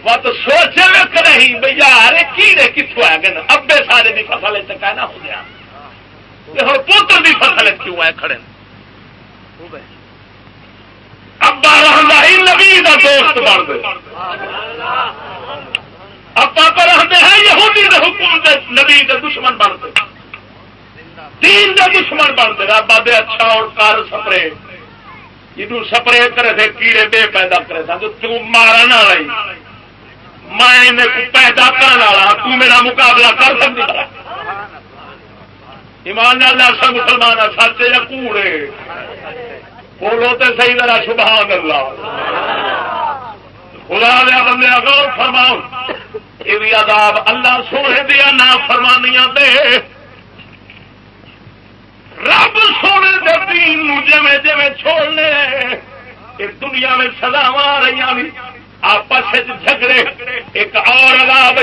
مت سوچے نہیں بھائی یار کیڑے کتوں آ گئے ابے فصل کہنا ہو گیا۔ ہوں پوتر کی فصل کیوں ہے کھڑے؟ ابا رہا ہی نبی کا دوست بن گئے۔ ابا پر رہتے ہیں یہودی کے حکم دے نبی کے دشمن بن گئے۔ تین دے دشمن بن گئے۔ ابا دے اچھا اور کار سپرے۔ جدو سپرے کرے تھے، کیڑے بے پیدا کرے تھا تو تم مارن والا میں پیدا کرنے والا ہاں، تو میرا مقابلہ کر سکتی ایمان سا مسلمان سچ یا کوڑے۔ بولو تو صحیح طرح، سبحان اللہ۔ خدا دیا بندے غور فرماؤ، یہ بھی عذاب اللہ سونے دیا نہ فرمانیاں دے۔ رب سونے دے دین جی جی چھوڑنے، یہ دنیا میں سزاوا رہی بھی۔ آپس جھگڑے، ایک اور عذاب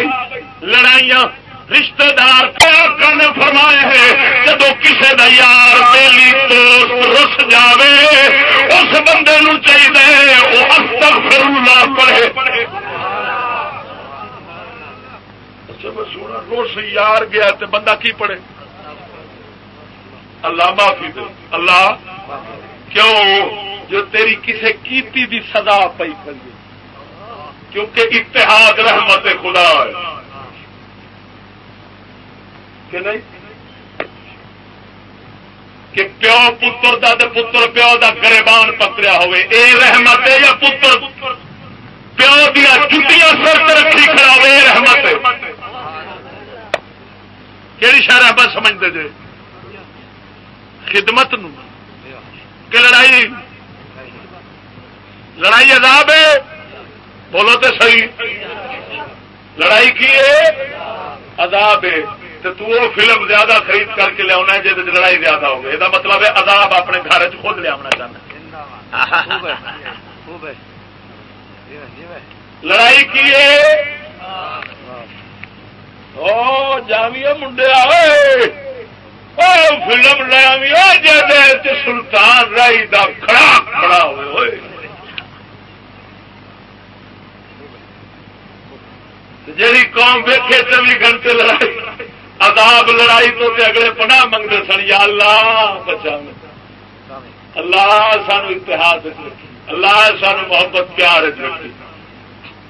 لڑائیاں رشتے دار پیار نے فرمائے ہیں جب کسی کا یار پہلی دوست رس جائے اس بندے نو چاہیے وہ اب تک پھر اللہ پڑھے اچھا، روس یار گیا تو بندہ کی پڑھے؟ اللہ معافی دے۔ اللہ، کیوں؟ جو تیری کسی کیتی دی سزا پی کری کیونکہ اتحاد رحمت خدا ہے۔ کہ نہیں؟ کہ پیو پتر دا دے پتر پیو دا گریبان پکڑیا ہوئے۔ اے رحمت ہے یا پتر؟ پیو دیا چٹیاں سر رکھی کھڑا ہوئے، اے رحمت ہے۔ کہڑی شہر آپ سمجھتے جی خدمت نو۔ کہ لڑائی لڑائی عذاب ہے۔ بولو تو صحیح۔ لڑائی کی ہے؟ عذاب ہے۔ تو تو وہ فلم زیادہ خرید کر کے لیا جی لڑائی زیادہ ہو یہ مطلب ہے عذاب اپنے گھر خود لیا چاہنا لڑائی کی ہے؟ جامع منڈیا فلم لیا جی سلطان رائی کا کھڑا کھڑا ہوئے۔ جی قوم ویکے چوبی گھنٹے لڑائی، عذاب لڑائی تو تے اگلے پناہ منگتے سن، یا اللہ بچا اللہ سان اتحاد اللہ سان محبت پیار رکھی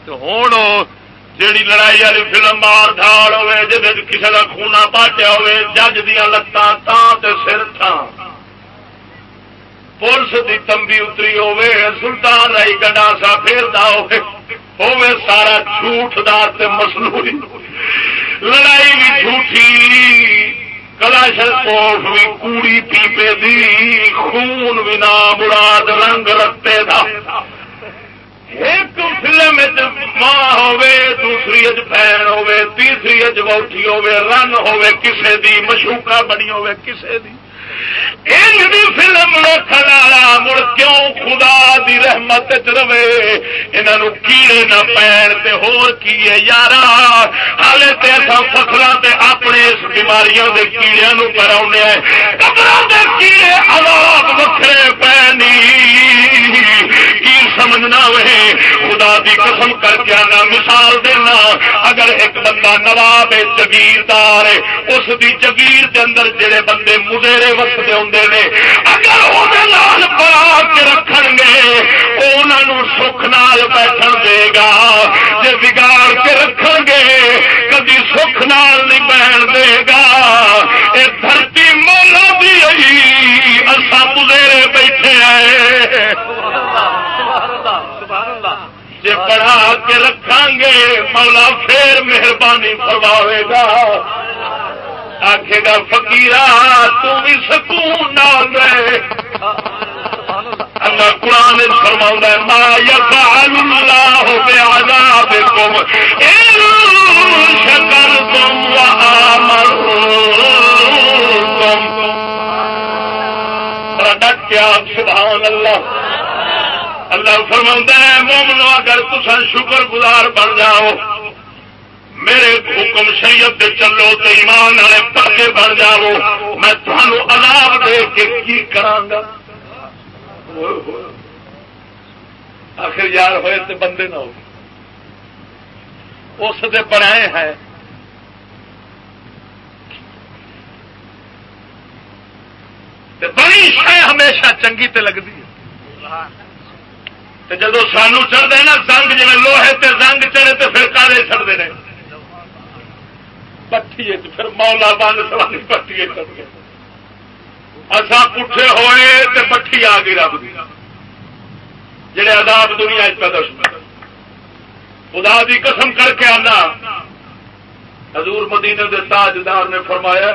تو ہوں جیڑی لڑائی والی فلم مار دھاڑ ہوے جی کسی کا خونا پاٹیا ہوے، جج دیا لتان سر تھان پولیس کی تمبی اتری ہوے سلطان رائی گنڈاسا پھیرتا ہوے سارا جھوٹ دار مسلوری لڑائی بھی جھوٹھی کلاشر کوف بھی کوڑی پیپے دی، خون بھی نہ مراد رنگ رتے دا۔ ایک فلم ماں ہوے دوسری اج بہن ہوے تیسری اج ووٹھی ہوے رن ہوے کسے دی مشوکا بنی ہوے کسے دی۔ فلم والا مڑ کیوں خدا دی رحمت رہے؟ انہوں کیڑے نہ پین ہور کی یار ہالے فصلوں سے اپنے اس بیماریاں کے کیڑے پراؤنے قبر کیڑے آلات وکھرے پینی کی سمجھنا وے؟ خدا دی قسم کر کے آنا، مثال دینا، اگر ایک بندہ نواب جگیردار اس دی جگیر کے اندر جڑے بندے مدیرے وستے ہوں نے۔ اگر وہ بنا کے رکھ گے انہوں سکھ نال بیٹھ دے گا۔ جی بگاڑ کے رکھ گے، کدی سکھ نال نہیں بہن دے گا۔ یہ دھرتی مولا بھی اصا مدیرے بیٹھے آئے۔ جی پڑھا کے رکھا گے، مولا پھر مہربانی فرماوے گا۔ آخے گا فکیرا تھی سکون ڈال رہے. اللہ قرآن فرما ما یفعل اللہ بعذاب کم شکر تم ڈٹ کیا سبحان اللہ. اللہ فرما ہے، مومنو، اگر تصا شکر گزار بن جاؤ میرے حکم شریعت دے چلو تو ایمان والے پکے بن جاو میں تمہوں عذاب دے کے کی کرانگا آخر یار ہوئے تو بندے نہ ہو اس دے بنائے ہیں۔ بڑی شہ ہمیشہ چنگی تے لگتی ہے۔ جدو سانو چڑھتے نا، زنگ جی لوہے تے زنگ چڑھے تو پھر کالے چڑھتے ہیں پٹھی پھر مولا بند سوانی پٹھی اصا پٹھے ہوئے تو پٹھی آ گئی رب کی جڑے عذاب دنیا دشمن خدا دی قسم کر کے آنا۔ حضور مدینے دے تاجدار نے فرمایا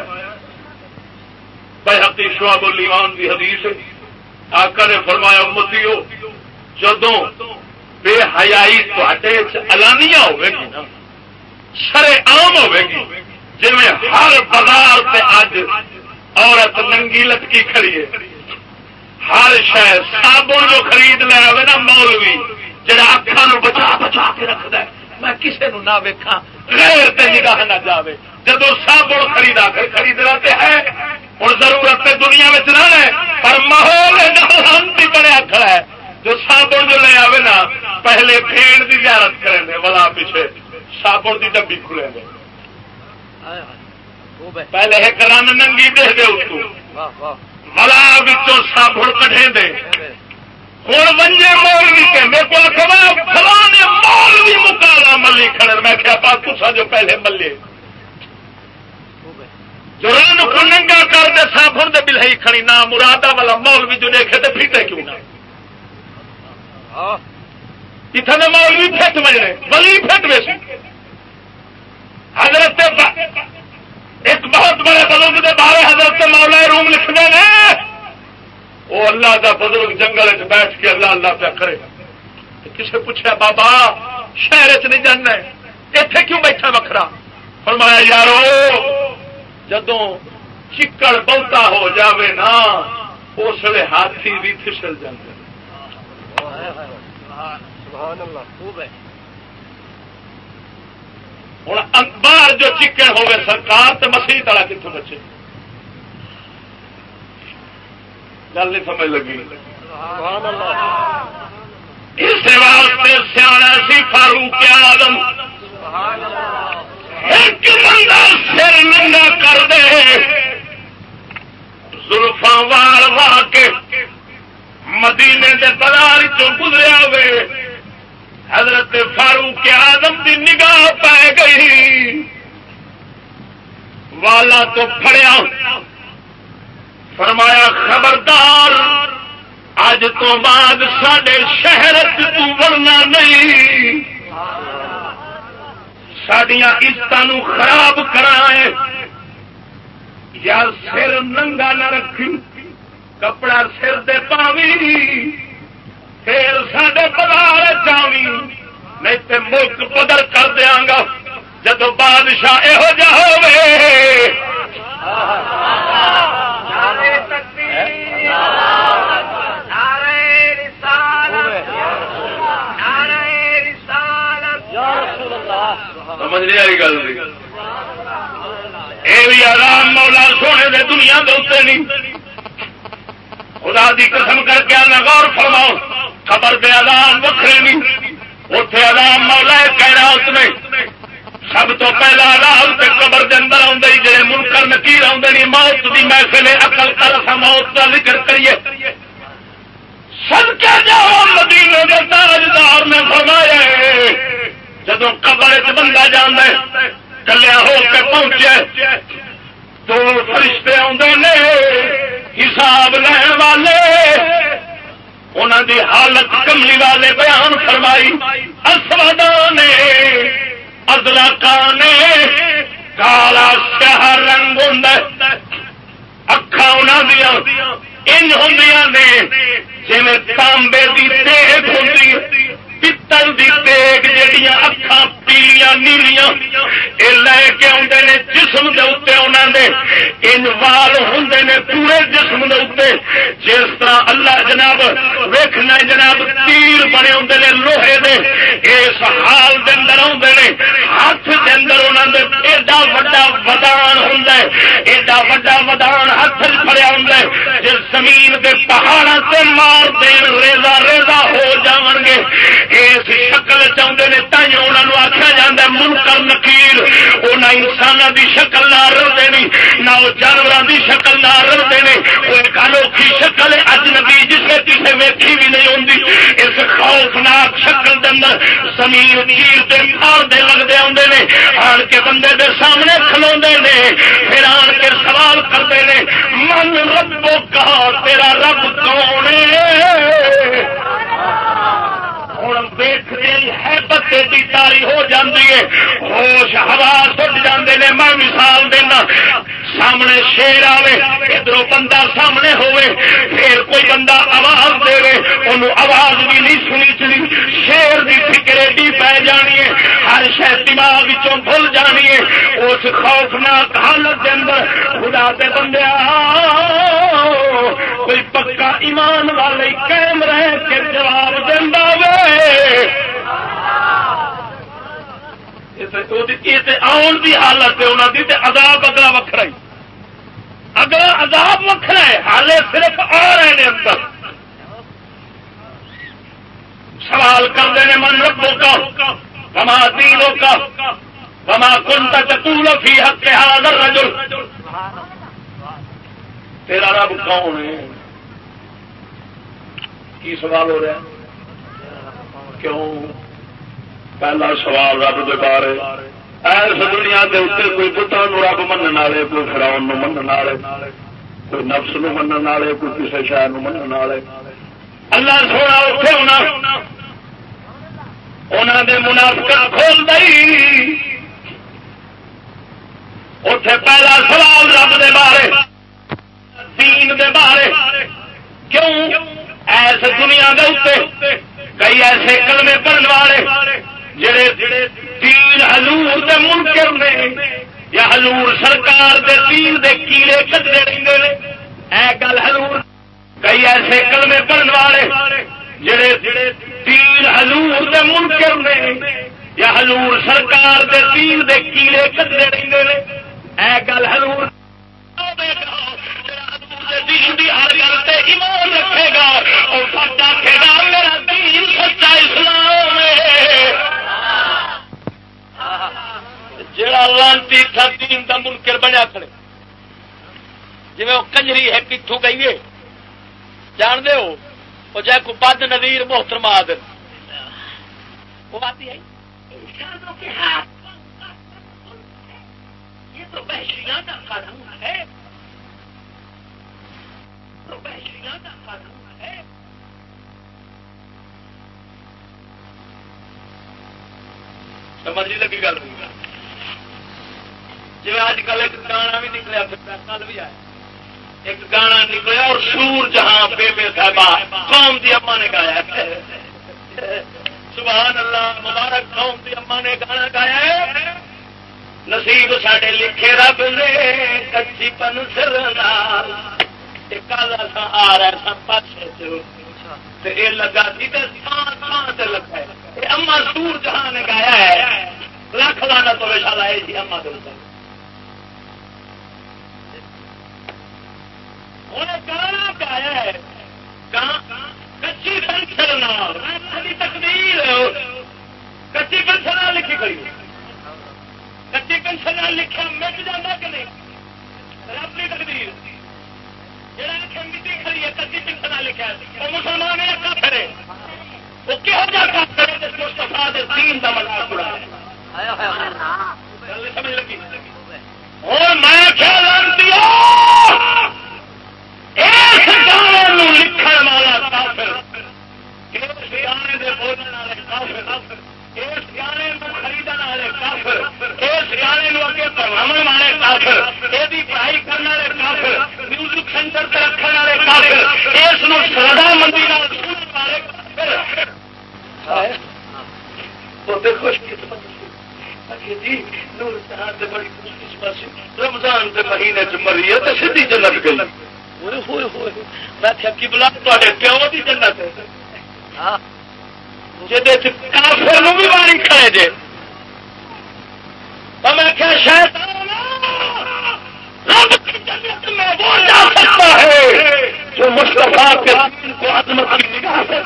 بحقی شعب الایمان دی حدیث آقا نے فرمایا امتی ہو جدو بے حیائی الانیا ہوے گی نا۔ شرے عام ہوے گی جی ہر بازار سے اج عورت ننگی لٹکی کھڑی ہے۔ ہر شہر صابن جو خرید لیا ہوئے نا مولوی، جڑا اکھان بچا بچا کے رکھد میں کسی نو نہ ویکا غیر تے نگاہ نہ جاوے۔ جب صابن خریدا کر خریدنا تے ہے ہوں ضرورت تے دنیا میں نہ ہے پر ماحول بڑا کھڑا ہے۔ جو صابن جو لے آوے نا، پہلے پھیڑ دی زیارت کریں گے والا پیچھے۔ صابن دی ڈبی کھلے گے پہلے ایک رن ننگی دے دے اس ملا سابڑ کٹے دے ہوں منجے مول بھی کہ میرے کو فلانے مول بھی مکالا ملی کھڑے میں کیا پا کسا جو پہلے ملے جو رن کو ننگا کر دے سابڑ دے بلہی کھڑی نہ مرادا والا مول بھی جو دیکھے تو پھیٹے کیوں نہ اتنے مول بھی پھٹ مجنے بلی پھٹ ویسے حضرت ایک بہت بڑے بزرگ کے بارے حضرت مولا روم لکھنے ہیں۔ وہ اللہ کا بزرگ جنگل بیٹھ کے اللہ اللہ پہ کرے۔ کسے پوچھا بابا، شہر چ نہیں جانا اتنے کیوں بیٹھا وکرا فرمایا، یارو جدو چکڑ بہتا ہو جاوے نا، اس لیے ہاتھی بھی پھسل جاتے سبحان اللہ خوب ہے۔ ہوں باہر جو چکن ہوگی سرکار تو مسیح تلا کتوں بچے۔ گل نہیں سمجھ لگی۔ اس واسطے سیاح سی فاروق آدم ایک بندہ سر ننگا کر دے۔ زلفا وال وا کے مدینے کے بازار چ گزریا ہوئے۔ حضرت فاروق آدم کی نگاہ پی گئی۔ والا تو پڑیا فرمایا، خبردار اج تو بعد سڈے شہر چڑنا نہیں۔ سڈیا عزت خراب کرائے یا سر ننگا نہ رکھی، کپڑا سر دے پاوی۔ پھر سڈے پدار چاوی نہیں تو ملک بدر کر دیا گا۔ جب بادشاہ یہو جہ سمجھ نہیں آئی گل یہ بھی آرام مولا سونے دے دنیا دے نہیں خدا دی قسم کر کے غور فرماؤ خبر دے آدام وکھرے نہیں۔ اتے آدام مولا کہہ رہا اس میں سب تو پہلا آدام تے قبر دے اندر آدھے جڑے منکر نکیر آدھے نہیں، موت دی محفل اقل کر سا موت کا ذکر کریے۔ سب کے جاؤ مدینے کے تاجدار نے فرمایا جب قبر بندہ جانا کلیا ہو کے پہنچے تو فرشتے آدھے نے حساب لین والے۔ انہوں دی حالت کملی والے بیان فرمائی۔ اسودا نے ادرکا نے، کالا شہر رنگ ہوں اکھا انہوں دیا ان ہوں نے جی تانبے کی دیکھ ہوں پتل دی دیگ جہیا اکھان پیلیاں نیلیاں یہ لے کے آدھے نے جسم دے اتنے انہوں نے ان وال ہوں نے پورے جسم دے اتنے جس طرح اللہ جناب ویخنا جناب تیر بنے ہوں نے لوہے دے اس حال دے اندر آدھے نے ہاتھ دے اندر انہوں نے ایڈا وا ودان ہوں ایڈا وا ودان ہاتھ پڑیا ہوں جس زمین کے پہاڑوں سے مار دین ریزا ریزا ہو جان گے اس شکل چاہتے ہیں تھی انہوں آخیا جا منکر نکیل وہ نہ انسان کی شکل نہ رلتے نہیں نہ وہ جانوروں کی شکل نہ رلتے ہیں وہ گل انوکھی شکل ہے اجنبی جسے کسی ویکھی بھی نہیں ہوں اس خوفناک شکل کے اندر زمین چیرتے مارتے لگتے آتے ہیں آن کے بندے دے سامنے کھلو نے، پھر آن کے سوال کرتے ہیں من ربو کہا تیرا رب کون ہوں ویختے ہے بتے تاری ہو جاندی ہے۔ ہوش ہوا سٹ جاندے نے، میں مثال دینا۔ سامنے شیر آوے ادھر بندہ سامنے ہوئے پھر کوئی بندہ آواز دے انہوں آواز بھی نہیں سنی چلی۔ شیر کی فکر ایڈی پی جانی ہے، ہر شہ دماغ بھول جانی ہے۔ اس خوفناک حالت کے اندر خدا دے بندے کوئی پکا ایمان والے قائم رہ کے جواب دینا وے۔ آن کی حالت ہے انہوں کی عذاب اگلا وکرا ہی۔ اگلا عذاب وکرا ہے، حالے صرف آ رہے ہیں اندر۔ سوال کرتے ہیں، من ربوں کا؟ وما دینوں کا؟ وما کن تقول فی حق کے حاضر رجل تیرا رب کون ہے؟ کی سوال ہو رہا ہے؟ کیوں؟ پہلا سوال رب کے بارے۔ ایس دنیا کے اتنے کوئی پتر رب من والے کوئی فراؤن من والے کوئی نفس نو من والے کوئی کسی شہر من والے اللہ سونا اتنے ہونا۔ انہوں نے منافقت کھول دئی۔ اتے پہلا سوال رب دے بارے، دین دے بارے۔ کیوں؟ ایس دنیا دے اتنے کئی ایسے کلمے پڑھنے والے۔ جڑے تین ہزور دے منکر نے یا ہزور سرکار دے تین دے کیڑے کٹے رہتے ہیں اے گل ہزور کئی ایسے کلمے پڑھنے والے جڑے تین ہزور دے منکر نے یا ہزور سرکار دے تین دے کیڑے کٹے رہتے ہیں اے گل ہزور ہر گل ایمان رکھے گا، اور سچ آخے میرا دین سچا اسلام ہے۔ جڑا لانتی تھا دین دا منکر بنیا کھڑے۔ جی وہ کنجری ہے کتوں گئی ہے۔ جان دے ہو؟ وہ جائے کو بد نظیر محترم آدر۔ وہ بات آتی ہے۔ یہ تو بحشیاں کا قانون ہے۔ تو بحشیاں کا قانون ہے سمجھ نہیں لگی گل جی اج کل ایک گانا بھی نکلیا کل بھی آیا ایک گانا نکلیا اور سور جہاں بے بے صاحبہ قوم دی اما نے گایا سبحان اللہ مبارک قوم دی اما نے گانا گایا ہے نصیب ساڈے لکھے رب نے کچی پن سر کل آ رہا سا پاس لگا سی لگا اما سور جہاں نے گایا ہے لکھ لانا تو ویشال آئے جی اما دل گانا گایا ہے؟ کچی پنسل تقدیر کچی پنسل لکھی کھڑی کچی پنسل لکھا مٹ جانا کہ نہیں؟ رب کی تقدیر لکھا ہے لکھا وہ مسلمان وہ مستفا دین کا مذاق سمجھ لگی؟ اور میں کیا لانتی اس گانے لکھن والا کافر۔ اس گانے بولنے والے کافر۔ اس گانے کو خریدنے والے کافر اس گانے کو اگے پڑھاو والے کافر یہ پڑھائی کرنے والے کافر میوزک سینٹر سے رکھنے والے کافر اس سردا منڈی والے خوش جی بڑی خوش قسمت رمضان کے مہینے چ مری ہے تو سیدھی جنت گئی۔ میں بلا تے پیو کی جنت کافر بھی ماری کھڑے جے۔ میں کیا شاید میں وہ جا سکتا ہے جو مستفا کے کو عظمت کی نگاہ سے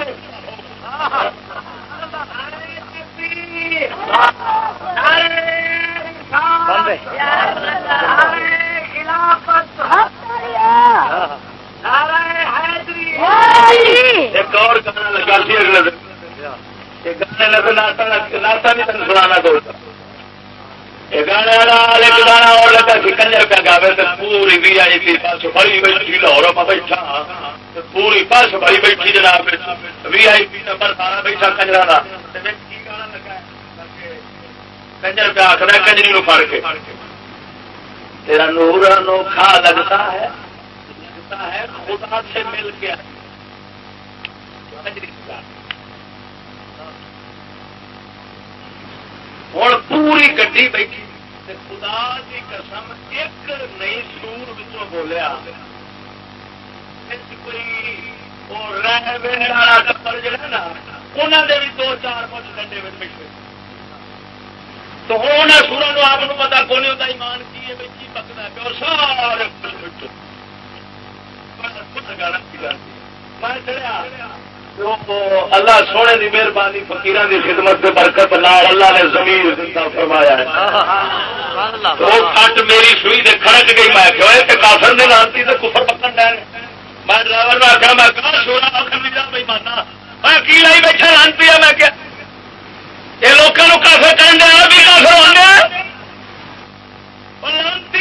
خلافت اور گانا لگا سی اگلے دن۔ گانے لگے ناتا تین گانے والا ایک گانا اور لگا کنجر پہ گاوے تو پوری بھی آئی تھی بس بڑی بیٹھی، لاہور میں بیٹھا۔ پوری بس بڑی بیٹھی جناب۔ وی آئی پی نمبر سارا بیٹھا کنجرا کا کنجر پہ آخر کنجری نو فڑ کے۔ تیرا نور انوکھا لگتا ہے لگتا ہے خدا سے مل کے۔ ہوں پوری گڈی بیٹھی خدا کی قسم ایک نئی سور بچوں بولیا کوئی نا انہوں نے بھی دو چار پانچ گھنٹے بیٹھے تو ہوں سورا آپ پتا کون ہوتا ایمان کی ہے بچی پکتا ہے اور سارے میں چڑھیا اللہ سونے کی مہربانی فکیر کی خدمت کے برکت نال اللہ نے زمین فرمایا وہ کٹ میری سوئی دے کھڑک گئی۔ میں کہ کافر نے لانتی کفر پکڑ ڈائن میں ڈرائیور آخیا میں کہا سونا آخر نہیں جا بھائی مانا۔ میں کی لائی بیٹھا لانتی ہے میں کیا یہ لوگوں کافر دیا بھی کافر ہو گیا لانتی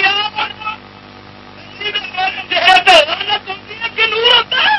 نور ہوتا ہے۔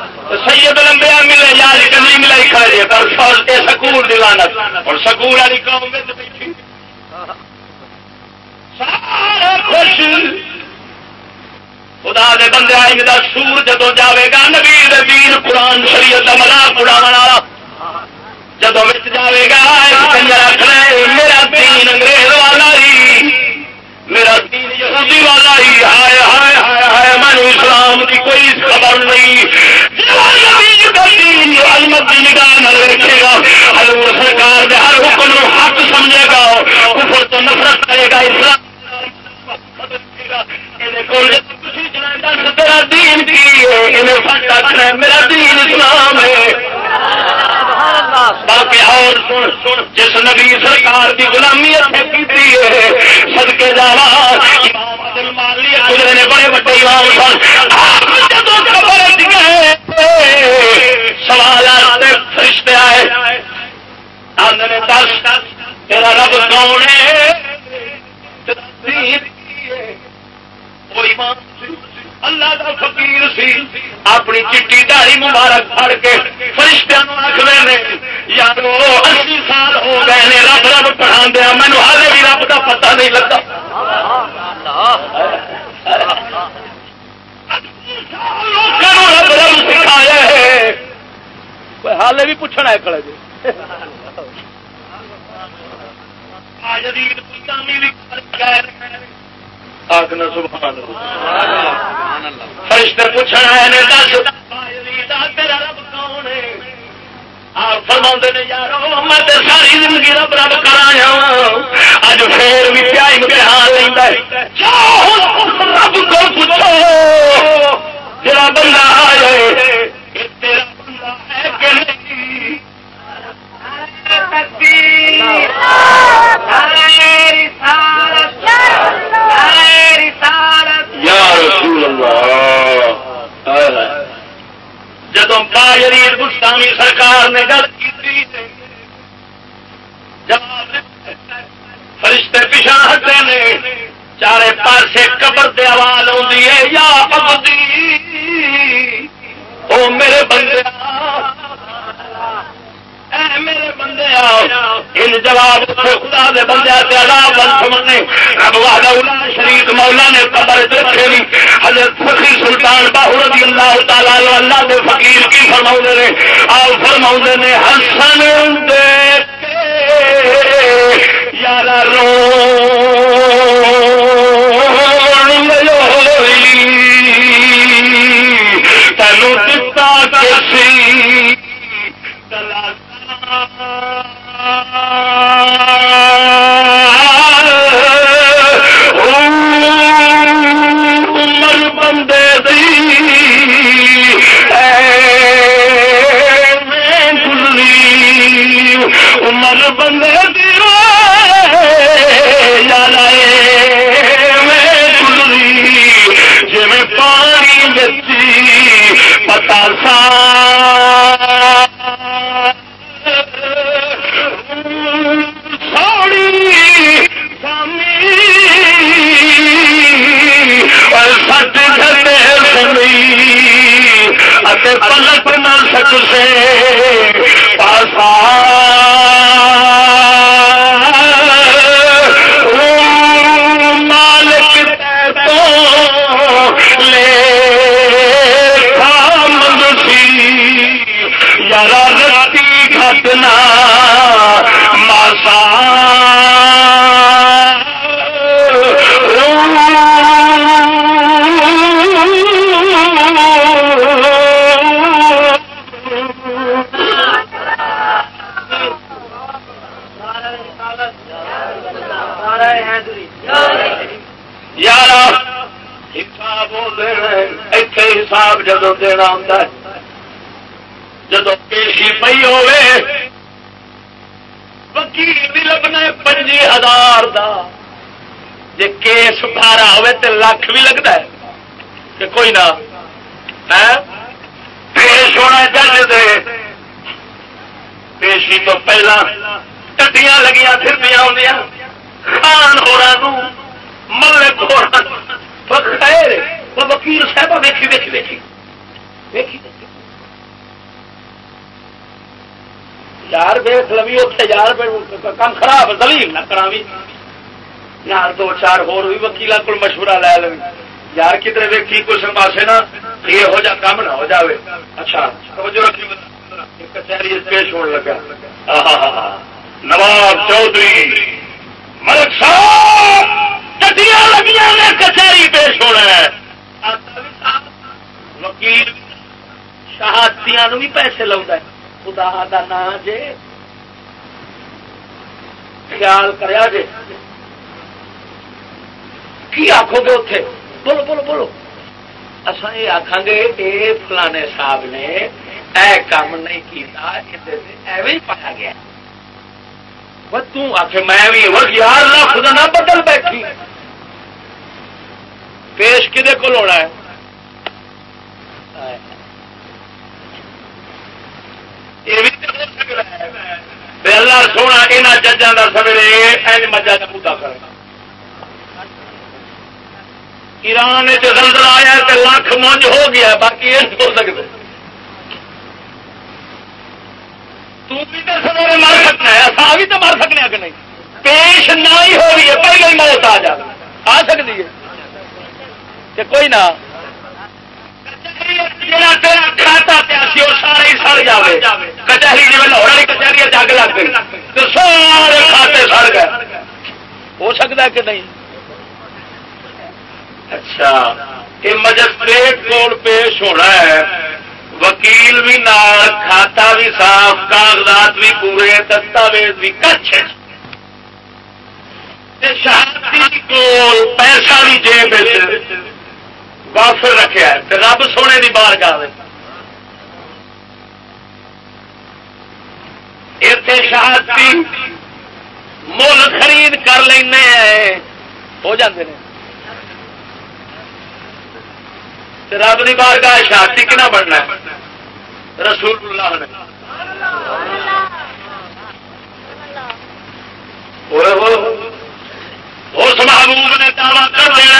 سید لمبیا ملے یا کنجری ملائی کھڑے پر فوج کے سکول دیوانت اور سکول والی قوم میں بیٹھی۔ خوش۔ خدا دے بندے آئی دا سور جدو جاوے گا، نبی دین، قرآن، شریعت کا مزاق اڑاو والا۔ جدو بچ جاوے گا کنجر آخر میرا دین انگریز والا ہی میرا دین یہودی والا ہی ہائے ہائے ہائے ہائے میں اسلام کی کوئی خبر نہیں سرکار ہر حکم حق سمجھے گا کفر تو نفرت کرے گا اسلام تیرا دین کی میرا دین اسلام ہے باقی اور سن سن جس نبی سرکار کی غلامی کی سدکے جاوا گزرے نے بڑے بڑے امام سن سوال فرشتے آئے دس تیرا رب کون ہے اللہ کا فقیر سی اپنی چٹی داری مبارک پڑ کے فرشتوں آخر نے یار وہ اسی سال ہو گئے نے رب رب پڑھا دیا مینو ہالے بھی رب کا پتا نہیں لگتا رب رب سکھایا ہے حالے بھی پوچھنا ہے کڑے جی فرشتے پوچھنا ہے فرما نے یار میں ساری زندگی رب رب کرایا اج پھر بھی پیا امتحان لینا رب کو پوچھو جا بندہ آ جائے تیرا بندہ جدو سرکار نے گل کی فرشتے پیچھا ہٹے نے چارے پاسے قبر دے آواز آئی ہے یا ابدی او میرے بندے میرے بندے ان جواب خدا دے بندے رب شریف مولا نے قبر رکھے حضرت فقیر سلطان باہو رضی اللہ تعالی اللہ دے فقیر کی فرما نے۔ آؤ فرما نے ہسن دے یار رو۔ تینوں دتا کسی عمر بندے دی میں گلی عمر بندے دی یار میں گلی جی میں پانی بچی پتا سا سوڑی سٹ گھر سنی اتے نہ سک سے پاسا یار حساب اتنے حساب جدو دینا ہوں جدو پیشی پی ہوے وکیل بھی لگنا پنجی ہزار دا۔ جی کیس بارہ ہوے تو لاکھ بھی لگتا ہے۔ کہ کوئی نہ۔ ہاں؟ پیش ہونا جج دے۔ پیشی تو پہلا، ٹٹیاں لگیاں، پھر ہوں خان ہو ملک ہو خیر وکیل صاحب ویکھی ویکھی ویکھی۔ ویکھی یار ویخ لوی اتنے یار کام خراب دلیل نہ کرا بھی یار دو چار ہور بھی وکیل کو مشورہ لے لو یار کدھر ویکھی، کچھ پاسے نا یہ ہو جا کام نہ ہو جاوے۔ اچھا توجہ رکھی کچہری پیش ہونے لگا۔ نواب چودھری، ملک صاحب! چٹیاں لگیاں نے، کچہری پیش ہونا ہے۔ وکیل شہادتیاں بھی پیسے لاؤں خدا دا نام جے۔ خیال کریا جے۔ کی آخو گے اتے بولو بولو بولو۔ اصا یہ آخان گے، اے فلانے صاحب نے اے کام نہیں کیتا ایویں پایا گیا۔ تک میں بھی یار لفظ نہ بدل بیٹھی۔ پیش کدے کو ہونا ہے؟ اللہ سونا یہاں ججان کا سویرے مجھا کا پوتا کر ایران زلزلہ آیا تو لاکھ مونج ہو گیا، باقی یہ ہو سکتے سویرے مر سکنا ہے۔ اصا بھی تو مر سکنے کہ نہیں؟ پیش نہ ہی ہو رہی ہے پہلے ہی موت آ جائے آ سکتی ہے۔ کہ کوئی نہ سارے سڑ جائے کچہری جی لاہور والی کچہری لگ گئی۔ تو سارے کھاتے سڑ گئے۔ ہو سکتا ہے کہ نہیں؟ اچھا یہ مجسٹریٹ کول پیش ہونا ہے۔ وکیل بھی نال، کھاتا بھی صاف، کاغذات بھی پورے دستاویز بھی کچھ۔ شہادی کول پیسہ بھی جیب وافر رکھا ہے رب سونے کی بار گاہ اتنے شہادی مل خرید کر لینا ہو جاتے ہیں رب کی بار گاہ شہادی کنا بننا ہے؟ رسول اللہ نے اس محبوب نے دعوی کر دیا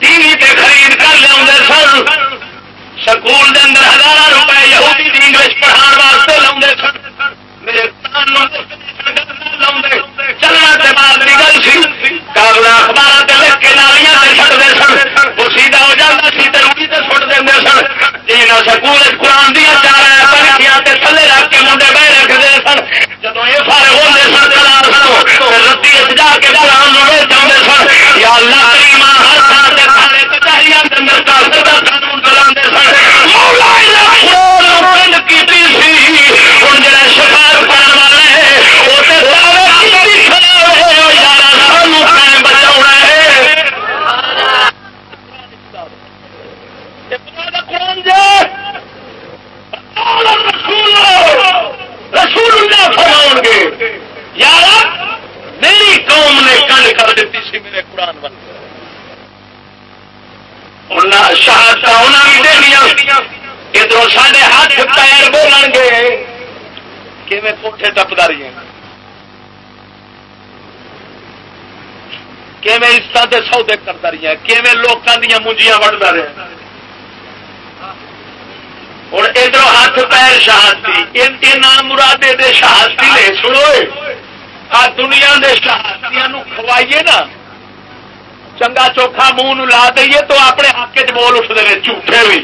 ٹی وی تے خرید کر لے سن. سکول دے اندر ہزار روپے یہودی انگلش پڑھان واسطے لاؤ سن. میرے لاؤ استعمال کی گل سی۔ کاغذ اخبار لکھ کے نالیاں سن۔ وہ سیدھا ہو جاتا سی سے سٹ سن۔ جی سکول قرآن دیا چار تھلے رکھ کے منڈے بہ رکھتے سن۔ جب یہ سارے ہوتے سن کلار سن رتی جا کے سن۔ یا اللہ کریم ہر تھان سے تھانے کچہریاں اندر کا قانون چلا سن مولا کی ہوں جڑا شکار کرنے والے وہ رسول اللہ. فرماؤ گے. یار میری قوم نے کنڈ کر دیتی سی میرے قرآن بن شہادت انہیں بھی دنیا ادھر سارے ہاتھ پیر بولن گے. کہ کوٹھے ٹپداری ہیں؟ کیویں عزت کے سودے کرتا رہی ہے کیویں لوگوں دیا منجیاں وڑتا رہا ہوں ادھر ہاتھ پیر شہادتی نام مرادے دے شہادتی لے سنو آ دنیا دے شہادتیاں کھوائیے نا۔ چنگا چوکھا منہ لا دئیے تو اپنے حق چ بول اٹھتے ہیں جھوٹے بھی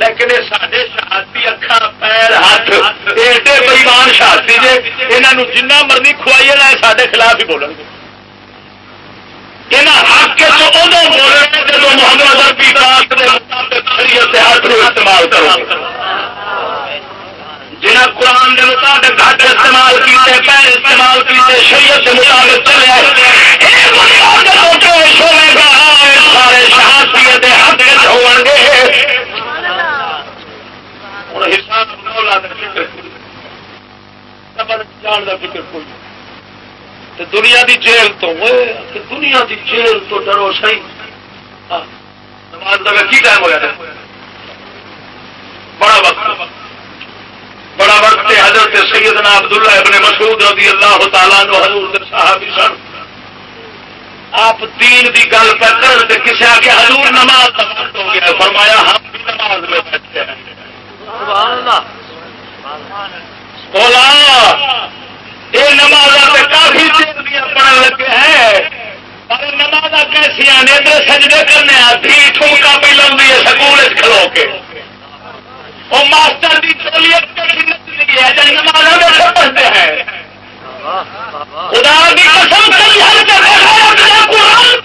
لیکن یہ سارے شہادی اکھا پیر ہاتھ، ایڈے بئیمان شہادی جی یہاں جنہ مرضی کھوائیے نا سارے خلاف ہی بولیں گے۔ حق بولے جب محمد کے مطابق شریعت ہاتھ استعمال کرو جنہیں قرآن کے مطابق استعمال کیتے پیر استعمال کیتے، شریعت کے مطابق چلے۔ سارے شہادی حق ہو گے۔ ہوں حساب جان کا فکر کوئی تو دنیا دی جیل تو دنیا دی جیل تو ڈرو سی ہاں، نماز کا کی ٹائم ہوا بڑا وقت۔ بڑا وقت حضرت سیدنا عبداللہ ابن مسعود رضی اللہ تعالیٰ نو حضور صاحب سن۔ آپ دین دی گل پہ کر کسی آگے حضور نماز ہو گیا، فرمایا ہم بھی نماز میں بیٹھے ہیں۔ بولا یہ نماز کافی دیر دیا لگے ہیں۔ پر نماز کیسی آنے تو سجدے کرنے دھی ٹھمکا پہ لمبی ہے سکول کھلو کے۔ وہ ماسٹر کی چولیت ہے؟ جب نماز میں پڑھتے ہیں۔ خدا کی قسم کری ہر جگہ قرآن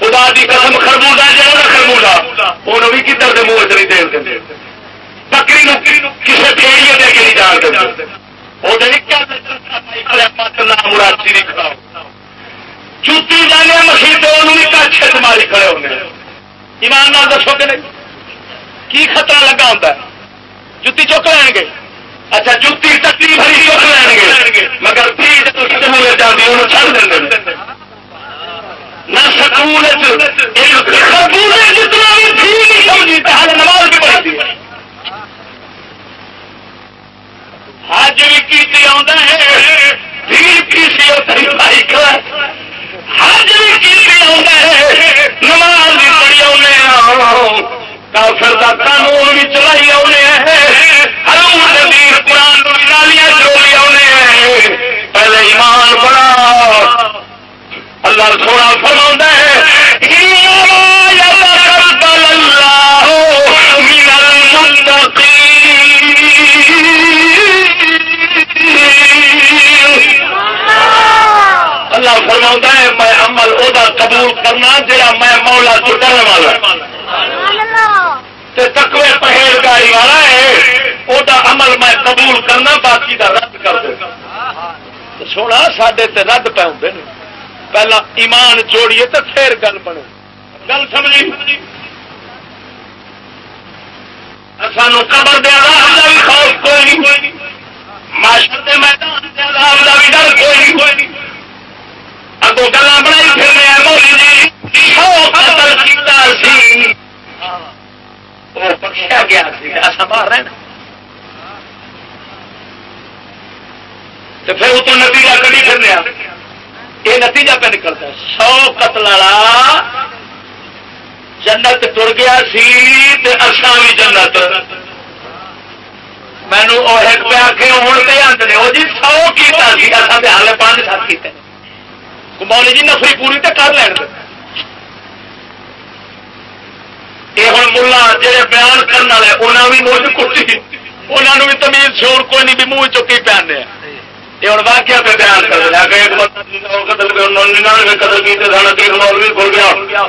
خدا دی قسم خربوزہ جا خربوزہ۔ انہوں بھی کدھر کے منہ چ نہیں دے بکری کسی پھیڑی دے کے نہیں جان دے وہ مراسی نہیں کھڑا۔ چوتی جانے مسیح تو انہوں بھی کچھ ماری کھڑے ہونے ایمان نال دسو کہ نہیں۔ کی خطرہ لگا ہوتا ہے؟ جتی چک لین گے۔ اچھا جتی ٹکی بھری چک لین گے۔ مگر پھر جب جاتی انہوں چڑھ دیں نہ سکول جتنا بھی تھی نہیں سمجھی نماز بھی حج بھی آتا ہے حج بھی آتا ہے، نماز بھی پڑھی آنے کافر کا قانون بھی چلائی آنے ہر دیر قرآن نالیاں چولی آنے پہلے ایمان بڑا اللہ سونا فرما ہے اللہ فرما ہے، میں عمل وہ قبول کرنا جا میں مولا تو کرنے والا تکوے پہیلگاری والا ہے وہ عمل میں قبول کرنا باقی دا رد کر دے۔ سونا سڈے تے رد پہ ہوں پہلا ایمان جوڑیے تو پھر گل بنے گل سمجھی؟ سانو قبر دے عذاب دا بھی خوف کوئی نہیں۔ معاشر دے میدان دے عذاب دا بھی ڈر کوئی نہیں۔ اگو گلا بنائی پھرنے ہیں مولی جی۔ سو قتل کیتا سی۔ وہ بخشیا گیا سی۔ ایسا باہر رہنا۔ تو پھر وہ تو نتیجہ کدی پھرنے یہ نتیجہ پہ نکلتا ہے۔ سو قتل جنت تر گیا سی ارساں بھی جنت۔ مینو ایک پہ آ کے ہوں پہ آتے ہیں وہ جی سو کیتا سی اصل ہال پانچ سات کیتے۔ مولی جی نفری پوری تو کر لین یہ ہوں ملا جہے بیان کرنے والے انہوں بھی موج کٹی انہوں بھی تمیز، شور کوئی نہیں بھی منہ چکی پہننے۔ یہ واقعہ پہ بیان کر دیا کہ ایک قتل ننانوے قتل کیتے ایک مولوی کھل گیا۔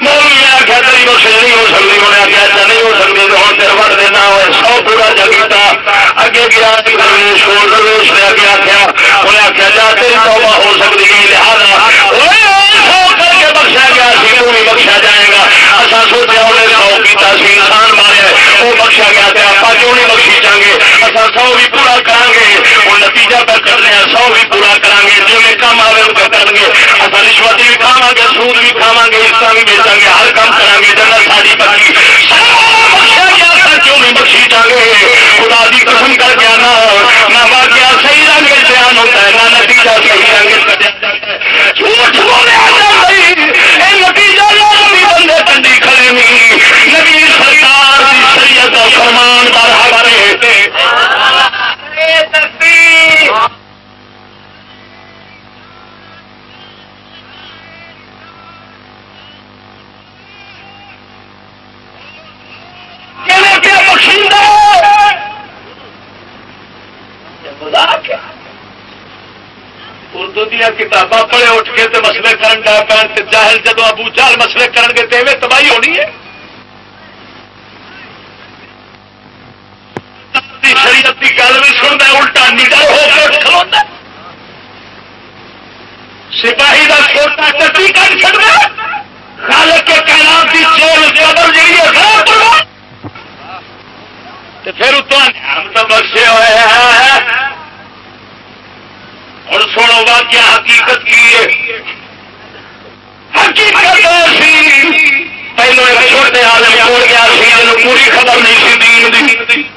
مولوی نے آخیا تیری نہیں ہو سکتی؟ انہیں آخیا اچھا نہیں ہو سکتی تو ہوں وٹ دینا ہوئے۔ سو پورا جگیتا اگے گیا درویش درویش نے اگے آخیا انہیں آخیا جا، تیری توبہ ہو سکتی ہے، لہٰذا۔ بخشا گیا سی تو نہیں بخشا جائے گا۔ اصا سوچا انہیں سو کیتا سی، انسان مارے وہ بخشا گیا تو آپ کیوں نہیں بخشی جائیں گے اصا سو بھی پورا کریں گے وہ نتیجہ پہ کرنے سو بھی پورا کریں گے جی میں کام آئے وہ کریں گے اصل رشوت بھی کھاوا گے سود بھی کھاوا گے اس بھی بیچیں گے ہر کام کریں گے جنرل ساری پکی کیوں نہیں بخشی جائیں گے خدا کی قسم کر کے آنا۔ نہ واقعہ صحیح رنگ بیان ہوتا ہے، نہ نتیجہ صحیح رنگ جھوٹ بولے کی شریعت کا فرمان بڑھا رہے اردو دیا کتاباں پڑھے اٹھ کے تو مسئلے کرن ڈا پین جاہل جدو ابو چال مسئلے کرن گے تو تباہی ہونی ہے شریعت کی گل بھی سنتا الٹا نڈر ہو کے اٹھ کھلوتا سپاہی کا چھوٹا ٹٹی کر چڑنا خالق کے کائنات کی چول قبر جی ہے خراب کرو پھر اتنا تو بخشے ہوئے ہیں۔ اور سنو واقعہ حقیقت کی ہے۔ حقیقت سی پہلو ایک چھوٹے عالم چھوڑ گیا سی پوری خبر نہیں سی دین دی۔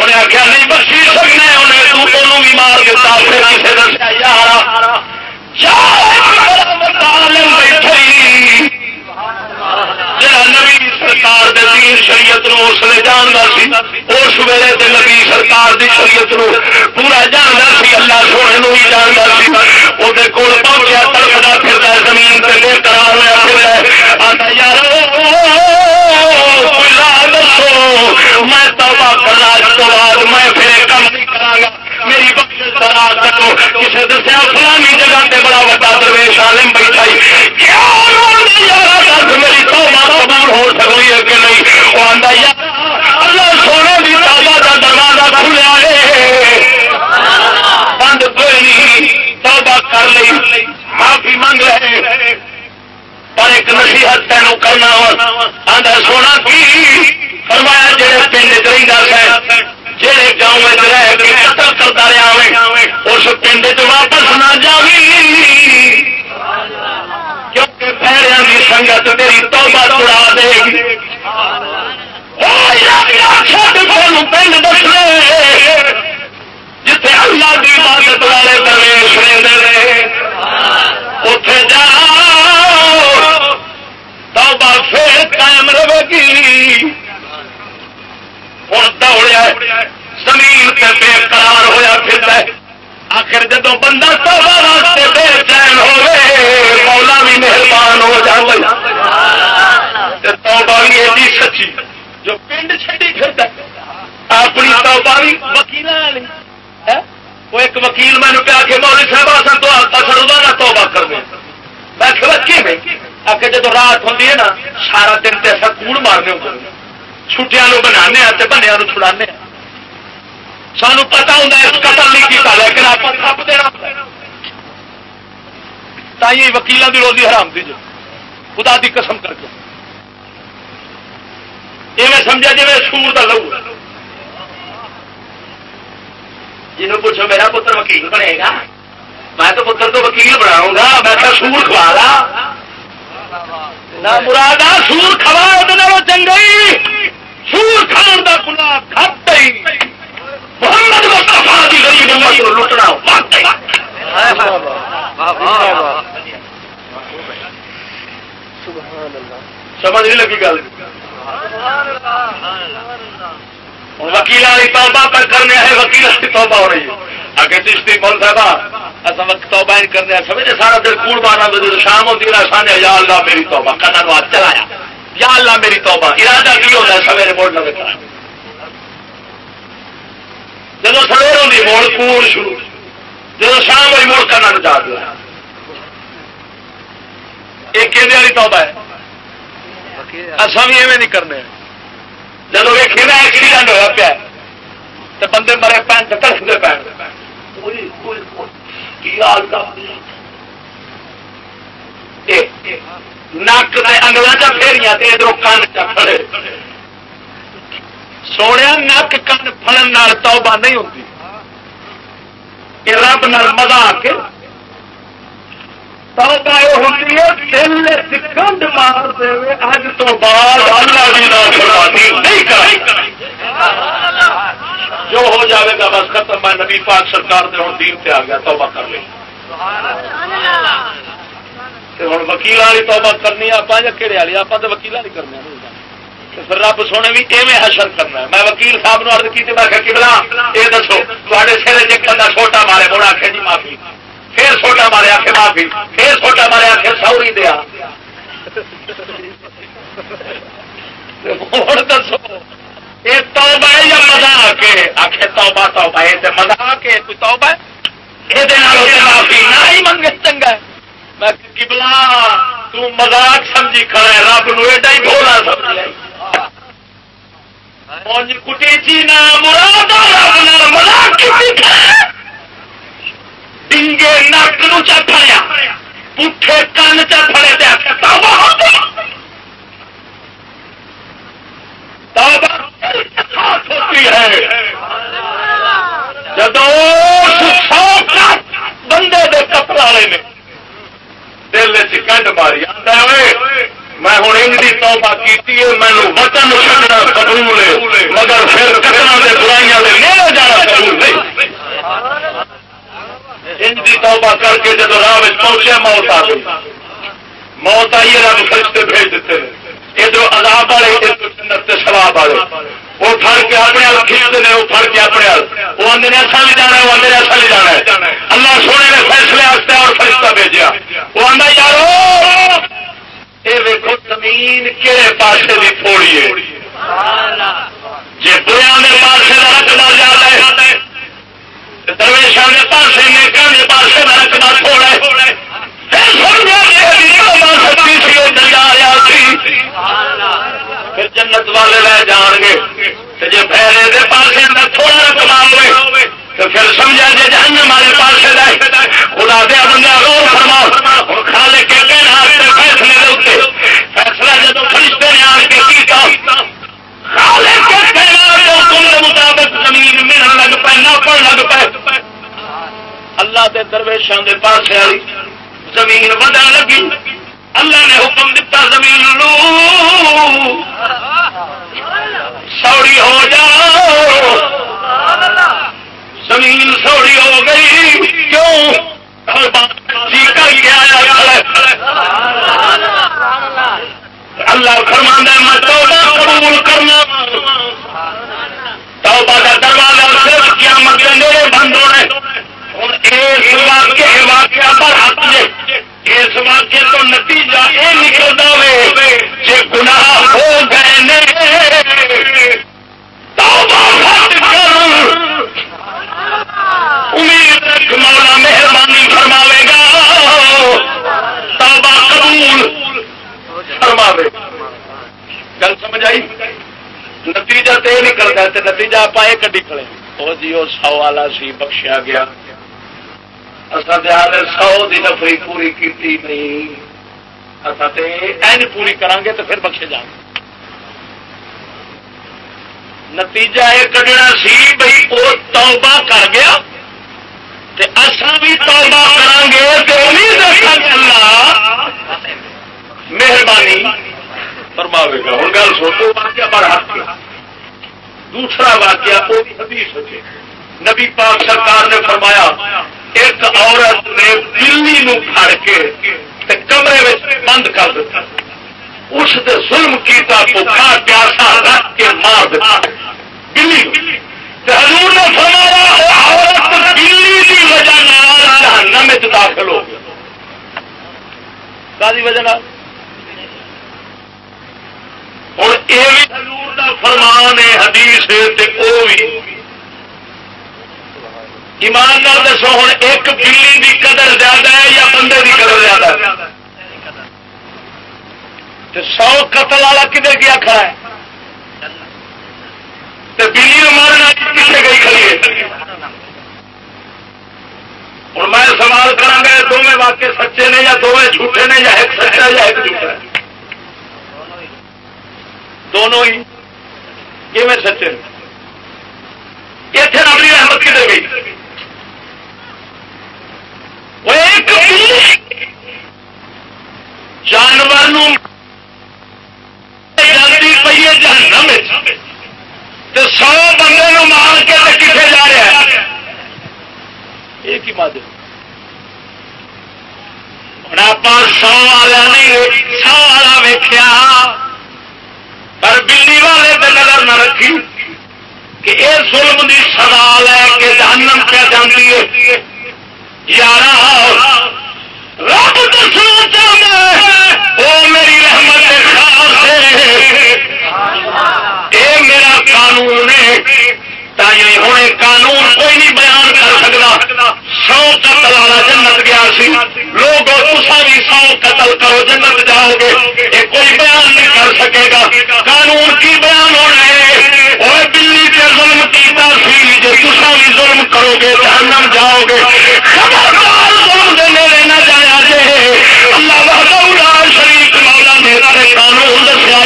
انہیں آخیا، نہیں، بخشی سکنا انہیں بھی مار دیتا پھر کسی دسیا یار عالم نبی سرکار دے دین شریعت نو اس لیے جانتا سی اس ویلے تے نبی سرکار دی شریعت نو پورا جانتا سی، اللہ سونے نو ہی جانتا سی۔ وہ کول پہنچیا تڑپتا پھرتا زمین تے بے قرار ہوا پھر آتا یار نہیں کرا گا میری بخش کرا کرو کسی دسیا فلانی جگہ تے بڑا وڈا درویش عالم بیٹھا کیا میری توبہ قبول ہو سکتی ہے کہ نہیں؟ وہ آتا یار اللہ سونے کی توبہ کا دروازہ کھلیا ہے بند کوئی نہیں، توبہ کر لی معافی منگ رہے پر ایک نصیحت تینوں کرنا آدھا سونا کی؟ فرمایا جہے پنڈ چاہیے جہے گاؤں میں رہ کے قتل کرتا رہا اس پنڈ چ واپس نہ جاوی کیونکہ پیروں کی سنگت تیری توبہ توڑا دے۔ گی پنڈ دس جتھے اللہ کی عبادت والے درویش رہتے اتے جا۔ توبہ پھر قائم رہے گی۔ ہوں دوڑیا زمین پہ بے قرار ہوا پھر آخر جب بندہ توبہ واسطے بے چین ہوئے مولا بھی مہربان ہو جائے توبہ بھی ایڈی سچی جو پنڈ چڈی پھر اپنی توبہ بھی وکیل وہ ایک وکیل میں نے کہا کہ مولوی صاحب اصل تو اصل روزانہ توبہ کر دیں میں کہ کی میں آ کے جب رات ہوتی ہے نا سارا دن تے ایسا کوڑ مارنے ہوتے ہیں چھٹیاں بنا بنیا چھڑا سانو پتا ہوں اس قتل نہیں کیتا، لیکن آپ تھپ دینا تھی وکیلوں کی روزی حرام دی جو۔ خدا دی قسم کر کے۔ سمجھا جی سور کا لو جنہوں پوچھو میرا پتر وکیل بنے گا؟ میں تو پتر تو وکیل بناؤں گا، میں تو سور کھوا لا۔ مراد سور کھوا چنگا سور کھان کا گنا کھٹ محمد مستفا کی غریب لٹنا سمجھ نہیں لگی گل۔ وکیل والی توبہ پر کرنے ہے وکیل کی توبہ ہو رہی ہے۔ چشتی بول صاحب اصل وقت توبہ کرنے سمجھے سارا دن کوڑ بارہ بجے شام ہوتی ہے سانے یا اللہ میری توبہ۔ نو چلایا یا اللہ میری توبہ ارادہ کی ہوتا ہے سویرے موڑ نہ دیکھا جب سویر ہوتی موڑ کوڑ شروع۔ جب شام ہوئی موڑ کرنا چاہ دیا۔ ایک والی توبہ ہے۔ اصل بھی ایویں نہیں کرنے۔ جب ویکھی ایکسیڈنٹ ہوا پیا تو بندے مرے پین تڑفتے پین۔ نک انگلوں چ پھیریاں ادھر کن چڑے سونے نک کن فلن توبہ نہیں ہوتی رب نال مزہ آ کے مار دے، اج تو بعد جو ہو جاوے گا بس ختم، میں نبی پاک سرکار دے ہوں دین سے آ گیا، توبہ کر لیں ہوں وکیل والی توبہ کرنی آپ یا کہڑے والی؟ آپ تو وکیل والی کرنے پھر رب سونے بھی ایویں حشر کرنا میں وکیل صاحب نے ارد کی میں کہ بلا یہ دسو تے سر جی بندہ چھوٹا مارے، مڑا آخ جی معافی۔ پھر چھوٹا مارے آخ معافی، پھر چھوٹا مارے آخ سوری دیا۔ ہوں دسو یہ توبہ ہے یا مزا کے آخ توبہ توبہ یہ مزا کے کوئی توبہ یہ معافی نہ ہی منگے، چنگا ہے۔ میں کبلا تزاق سمجھی کھڑا ہے، رب نو ایڈا ہی بولا سمجھ کٹی چی نہ مراد رب مزاق ڈنگے نک نو چا چڑیا پٹھے کن چڑے ہوتی ہے۔ جدو بندے دے کپڑے والے نے دل چنڈ ماری آتا ہوئے میں ہوں انج کی توبہ کی مینو بچن چڑنا قبول مگر پھر کٹنا کے برائیاں میرے جانا قبول نہیں. انج توبہ کر کے جب راہ پہنچے موت آ گئی۔ موت آئی، رب فرشتے بھیج دیتے ادھر عذاب والے جنت سواب والے۔ وہ پھڑ کے اپنے ہل کھینچتے ہیں وہ پھڑ کے اپنے وہ آدھے ایسا بھی جانا ہے، وہ آدھے ایسا بھی جانا ہے۔ اللہ سونے نے فیصلے آستے اور فرشتہ بھیجا۔ وہ آدھا یارو! یہ ویکو زمین کہڑے پاسے کی تھوڑی ہے۔ جی بریا کے پاسے کا رقبہ زیادہ ہے۔ درویشوں کے پاسے نیکوں کے پاسے کا رقبہ تھوڑا ہے۔ پھر نہیں آیا پھر جنت والے لے جان گے جی پہلے دے پاسے میں تھوڑا کما ہوئے تو پھر سمجھا جی جہن ہمارے پاس خدا دیا بندہ غور فرماؤ۔ کھا لے کے کہنا فیصلے دے فیصلہ جب فرشتے نے آ کے کیتا کھالے کے کہنا تم مطابق زمین ملن لگ پے نہ پڑ لگ پے اللہ دے درویشوں دے پاسے والی زمین ودا لگی۔ اللہ نے حکم دیتا زمین لو سوڑی ہو جاؤ زمین سوڑی ہو گئی۔ کیوں؟ جی کر کے آیا اللہ فرمانا میں توبہ قبول کرنا۔ توبہ کا دروازہ صرف کیا مطلب بند ہونے ہوں اس واقعے واقعہ پر ہاتھ اس واقعے تو نتیجہ یہ نکلتا ہوئے جی گناہ ہو گئے امید رکھ مولا مہربانی فرماوے گا۔ توبہ قبول۔ فرماوے۔ گل سمجھ آئی؟ نتیجہ تو یہ نکلتا ہے نتیجہ آپ یہ کڈی کھڑے۔ وہ جی وہ سو والا سی بخشیا گیا۔ اصل سو دی نفری پوری کی نہیں پوری کریں گے تو پھر بخشے جان نتیجہ یہ کھڈنا سی بھائی وہ توبہ کر گیا بھی توبہ گے اللہ مہربانی فرماوے گا گل سوچو واقعہ پر دوسرا واقعہ وہ بھی حدیث ہے نبی پاک سرکار نے فرمایا ایک عورت نے بلی نو پھڑ کے کمرے میں بند کر دیا اس نے ظلم کیتا بخا پیاسا رکھ کے مار دیا بلی حضور نے فرمایا عورت بلی کی وجہ جہنم داخل ہو گیا۔ وجہ ہوں یہ بھی حضور کا فرمان ہے، حدیث ہے وہ بھی ایمان نال دسو ہوں ایک بلی کی قدر زیادہ ہے یا بندے کی قدر زیادہ ہے؟ سو قتل والا کدھر گیا کھڑا ہے؟ بلی مارنا کتنے گئی کھڑی ہے؟ ہوں میں سوال کرا گا دونوں واقع سچے نے یا دونوں جھوٹے نے یا ایک سچا یا ایک جھوٹا؟ دونوں ہی۔ کیون سچے؟ اتنے اپنی رحمت کدھر گئی؟ جانور جلدی پی ہے جہنم سو بندے نو مار کے کتنے جا رہا ہے؟ ایک ہی مادہ ہوں آپ سو والا نہیں سو والا ویخیا پر بلی والے پہ نظر نہ رکھی کہ یہ ظلم کی سزا لے کے جہنم پہ جاتی ہے۔ یار رب دسنا چاہتا ہے وہ میری رحمت خاص ہے۔ یہ میرا قانون ہے ہوں قانون کوئی نہیں بیان کر سکتا۔ سو قتل والا جنت گیا سی۔ لوگ تصا بھی سو قتل کرو، جنت جاؤ گے۔ یہ کوئی بیان نہیں کر سکے گا۔ قانون کی بیان ہونا ہے وہ بلی کے ظلم کیتا سی جو بھی ظلم کرو گے، جہنم جاؤ گے۔ خبردار ظلم دے میرے نہ جایا جے اللہ وحدہ شریف مولا نے قانون دسیا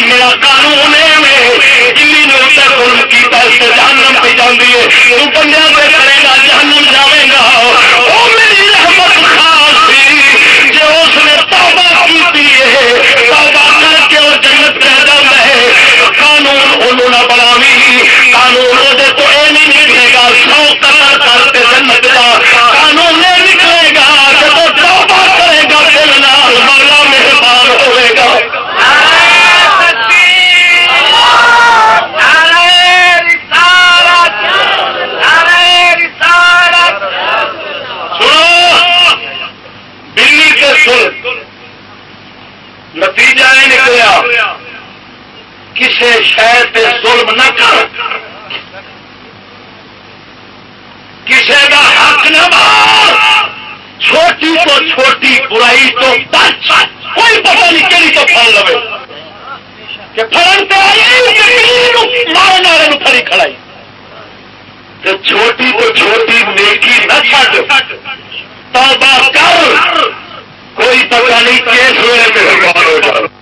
میرا قانون ہے بلی نے اسے ظلم کیتا اس سے جہنم پہ جاندی ہے۔ تو بندیاں پہ کرے گا، جہنم جاؤ جنت جا قانون نہیں نکلے گا، جب توبہ کرے گا، دل نال مولا مہربان ہوئے گا۔ نتیجہ یہ نکلیا کسی شہر پہ ظلم نہ کر۔ کسی کا حق نہ مار چھوٹی تو چھوٹی، برائی تو بچ۔ کوئی پتہ نہیں کہڑی تو پھل لو کہ فرن تو مارن والے پھڑی کھڑائی۔ چھوٹی تو چھوٹی نیکی نہ چھڈ۔ توبہ کر۔ کوئی پتہ نہیں کیس ہوئے مہربان ہو جائے۔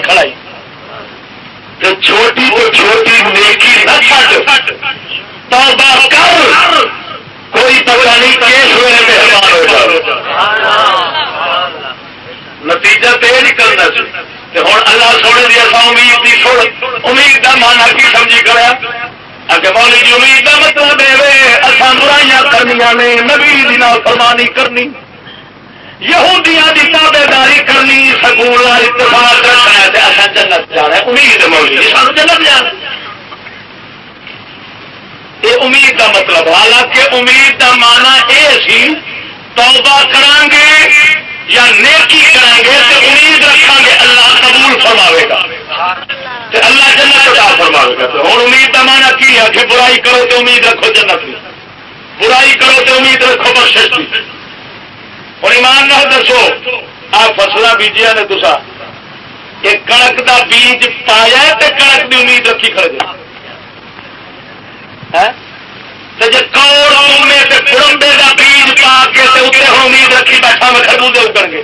کھڑائی
چھوٹی تو چھوٹی نیکی نہ چھٹ۔
توبہ کر۔
کوئی پتہ نہیں، کیس ہوئے مہربان ہو جاؤ۔ نتیجہ تو یہ نکلنا ہوں اللہ سونے دی اصا امید کی سن امید کا مانا کی سمجھی کرا مولی جی، امید کا مطلب ہے برائیاں کرنی نے، نبی فرمانی کرنی۔ یہودیاں دی تابے داری کرنی سکول اتفاق رکھنا ہے اصا جنت جانا امید مولی جی سانو جنت جانا یہ امید کا مطلب حالانکہ امید کا مانا یہ سی، توبہ کریں گے یا نیکی کریں گے تو امید رکھا گے اللہ قبول فرماوے گا۔ اللہ جنت عطا فرماوے گا۔ تو ہوں امید کا مانا کی ہے؟ کہ برائی کرو تو امید رکھو جنت کی برائی کرو تو امید رکھو بخش کی اور ایمان نہ دسو، آ فصل بیجیا نے تسا ایک کڑک کا بیج پایا تو کڑک کی امید رکھی کھڑے جی کوڑے کڑمبے کا بیج پا کے اتنے ہوں امید رکھی بیٹھا میں خربوزے اگڑ گے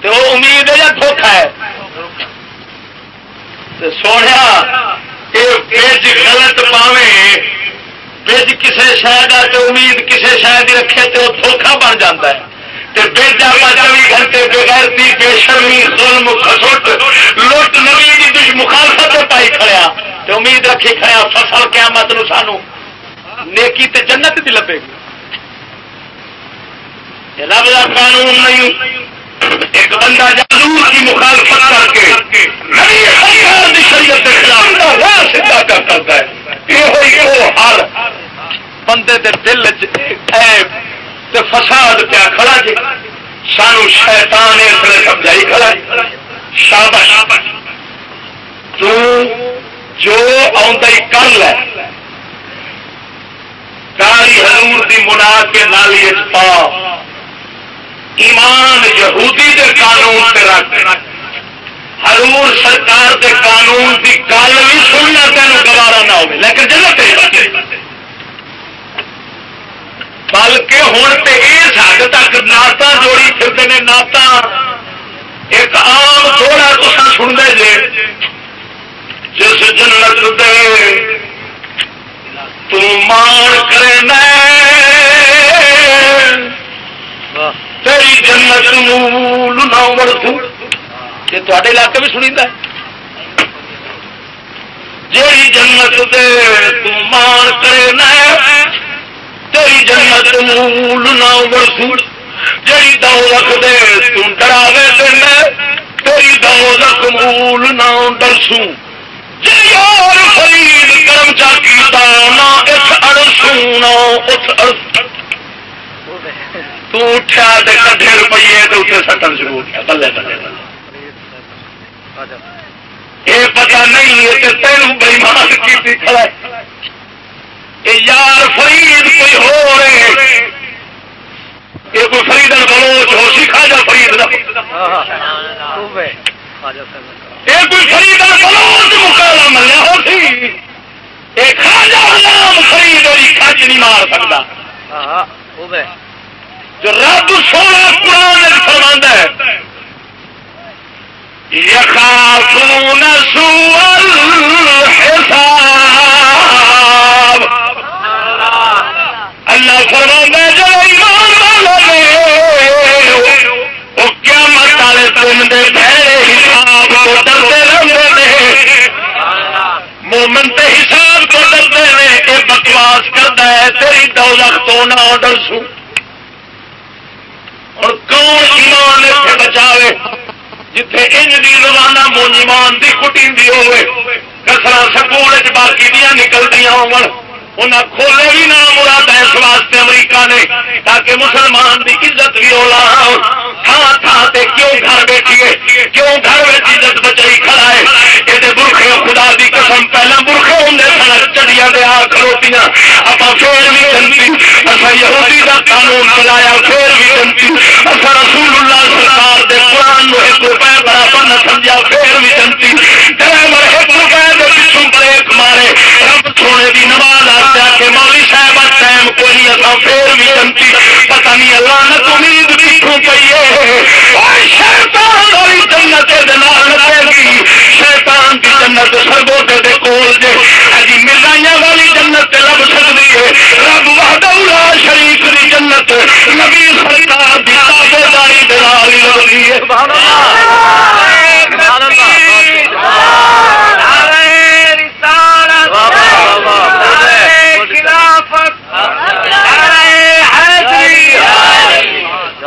تو وہ امید ہے یا دھوکھا ہے؟ سونے یہ بیج غلط پاوے بیج کسی شاید تو امید کسی شاید ہی رکھے تو دھوکھا بن جاتا ہے۔ بیج چوبی گھنٹے بغیر بے شرمی، ظلم خسوٹ لوٹ نوی دش مخالفت پائی کھڑیا تو امید رکھی کھڑیا فصل قیامت نو سانو نیکی تے جنت بھی لبے گی۔ رب کا قانون نہیں، ایک بندہ جادور کی مخالفت کر کے شریعت کے خلاف سیدھا کرتا ہے۔ ہر بندے دے دل تے فساد پیا کھڑا جی؟ سانو شیطان اس نے سمجھائی کھڑا جی۔ شابش تو جو آئی کر لے کاری حضور دی منا کے نالی پا۔ ایمان یہودی دے قانون تے رکھ۔ حضور سرکار دے قانون دی گل بھی سننا تین گوارا نہ ہو لیکن جنت بلکہ ہوں تو اس حد تک نعت جوڑی پھرتے ہیں نعت ایک عام تھوڑا تو سن دے جے جس جنت دے مان کرنا تیری جنت مول نہ یہ تے علاقے بھی سنی جی جنت دے مان کرنا تیری جنت مول نہ ورسو جی دو رکھ دے تم ڈراوے دینا تیری دو رکھ مول نہ ڈرسوں یار فرید کرم چاکی اٹھا کٹھے روپیے تو اتنے سٹن شروع ہو گیا۔ بلے بلے۔ یہ پتا نہیں ہے کہ تین بےمان کی یار فرید کوئی ہو رہے یہ کوئی فرید بلوچ ہو سکھا جا فرید یہ کوئی خرید بلوچ مکالا ملیا ہو سی ایک خاجا نام خرید اور کچ نہیں مار سکتا۔ جو رب سونا قرآن فرماند ہے۔ یخافون سوء الحساب۔ اللہ فرما جو ایمان والے وہ کیا مت والے تم دے بھڑے حساب کو ڈرتے رہتے ہیں۔ مومن تے حساب کو ڈرتے ہیں یہ بکواس کرتا ہے، تیری دولت تو نہ ڈر سو اور کون ایمان اتنے بچاوے؟ جتھے انج دی روزانہ مونجمان دی کٹی ہوے کسرا سکول باقی دیا نکلدیا ہو انہیں کھولے بھی نہ مراد اس واسطے امریکہ نے، تاکہ مسلمان دی عزت بھی رولا تھان تھان سے کیوں گھر بیٹھیے؟ کیوں گھر میں عزت بچائی کھڑا ہے؟ یہ برخے خدا دی قسم پہلے برخے ہوں سن چڑیا دے آ کھلوتیاں۔ آپ پھر بھی جنتی، اصا یہودی کا قانون چلایا، پھر بھی جنتی۔ اصا رسول اللہ سرکار دے قرآن نو ایک روپئے برابر نہ سمجھا، پھر بھی جنتی۔ ڈرائیور ایک روپئے کے پچھوں بریک مارے، رب سونے کی نماز ٹائم کوئی اللہ پھر بھی جنتی پتہ نہیں اللہ نے امید پیچھوں پئی ہے۔ اور شیطان والی جنت دے نال گی۔ شیطان کی جنت سربو دے کول دے۔ اجی مرزائیاں والی جنت تے لب سکدی ہے۔ رب وحدہ لا شریک دی جنت نبی سرکار دی تابع داری دے نال ہے۔ سبحان اللہ۔ سبحان اللہ۔ سبحان اللہ۔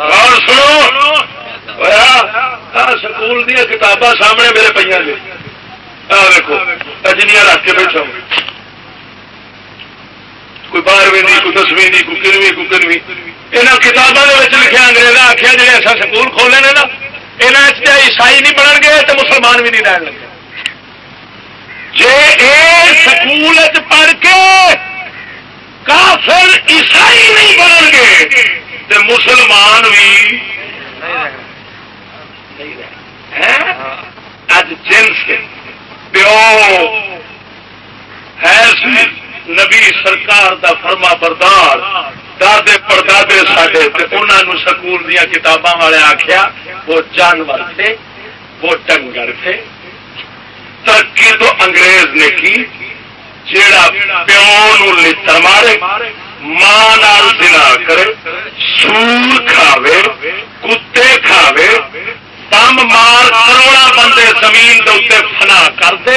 اور سنو سکول دیا کتاباں سامنے میرے پہ دیکھو اجنیا رکھ کے بیٹھا ہوں۔ کوئی بارہویں نہیں کوئی دسویں نہیں کوئی کنویں کوئی کنویں یہاں کتابوں کے لکھا انگریزا آخیا جی ایسا سکول کھولے نے نا یہاں عیسائی نہیں بن گے تو مسلمان بھی نہیں رہن لگے جی سکول پڑھ کے کافر عیسائی نہیں بن گے تو مسلمان بھی اج جنس پیو ہے نبی سرکار دا فرما بردار، دادے پردادے سڈے انہوں سکول دیا کتاباں والے آخیا وہ جانور تھے، وہ ڈنگر تھے۔ ترقی تو انگریز نے کی۔ جیڑا پیو لڑ مارے، ماں دنا کرے، سور کھاوے، کتے کھاوے دم مار کروڑا بندے زمین دے فنا کر دے،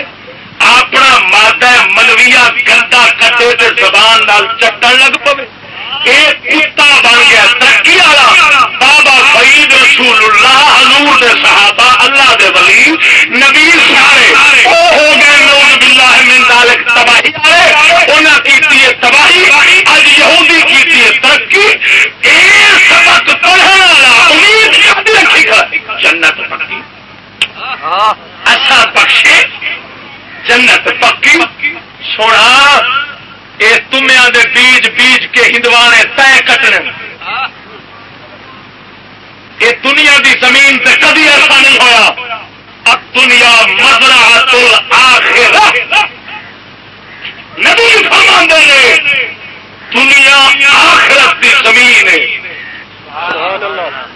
اپنا مادہ ملویا گندا کٹے زبان نال چٹن لگ کتا بن گیا ترقی والا۔ بابا فرید رسول اللہ حضور دے صحابہ، اللہ دے ولی، نبی سارے۔ وہ ہو گئے نوز باللہ من ذالک تباہی والے۔ انہاں کیتی ہے تباہی اج یہودی کیتی ہے ترقی۔ اے سبق پڑھن والا، امید رکھی جنت پکی۔ اچھا بخشے، جنت پکی۔ سونا یہ تمیا دے بیج بیج کے ہندوانے تے کٹنے۔ یہ دنیا دی زمین تے کدی ایسا نہیں ہوا اب دنیا مزرا تل آخر نبی فرما نے، دنیا آخرت دی زمین ہے۔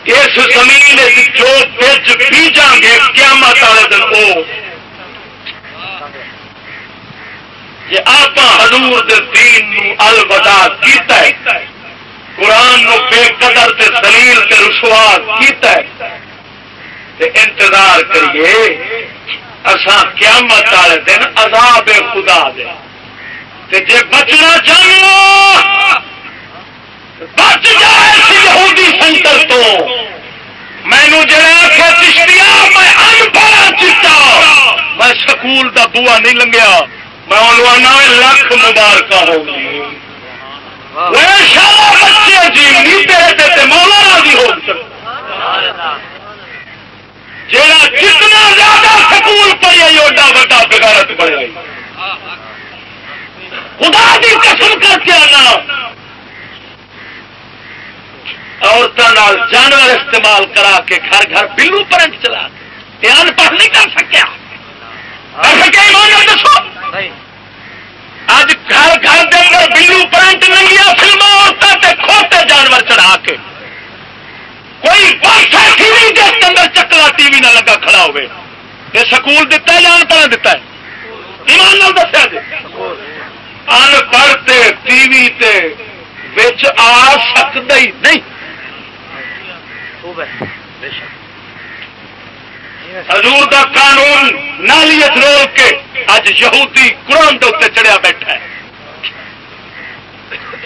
اس زمین جو بج بیجا گے، قیامت والے دن وہ کہ آپ حضور دے دین نو الوداع کیتا ہے۔ قرآن نو بے قدر تے دلیل تے رسوا کیتا ہے۔ تے انتظار کریے، اساں قیامت والے دن عذاب خدا دے۔ تے جے بچنا چاہو بچ جائے یہودی سنتر تو۔ مینو جڑا کہ چشتیا میں ان پڑھا چٹا میں سکول دا بوا نہیں لنگیا۔ میں آنا لکھ مبارک ہوگی بچے جی نہیں مولا راضی ہو جا جتنا زیادہ سکول پڑے ایڈا وا بغارت بڑے خدا کی قسم کر کے آنا۔ عورتوں جانور استعمال کرا کے گھر گھر بلو کرنٹ چلا کے۔ ان پڑھ نہیں کر سکیا۔ دسو۔ اج گھر گھر کے اندر بلو پرنٹ ننگیا فلم عورتوں کھوتے جانور چڑھا کے۔ کوئی پاس ٹی وی کے اندر چکلا ٹی وی نہ لگا کھڑا ہوئے۔ یہ سکول دتا ہے یا ان پڑھ دتا ہے؟ ایمان نال دسیا جی۔ ان پڑھ ٹی وی تے بچ آ سکتا ہی نہیں۔ حضور دا قانون نالیت رول کے اج یہودی قرآن کے اتنے چڑھیا بیٹھا ہے۔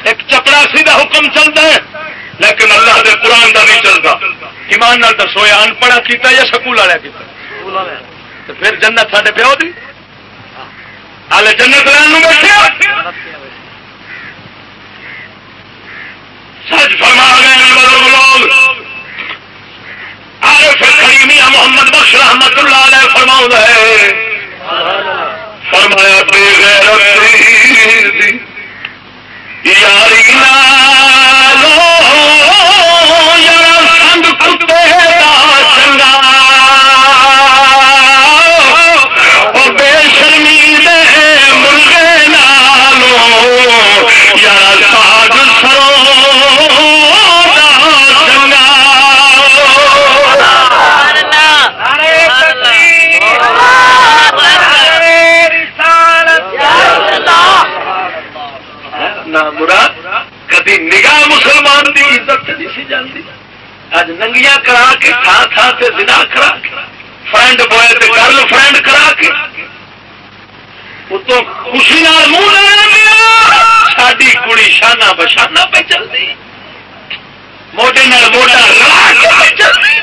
ایک چپڑاسی دا حکم چلتا ہے، لیکن اللہ دے قرآن دا نہیں چلتا۔ ایمان نال دسو، یہ ان پڑھا کیتا یا سکول والا کیتا تو پھر جنت سارے پیو دی؟ ہال جنت لین بیٹھے سچ فرما گئے لوگ میاں محمد بخش رحمت اللہ علیہ فرماؤں ہے۔ فرمایا بے غیرت یاری نالو دی نگاہ مسلمان دی عزت دی سی جاندی۔ اج ننگیاں کرا کے، تھا تھا تے زنا کرا کے۔ فرینڈ بوائے تے گرل فرینڈ کرا کے۔ اتوں خوشی نال منہ لے لیا ساڈی کڑی شانہ بشانہ پہ چلدی۔ موٹے نال موٹا رلا کے پہ چلدی۔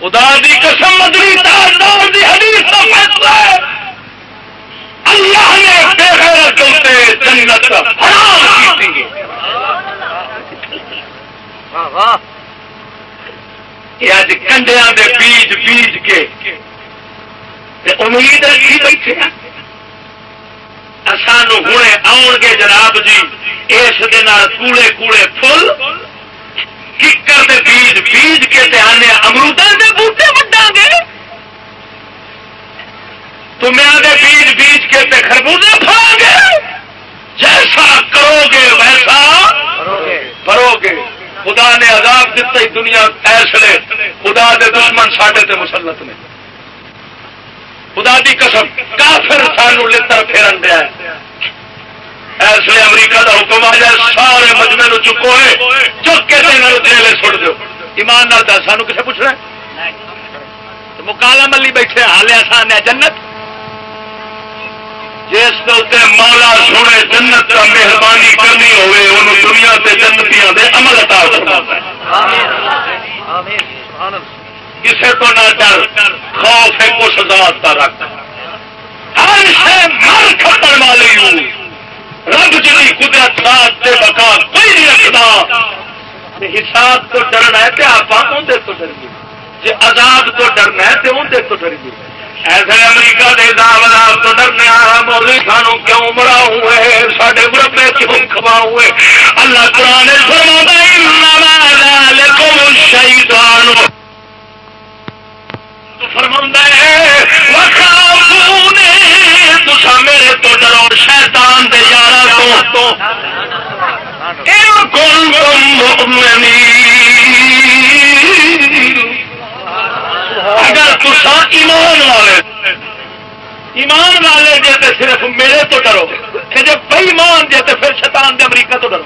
خدا دی قسم مدنی تاجدار دی یہ اج کنڈیا دے بیج بیج کے تے امید رکھی بیٹھے سانو ہوں آؤ گے جناب جی اس کوڑے کوڑے فل ککر دے بیج بیج کے تے آنے امرودوں دے بوٹے وڈا گے۔ تمیا دے بیج بیج کے تے خربوزے پھا گے۔ جیسا کرو گے ویسا بھرو گے۔ خدا نے عذاب دیتا ہی دنیا ایسے خدا دے دشمن ساڈے تے مسلط نے۔ خدا دی قسم، کافر سانو لتر پھیرن دیا اس لیے امریکہ کا حکم آ جائے سارے مجمے نو چکو ہے۔ چک کے جیلے چھوڑ دو ایمان نال دس، سانو کسے پوچھنا مکالا ملی بیٹھے حالے آسان جنت۔ جس دلتے مولا سونے جنت کا مہربانی کرنی ہوئے، انہوں دنیا تے جنتیاں دے عمل عطا کسے تو نہ ڈر، خوف ہے کچھ ذات کا رکھ۔ ہر شے مر کھپن والی ہوں رب جی قدرت ساتھ تے بقا کوئی نہیں رکھتا حساب تو ڈرنا ہے کہ آپ اندر تو ڈریے جی عذاب تو ڈرنا ہے تو اندر تو ڈریے ایسے امریکہ دے دعوت تو ڈرنے مولی سانو کیوں مرا ہوئے؟ سارے مربے کیوں کھوا ہوئے؟ اللہ قرآن شہیدان فرما ہے تسا میرے تو ڈرو شیطان دے یار تو۔ اگر تسا ایمان والے ایمان والے جی تو صرف میرے تو ڈرو جب بئی مان جی تو پھر شیطان دے امریکہ تو ڈرو۔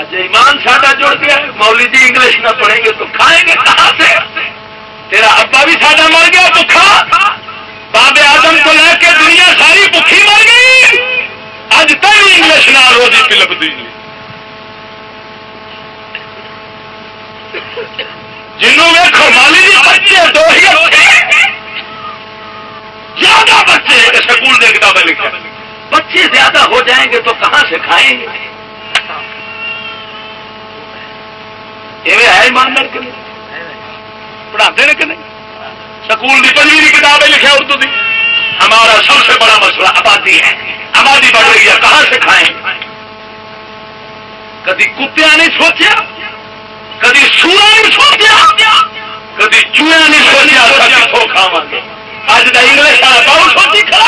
اج ایمان ساڈا جڑ گیا مولی جی انگلش نہ پڑھیں گے تو کھائیں گے کہاں سے؟ تیرا ابا بھی ساڈا مر گیا بکھا بابے آدم کو لے کے دنیا ساری بکھی مر گئی۔ اج تک انگلش نہ روزی پلپ دی جنوں میں مالی جی بچے دو ہی زیادہ بچے سکول دے کتابیں لکھا بچے زیادہ ہو جائیں گے تو کہاں سے کھائیں گے؟ ہے ایماندار کہ پڑھاتے ہیں کہ نہیں؟ سکول کی پنجی کی کتابیں لکھا اردو کی ہمارا سب سے بڑا مسئلہ آبادی ہے۔ آبادی بڑھ رہی ہے، کہاں سے کھائیں؟ کدی کتیا نہیں سوچا کدی سورا نہیں سوچا کدی چویا نہیں سوچا کتوں کھاوا گے اج کا انگلش والا بہت سوچی کھڑا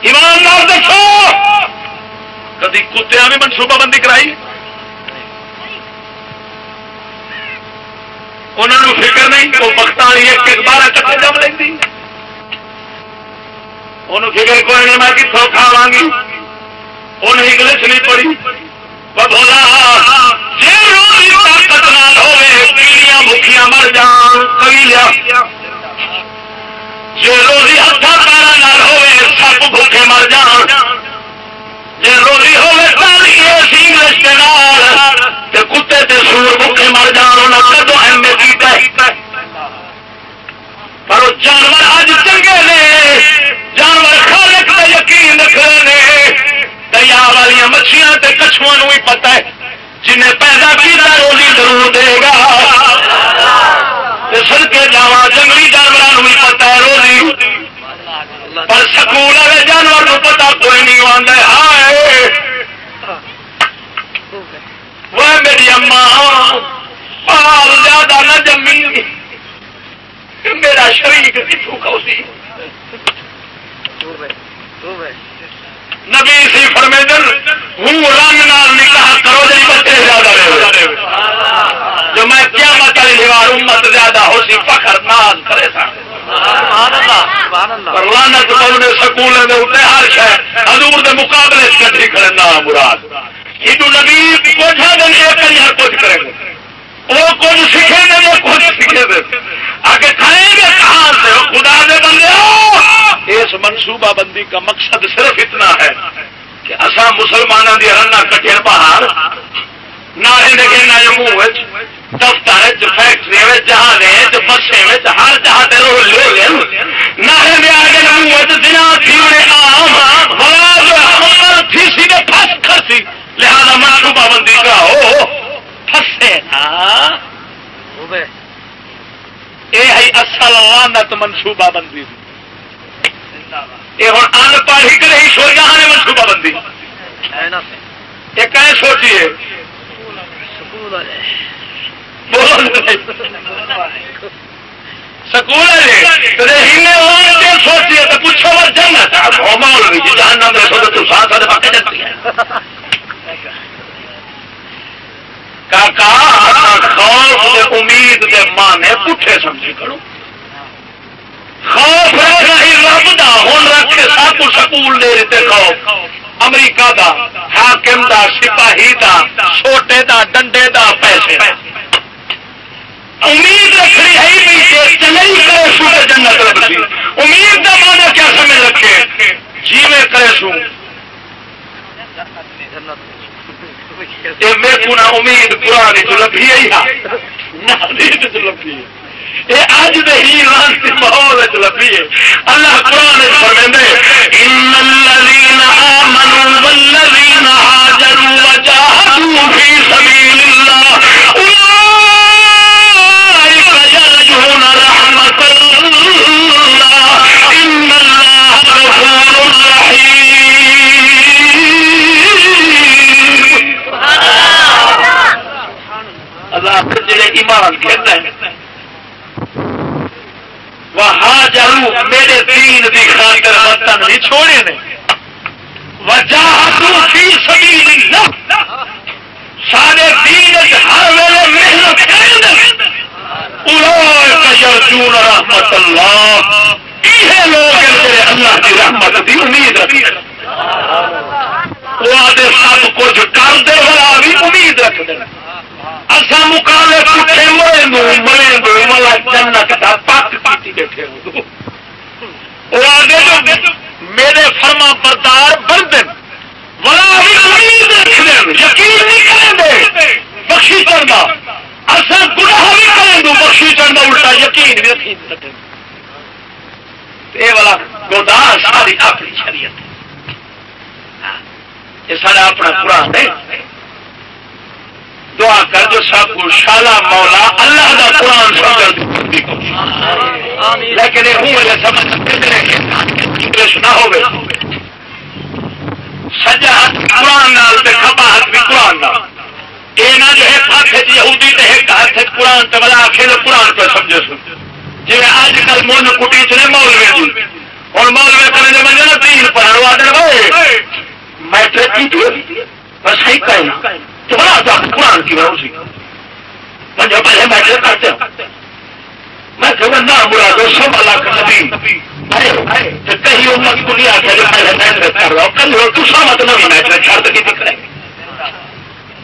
ایماندار دیکھو کدی کتیا بھی منصوبہ بندی کرائی؟ انہوں فکر نہیں وہ وقت والی ایک بارہ کٹے جم لینی انہوں فکر کوئی نہیں میں کتوں کھاوا گی؟ انہیں انگلش نہیں پڑھی۔ بولا جی طاقت نال ہوے پیڑیاں بھوکیاں مر جان کئی لیا۔ جی روزی ہاتھ پیرا نال ہوے سپ بھوکے مر جان۔ جی روزی ہوے ساری انگلش کے نال کتے تے سور بھوکے مر جان انہیں کدو ایم اے پر جانور اج چنگے نے، جانور خالق کا یقین رکھتے دریا والی مچھلیاں تے کچھواں بھی پتا ہے، جنہیں پیدا کیا روزی ضرور دے گا۔ سڑکے جا جنگلی جانوروں بھی پتا ہے روزی۔ پر سکول والے جانور کو پتا کوئی نہیں آتا ہائے۔ وہ میری اما پال زیادہ نہ جمی۔ میرا شریک کتوں کھوسی؟ نبی سی فرمیدن ہوں رنگ نال نکاح کرو جی بچے زیادہ رہے جو میں کیا مت دیوار امت زیادہ ہو سی فخر ناز کرے سن لانت اتنے ہر شہر حضور دے مقابلے کٹھی نہ مراد۔ ہندو نبی کچھ دن ایک کچھ کریں گے۔ وہ کچھ سیکھے وہ کچھ سیکھے گے۔ آگے کھائیں گے کہاں سے؟ خدا دے بندے اس منصوبہ بندی کا مقصد صرف اتنا ہے کہ اصا مسلمانوں کی رنا کٹے باہر نہ دفتر فیکٹری جہاز بسے ہر لے نہ لہذا منصوبہ بندی کا ہو پھسے یہ ہے اصل لانت منصوبہ بندی۔ یہ ہوں ان پڑھ ہی کرے سو جہاں منصوبہ بندی۔ یہ کہیں سوچیے؟ سکول سوچیے تو پوچھو جنت۔ جہاں تو ساتھ ساتھ پکے جاتی ہے خوف امید کے مانے پٹھے سمجھی کرو۔ خوف رکھنا ہی رب دا ہوں رکھ سب سکول دے دیتے خوف۔ امریکہ دا، حاکم دا، سپاہی دا، چھوٹے دا، ڈنڈے دا، پیسے امید رکھنی ہے بھی کہ چلے کرے سو جنت رکھتی امید دا مانا کیا سمجھ رکھے؟ جی میں کرے سو میرے امید قرآن چ لبھی ہے یا؟ نہ لبھی ہے۔ اج ہی رانتی ماحول چ لبھی اللہ قرآن ان الذين امنوا والذين هاجروا وجاهدوا في سبيل الله اولئك يرجون رحمة الله ان الله غفور اللہ جڑے ایمان کہتا وہاں جرو میرے دین دی خاطر وطن نہیں چھوڑے نے۔ وجہ سارے دین ہر ویلے محنت کریں رحمت اللہ۔ یہ لوگ ہیں جڑے اللہ کی رحمت کی امید رکھتے ہیں۔ وہ آدھے سب کچھ کر دے والا بھی امید رکھتے ہیں۔ اصا مرے مرے ملا جنت کا پک بیٹھے میرے فرما بردار بن دن یقین نہیں کریں بخشی چڑھنا اصل گناہ بھی کریں بخشی چڑھنا الٹا یقین بھی یہ والا ساری اپنی شریعت ہاں، یہ سارا اپنا قرآن ہے۔ دعا کر جو سب کو شالا مولا اللہ کا قرآن سمجھ لیکن یہ ہوں انگلش نہ ہو سجا ہاتھ قرآن کھبا ہاتھ بھی قرآن یہ نہ جو ایک ہاتھ یہودی تو ایک ہاتھ قرآن تو بلا آخر قرآن پہ سمجھے سن۔ جی اج کل من کٹی چلے مولوے جی۔ ہوں مولوے کرنے بندے نا تین پڑھنے والے میٹرک کی بس ہی کہنا قرآن کی میں پہلے بیٹھے کرتے میں کہ نہ برا دو سب نبی۔ کہیں امت کو نہیں آتا جو پہلے کر رہا ہوں کل تو شرط کی دکھ رہے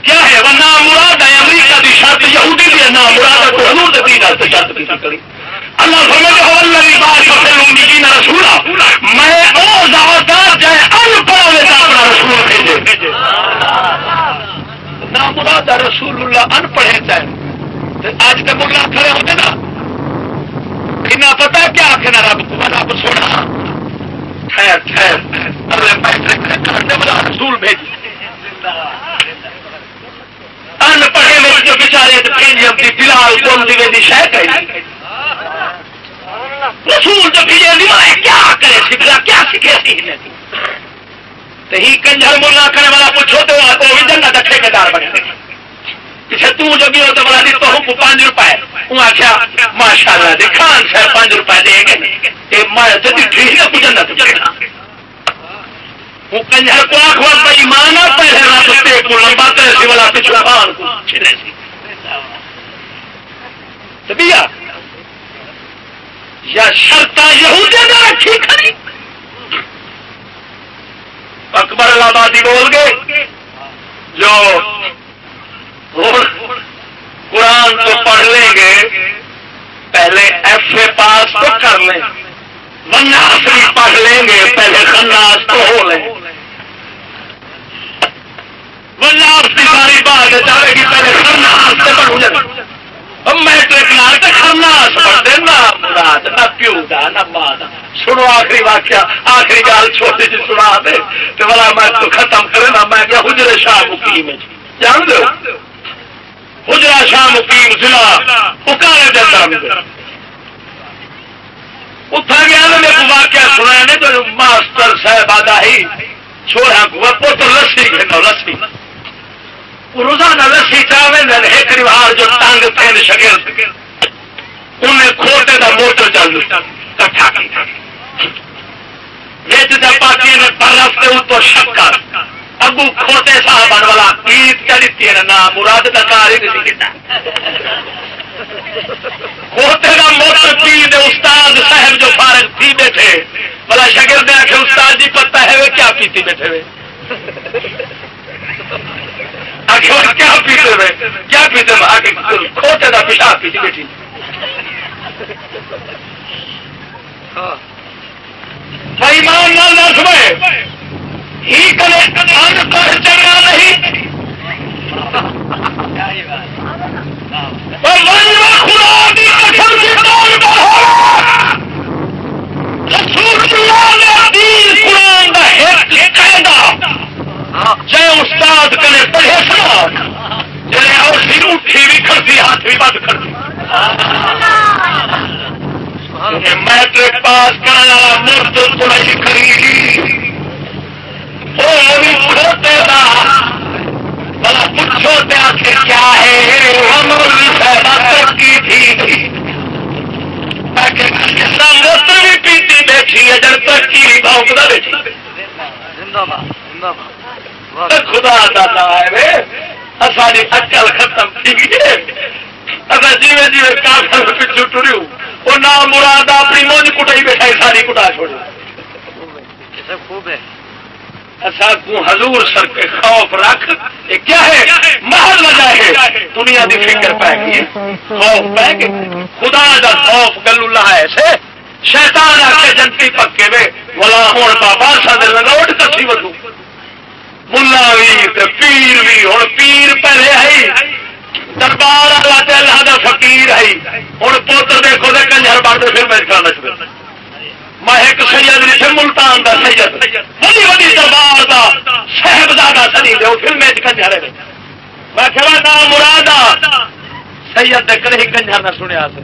کیا ہے؟ وہ مراد ہے، امریکہ کی شرط، یہودی بھی مراد ہے، تو حضور شرط کی کری اللہ ہو اللہ رسولا میں او جائے ان پڑھا اپنا رسول بھیجے۔ نہ مراد رسول اللہ ان پڑھے چاہے آج کے ملا کھڑے ہوتے نا، کنا پتا کیا آخر رب کو؟ رب سونا۔ خیر خیر رسول بھیج۔ ان پڑھے میں جو بچارے جی بلال کون دی شہ رسول تو کیا کرے سکھا کیا سیکھے سیکھنے تو ہی کنجر ملا کرنے والا پوچھو تو وہ بھی جنت ٹھیکار بنے پیچھے تو ہو تو بڑا دی تو ہوں پانچ روپئے وہ آخیا ماشاء اللہ جی خان صاحب پانچ روپئے دیں گے یہ ٹھیک ہے جنت وہ کنجر کو آخو بھائی مانا پہلے راستے کو لمبا کرے سی، والا پچھلا خان کو چھلے سی۔ یا شرط یہودی نے رکھی کھڑی۔ اکبر آبادی بول گئے۔ جو قرآن تو پڑھ لیں گے۔ پہلے ایف اے پاس تو کر لیں۔ وناس بھی پڑھ لیں گے۔ پہلے خناس تو ہو لیں۔ وناس کی ساری بات چاہے گی پہلے خناس سے پڑھوں جائے۔ میٹرک نہ خرناس پڑھتے نہ مراد، نہ پیو دا، نہ ماں دا سنو آخری واقعہ، آخری گال چھوٹی جی سنا دے تو بلا میں تو ختم کرے نا، میں کیا حجر شاہ مقیم جی۔ جان دو حجرا شاہ مقیم ضلع اکالے دے اندر اتنا گیا نا میرے واقعہ سنا نے تو ماسٹر صاحب آدھا ہی چھوڑا پوتر لسی گھنٹا لسی روزانہ لسی چاہے ایک ریوار جو تنگ تھے شگرد انہیں کھوٹے کا موٹر چل کٹھا نے شکر ابو صاحب والا دیتی ہے نا مراد کا کار ہی نہیں کیتا کا موٹر دے استاد صاحب جو فارغ تھی بیٹھے۔ بلا شگرد آخر استاد جی پتا ہے وہ کیا پیتی بیٹھے ہوئے۔ کیا پیتے ہوئے؟ کیا پیتے کھوتے کا پیشاب پیتی بیٹھی۔ ہاں۔ مان نہ سمے۔ ہی نہیں۔ خدا قسم کی قرآن ایک قاعدہ چاہے استاد کرے پڑھے سنا جی اور سر اٹھی بھی کھڑتی، ہاتھ بھی بند کر میٹرک پاس کرنے والا مفت پڑھائی خریدی۔ وہ بھی کھوتے گا بلا پوچھو آخر کیا ہے۔ تھی۔ موتر بھی پیتی بیٹھی ہے جب بیٹھی باد خدا دادا ہے اکل ختم تھی جیوے جیوے کافر پچھو ٹریو وہ نام مراد اپنی موج کٹائی بیٹھائی ساری کٹا چھوڑی۔ حضور سر کے خوف رکھ یہ کیا ہے؟ محل وجہ ہے۔ دنیا کی فکر پہ گئی خوف پہ گئی خدا کا خوف گلو لا ہے شیطان آ کے جنتی پکے وے۔ بلا ہوں بابا سا دل لوٹ کسی ودو۔ ملا بھی پیر بھی ہوں پیر پہلے آئی دربار والا اللہ کا فکیر آئی ہوں پوتر دیکھو دے کنجر بڑھتے پھر میں کرنا چاہتا میں ایک سید نہیں تھے، ملتان کا سید۔ بڑی بڑی دربار کا صاحبزادہ سنی دے، پھر میں کنجر ہے۔ میں کہ نام مراد سید کدے کنجر نہ سنیا سے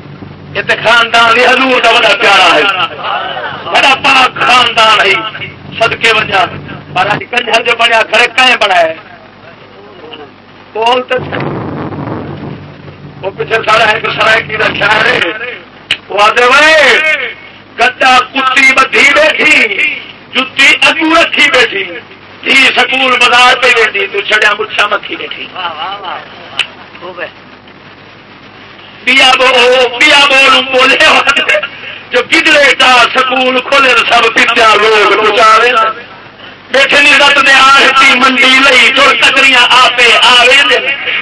یہ تو خاندان حضور کا بڑا پیارا ہے۔ بڑا پاک خاندان ہے۔ سدکے وجہ پر کنجر جو بنیا، کھڑے کہیں بڑا ہے وہ پیچھے سارا ہے سرائے کی رکھا ہے۔ وہ آدھے بھائی گڈا کتی بدھی بیٹھی جتی اگو رکھی بیٹھی۔ تھی سکول بازار پہ بیٹھی تو چڑیا مچھا مکھی بیٹھی۔ پیا بول بولے جو گدڑے کا سکول کھولے سب پیا لوگ پہنچا بیٹھے نت دے آرتی منڈی لئی جو کچری آپے آوے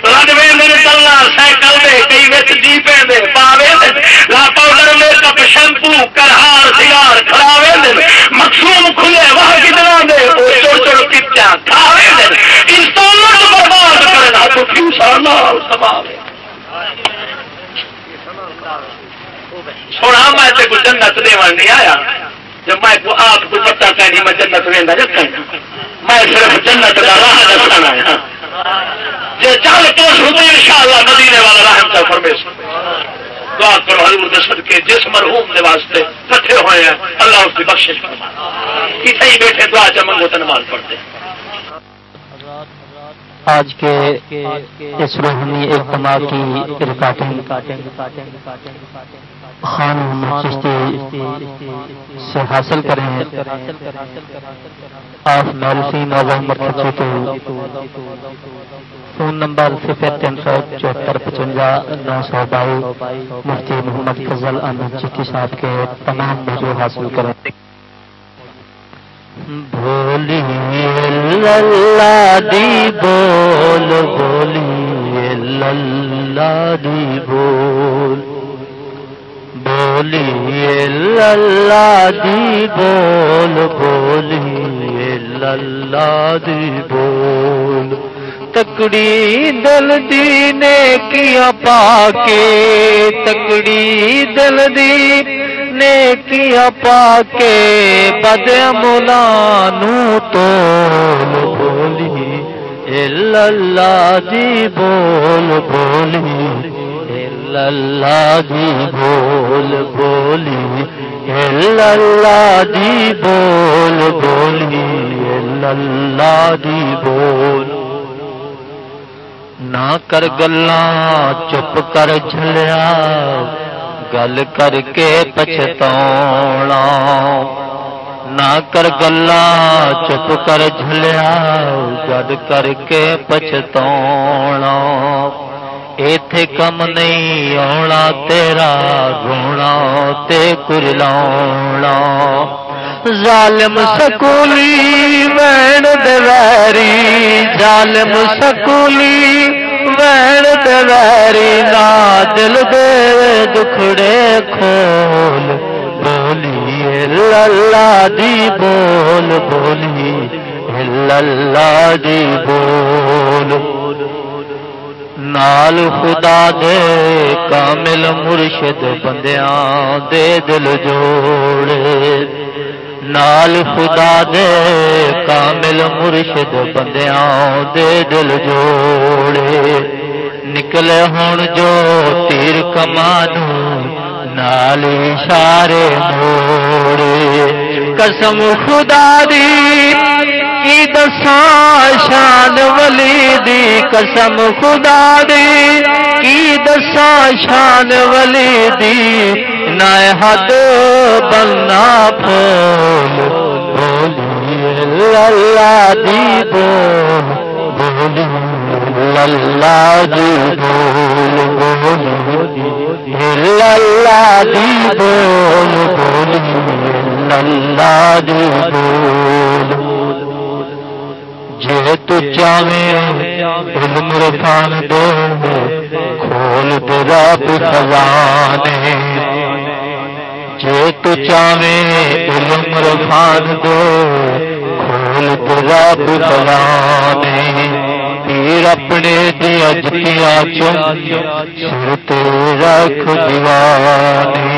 رنوے میرے چلنا سائیکل دے، کئی بچ جیپے دے پاوے لا پاؤڈر، میک اپ، شیمپو، کرہار سگار کھڑاوے دے۔ مقصوم کھلے وہ کتنا دے۔ وہ چوڑ چوڑ کچا کھاوے دے۔ انسٹالمنٹ برباد کرنا تو کیوں سارنا سباوے سونا، میں تے کچھ جنت دیوان نہیں آیا۔ جب میں کو آپ کو پتا کہیں میں جنت لینا جب کہیں۔ میں صرف جنت کا راہ دسانا ہے۔ جی چل تو ہوتے ان شاء اللہ مدینے والا رحم کا فرمیش دعا کرو حضور دسد کے جس مرحوم کے واسطے کٹھے ہوئے ہیں، اللہ اس کی بخش فرما اتنے ہی بیٹھے دعا چمن کو تنوال پڑھتے۔
آج کے اس روحانی اجتماع کی ریکارڈنگ خان چشتی سے حاصل کریں۔ آپ میلسین مرکزی کو فون نمبر صفر تین سو چوہتر پچوجا نو سو بائی مفتی محمد فضل احمد چشتی صاحب کے تمام موضوع حاصل کریں۔ بولی اللہ دی، بول بولی اللہ دی، بول۔ بولی اللہ دی بول، بولی اللہ دی بول. تکڑی دل دی نے کیا پا کے تکڑی دل دی نیکیاں پا کے بد ملانو تو بولی اللہ دی بول، بولی اللہ دی بول بولی، اللہ دی بول بولی، اللہ دی بول. نہ کر گلا چپ کر جلیا گل کر کے پچھتا نہ کر گلا چپ کر جلیا گل کر کے پچھتا ایتھے کم نہیں آنا تیرا رونا تے ظالم سکولی وین دویری ظالم سکولی وین دویری نا دل دے دکھڑے کھول بولی اللہ دی بول بولی اللہ دی بول۔ نال خدا دے کامل مرشد بندیاں دے دل جوڑے۔ نال خدا دے کامل مرشد بندیاں دے دل جوڑے۔ نکلے ہوں جو تیر کمانو نال اشارے موڑے۔ قسم خدا دی کی دساں شان ولی دی قسم خدا دی کی دساں شان ولی دی نہ حد بننا پھول بولی اللہ دی بول بولی اللہ دی بول بولی اللہ دی بول بولی اللہ دی بول جے تو چاہے علم رفان دے کھول دے رب خزانے۔ جے تو چاہے علم رفان دے کھول دے رب خزانے۔ پیر اپنے دیا جتیا چر تے رکھ دیوانے۔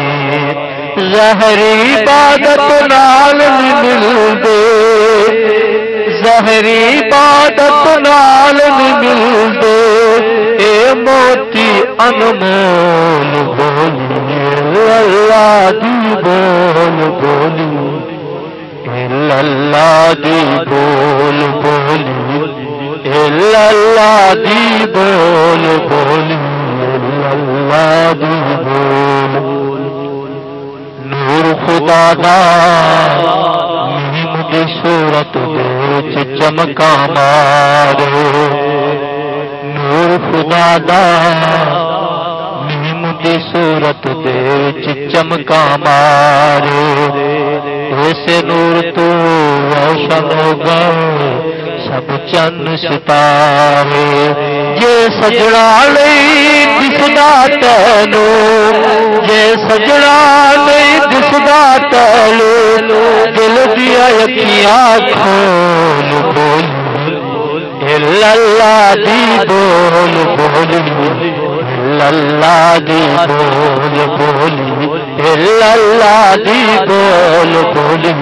زہری عبادت نال مل دے زہری عبادت نال مل دے اے موتی انمول بولی اللہ دی بول بولی اللہ دی بول بولی اللہ دی بول بولی اللہ دی بول نور خدا دا دی صورت دے۔ چمکا مارو۔ نور خدا دا۔ میم دی صورت دے چمکا مارو۔ اس نور تو روشن ہوگا سب چند ستارے جے سجڑا لئی دسدا تینو جے سجڑا لئی دسدا تینو دل دیا یکیاں کھول بول۔ اللہ دی بول بولی اللہ دی بول بولی اللہ دی بول بولی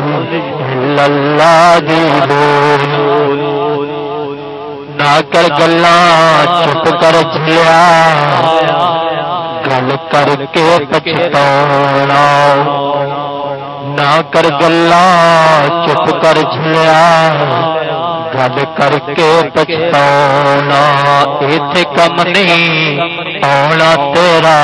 اللہ دی بول۔ نہ کر گلا، چپ کر چلیا گل کر کے پچھتا نہ کر گلا، چپ کر چلیا گل کر کے پچھتا اتنے کم نہیں، آنا تیرا۔